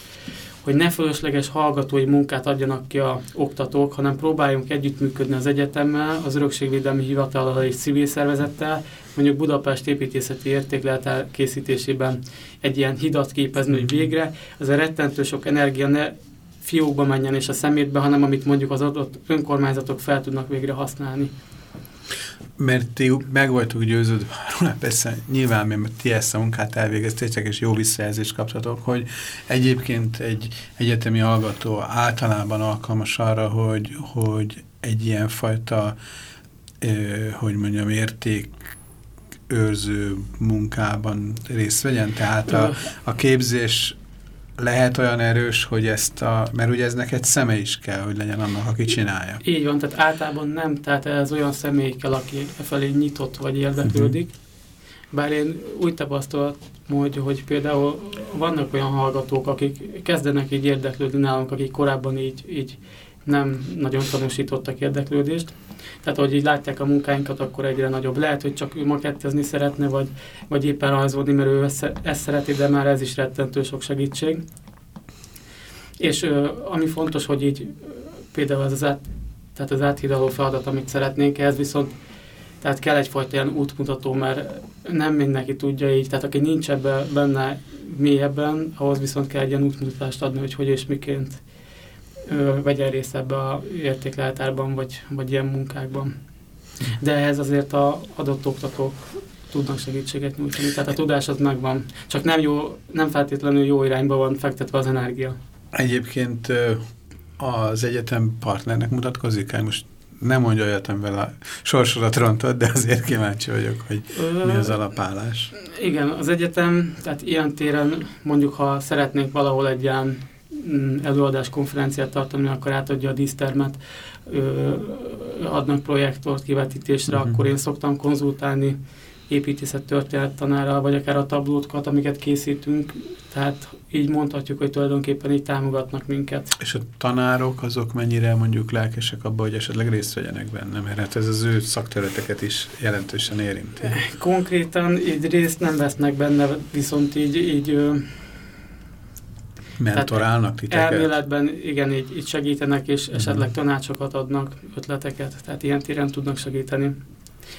S3: hogy ne fölösleges hallgatói munkát adjanak ki a oktatók, hanem próbáljunk együttműködni az egyetemmel, az örökségvédelmi hivatallal és civil szervezettel, mondjuk Budapest építészeti értéklet készítésében egy ilyen hidat képezni, hogy végre. Az a rettentő sok energia ne fiókba menjen és a szemétbe, hanem amit mondjuk az adott önkormányzatok fel tudnak végre használni.
S1: Mert ti meg voltunk győződve róla, persze nyilván, mert ti ezt a munkát elvégeztétek, és jó visszajelzést kaptatok, hogy egyébként egy egyetemi hallgató általában alkalmas arra, hogy, hogy egy ilyen fajta, eh, hogy mondjam, érték őrző munkában részt vegyen. Tehát a, a képzés lehet olyan erős, hogy ezt a, mert ugye ez neked szeme is kell, hogy legyen annak, aki csinálja.
S3: Így van, tehát általában nem, tehát ez olyan személy kell, aki e felé nyitott vagy érdeklődik. Uh -huh. Bár én úgy tapasztaltam, hogy, hogy például vannak olyan hallgatók, akik kezdenek így érdeklődni nálunk, akik korábban így, így nem nagyon tanúsítottak érdeklődést. Tehát, hogy így látják a munkáinkat, akkor egyre nagyobb. Lehet, hogy csak ő makettezni szeretne, vagy, vagy éppen rajzolni, mert ő ezt, ezt szereti, de már ez is rettentő sok segítség. És ami fontos, hogy így például az, az, át, tehát az áthidaló feladat, amit szeretnénk, ez viszont tehát kell egyfajta ilyen útmutató, mert nem mindenki tudja így, tehát aki nincs ebben benne mélyebben, ahhoz viszont kell egy ilyen útmutatást adni, hogy hogy és miként ö, vegyen részt ebbe a értékleltárban, vagy, vagy ilyen munkákban. De ehhez azért a adott oktatók tudnak segítséget nyújtani, tehát a tudás az megvan. Csak nem, jó, nem feltétlenül jó irányba van fektetve az energia.
S1: Egyébként az egyetem partnernek mutatkozik el, most nem mondja olyat, amivel a sorsodat rontott, de azért kíváncsi vagyok, hogy mi az alapállás.
S3: Igen, az egyetem, tehát ilyen téren mondjuk, ha szeretnénk valahol egy ilyen előadás konferenciát tartani, akkor átadja a dísztermet, adnak projektort kivetítésre, uh mhm. -huh. akkor én szoktam konzultálni építészet történet tanárral, vagy akár a tablótkat, amiket készítünk, tehát így mondhatjuk, hogy tulajdonképpen így támogatnak minket.
S1: És a tanárok azok mennyire mondjuk lelkesek abban, hogy esetleg részt vegyenek benne, mert hát ez az ő szakterületeket is jelentősen érinti.
S3: Konkrétan így részt nem vesznek benne, viszont így, így
S1: mentorálnak titeket?
S3: Elméletben igen, így, így segítenek, és uh-huh. esetleg tanácsokat adnak, ötleteket, tehát ilyen téren tudnak segíteni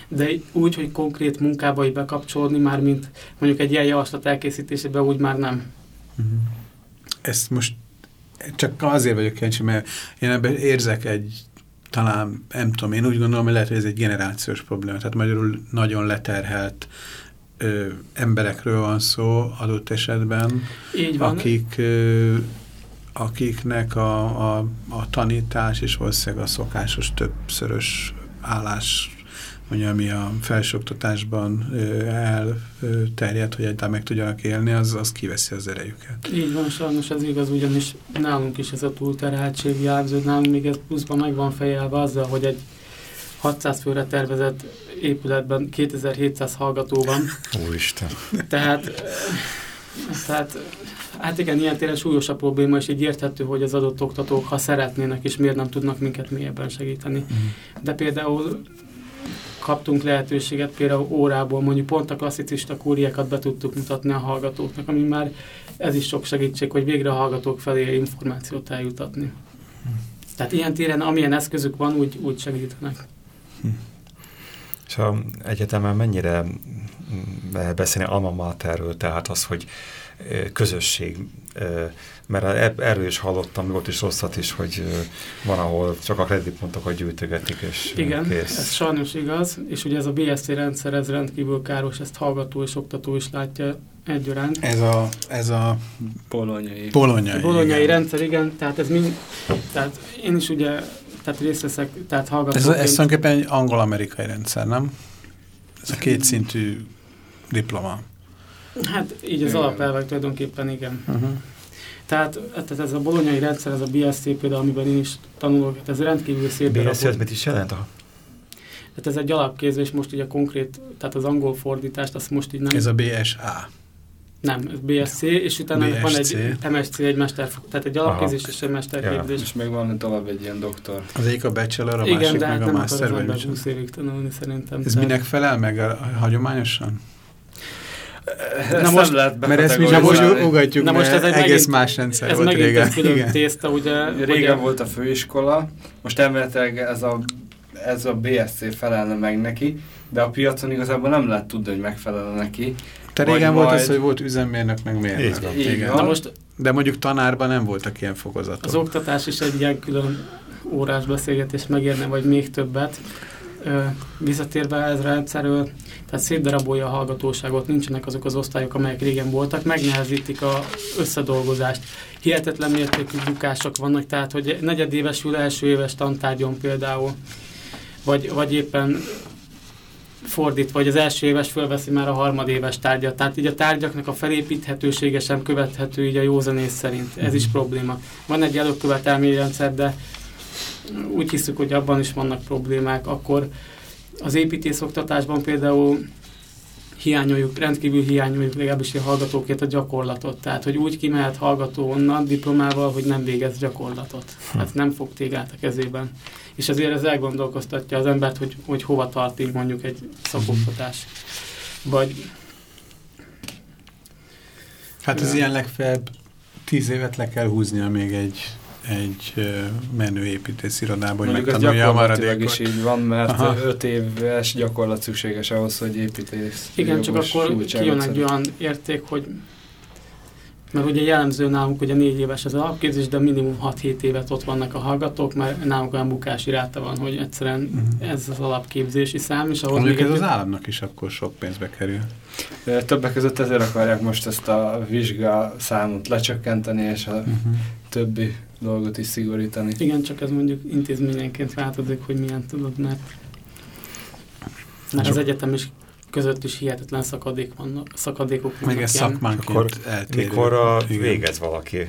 S3: de úgy, hogy konkrét munkába bekapcsolódni már, mint mondjuk egy ilyen javaslat elkészítésébe, úgy már nem. Uh
S1: -huh. Ezt most csak azért vagyok kíváncsi, mert én ebben érzek egy talán, nem tudom, én úgy gondolom, hogy lehet, hogy ez egy generációs probléma. Tehát magyarul nagyon leterhelt ö, emberekről van szó adott esetben,
S3: Így van.
S1: akik ö, akiknek a, a, a tanítás és valószínűleg a szokásos többszörös állás mondja, ami a felsőoktatásban elterjed, hogy egyáltalán meg tudjanak élni, az, az kiveszi az erejüket.
S3: Így van, sajnos ez igaz, ugyanis nálunk is ez a túlterheltség jelző, nálunk még ez pluszban meg van fejelve azzal, hogy egy 600 főre tervezett épületben 2700 hallgató van.
S2: Úristen.
S3: Tehát, tehát Hát igen, ilyen téren súlyos a probléma, és így érthető, hogy az adott oktatók, ha szeretnének, és miért nem tudnak minket mélyebben segíteni. Mm. De például kaptunk lehetőséget például órából, mondjuk pont a klasszicista kúriákat be tudtuk mutatni a hallgatóknak, ami már ez is sok segítség, hogy végre a hallgatók felé információt eljutatni. Hm. Tehát ilyen téren, amilyen eszközük van, úgy, úgy segítenek. Hm.
S2: És a egyetemen mennyire beszélni alma materről, tehát az, hogy közösség, mert erről is hallottam, volt is rosszat is, hogy van, ahol csak a kreditpontokat gyűjtögetik, és
S3: Igen,
S2: kész.
S3: ez sajnos igaz, és ugye ez a BSC rendszer, ez rendkívül káros, ezt hallgató és oktató is látja egyaránt.
S1: Ez a, ez a
S4: polonyai,
S1: polonyai,
S3: polonyai igen. rendszer, igen, tehát ez mind, tehát én is ugye, tehát részt veszek, tehát hallgatóként.
S1: Ez, ez tulajdonképpen egy angol-amerikai rendszer, nem? Ez a kétszintű diploma.
S3: Hát így az alapelvek tulajdonképpen igen. Uh -huh. Tehát, tehát ez a bolonyai rendszer, ez a BSC például, amiben én is tanulok, hát ez rendkívül szép.
S2: BSC az mit is jelent? A...
S3: Tehát ez egy alapkézés, most ugye konkrét, tehát az angol fordítást, azt most így nem...
S1: Ez a BSA.
S3: Nem, BSC, és utána BSC. van egy MSC, egy mester, tehát egy alapkézés és egy mesterképzés.
S4: Ja. És még van tovább egy ilyen doktor.
S1: Az egyik a bachelor, a Igen, másik
S3: de
S1: meg
S3: hát
S1: a master,
S3: vagy nem 20 évig tanulni szerintem.
S1: Ez minek felel meg a, a hagyományosan?
S3: Na most, lehet
S1: mert ezt mi csak most ugatjuk,
S3: na most ez egy
S1: egész megint, más rendszer
S3: ez
S1: volt
S3: megint
S1: régen.
S3: Ez külön Igen. tészta, ugye,
S4: régen ugye, volt a főiskola, most elméletileg ez a, ez a BSC felelne meg neki, de a piacon igazából nem lehet tudni, hogy megfelelne neki.
S1: Te régen volt az, hogy volt üzemmérnök, meg mérnök.
S3: Igen. Na most,
S1: de mondjuk tanárban nem voltak ilyen fokozatok.
S3: Az oktatás is egy ilyen külön órás beszélgetés megérne, vagy még többet visszatérve ez a rendszerről, tehát szétdarabolja a hallgatóságot, nincsenek azok az osztályok, amelyek régen voltak, megnehezítik a összedolgozást. Hihetetlen mértékű bukások vannak, tehát hogy negyedévesül első éves tantárgyon például, vagy, vagy éppen fordítva, vagy az első éves fölveszi már a harmadéves tárgyat. Tehát így a tárgyaknak a felépíthetősége sem követhető így a józanész szerint. Ez is probléma. Van egy előkövetelményrendszer, de úgy hiszük, hogy abban is vannak problémák, akkor az építészoktatásban például hiányoljuk, rendkívül hiányoljuk legalábbis a hallgatókét a gyakorlatot. Tehát, hogy úgy kimehet hallgató onnan diplomával, hogy nem végez gyakorlatot. Hm. Hát nem fog tégát a kezében. És azért ez elgondolkoztatja az embert, hogy, hogy hova tart így mondjuk egy szakoktatás. Vagy...
S1: Hát ez ilyen legfeljebb tíz évet le kell húznia még egy egy menő építész irodában,
S4: hogy megtanulja a maradékot. is így van, mert Aha. öt éves gyakorlat szükséges ahhoz, hogy építész.
S3: Igen, csak akkor kijön egy olyan érték, hogy Mert ugye jellemző nálunk, hogy a négy éves az alapképzés, de minimum 6-7 évet ott vannak a hallgatók, mert nálunk olyan bukási ráta van, hogy egyszerűen uh-huh. ez az alapképzési szám, és
S1: ahhoz Mondjuk még ez az államnak is akkor sok pénzbe kerül.
S4: Többek között ezért akarják most ezt a vizsga számot lecsökkenteni, és a uh-huh. többi dolgot is szigorítani.
S3: Igen, csak ez mondjuk intézményenként változik, hogy milyen tudod, mert, mert az egyetem is között is hihetetlen szakadék vannak, szakadékok vannak.
S1: Meg ez szakmánként
S2: eltérő. Mikor a végez valaki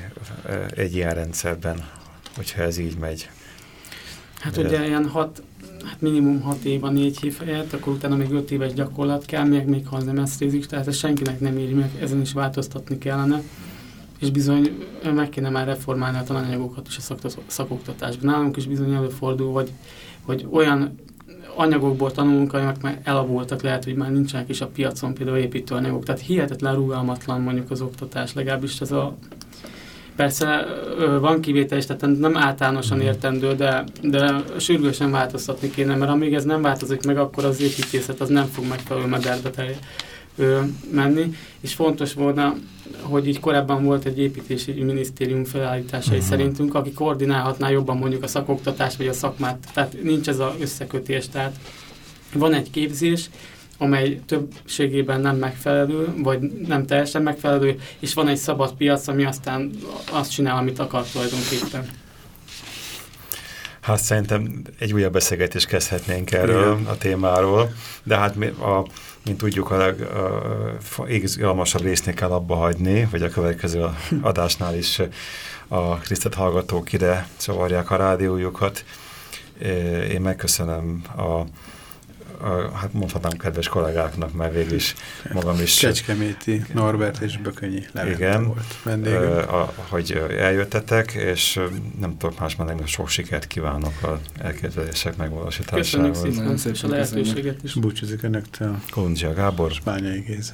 S2: egy ilyen rendszerben, hogyha ez így megy?
S3: Hát De ugye ilyen hat, hát minimum hat év a négy év helyett, akkor utána még öt éves gyakorlat kell, még, még ha nem esztézik, tehát ez senkinek nem éri meg, ezen is változtatni kellene. És bizony meg kéne már reformálni a tananyagokat is a szakoktatásban. Nálunk is bizony előfordul, hogy, hogy olyan anyagokból tanulunk, amelyek már elavultak, lehet, hogy már nincsenek is a piacon, például építőanyagok. Tehát hihetetlen rugalmatlan mondjuk az oktatás, legalábbis ez a Persze van kivétel is, tehát nem általánosan mhm. értendő, de, de sürgősen változtatni kéne, mert amíg ez nem változik meg, akkor az építészet az nem fog megfelelő mederbe ö, menni, és fontos volna, hogy így korábban volt egy építési minisztérium felállításai uh-huh. szerintünk, aki koordinálhatná jobban mondjuk a szakoktatást vagy a szakmát, tehát nincs ez az összekötés, tehát van egy képzés, amely többségében nem megfelelő, vagy nem teljesen megfelelő, és van egy szabad piac, ami aztán azt csinál, amit akar tulajdonképpen.
S2: Hát szerintem egy újabb beszélgetést kezdhetnénk erről Igen. a témáról, de hát a, mint tudjuk, a, legizgalmasabb résznél kell abba hagyni, vagy a következő adásnál is a Krisztet hallgatók ide csavarják a rádiójukat. Én megköszönöm a hát mondhatnám kedves kollégáknak, mert végül is magam is...
S1: Kecskeméti, Norbert és Bökönyi
S2: igen, volt vendégünk. A, hogy eljöttetek, és nem tudok más menni, sok sikert kívánok a elképzelések megvalósításával.
S3: Köszönjük szépen, és a lehetőséget is.
S1: Búcsúzik önöktől.
S2: Kolundzsia Gábor.
S1: Bányai Géza.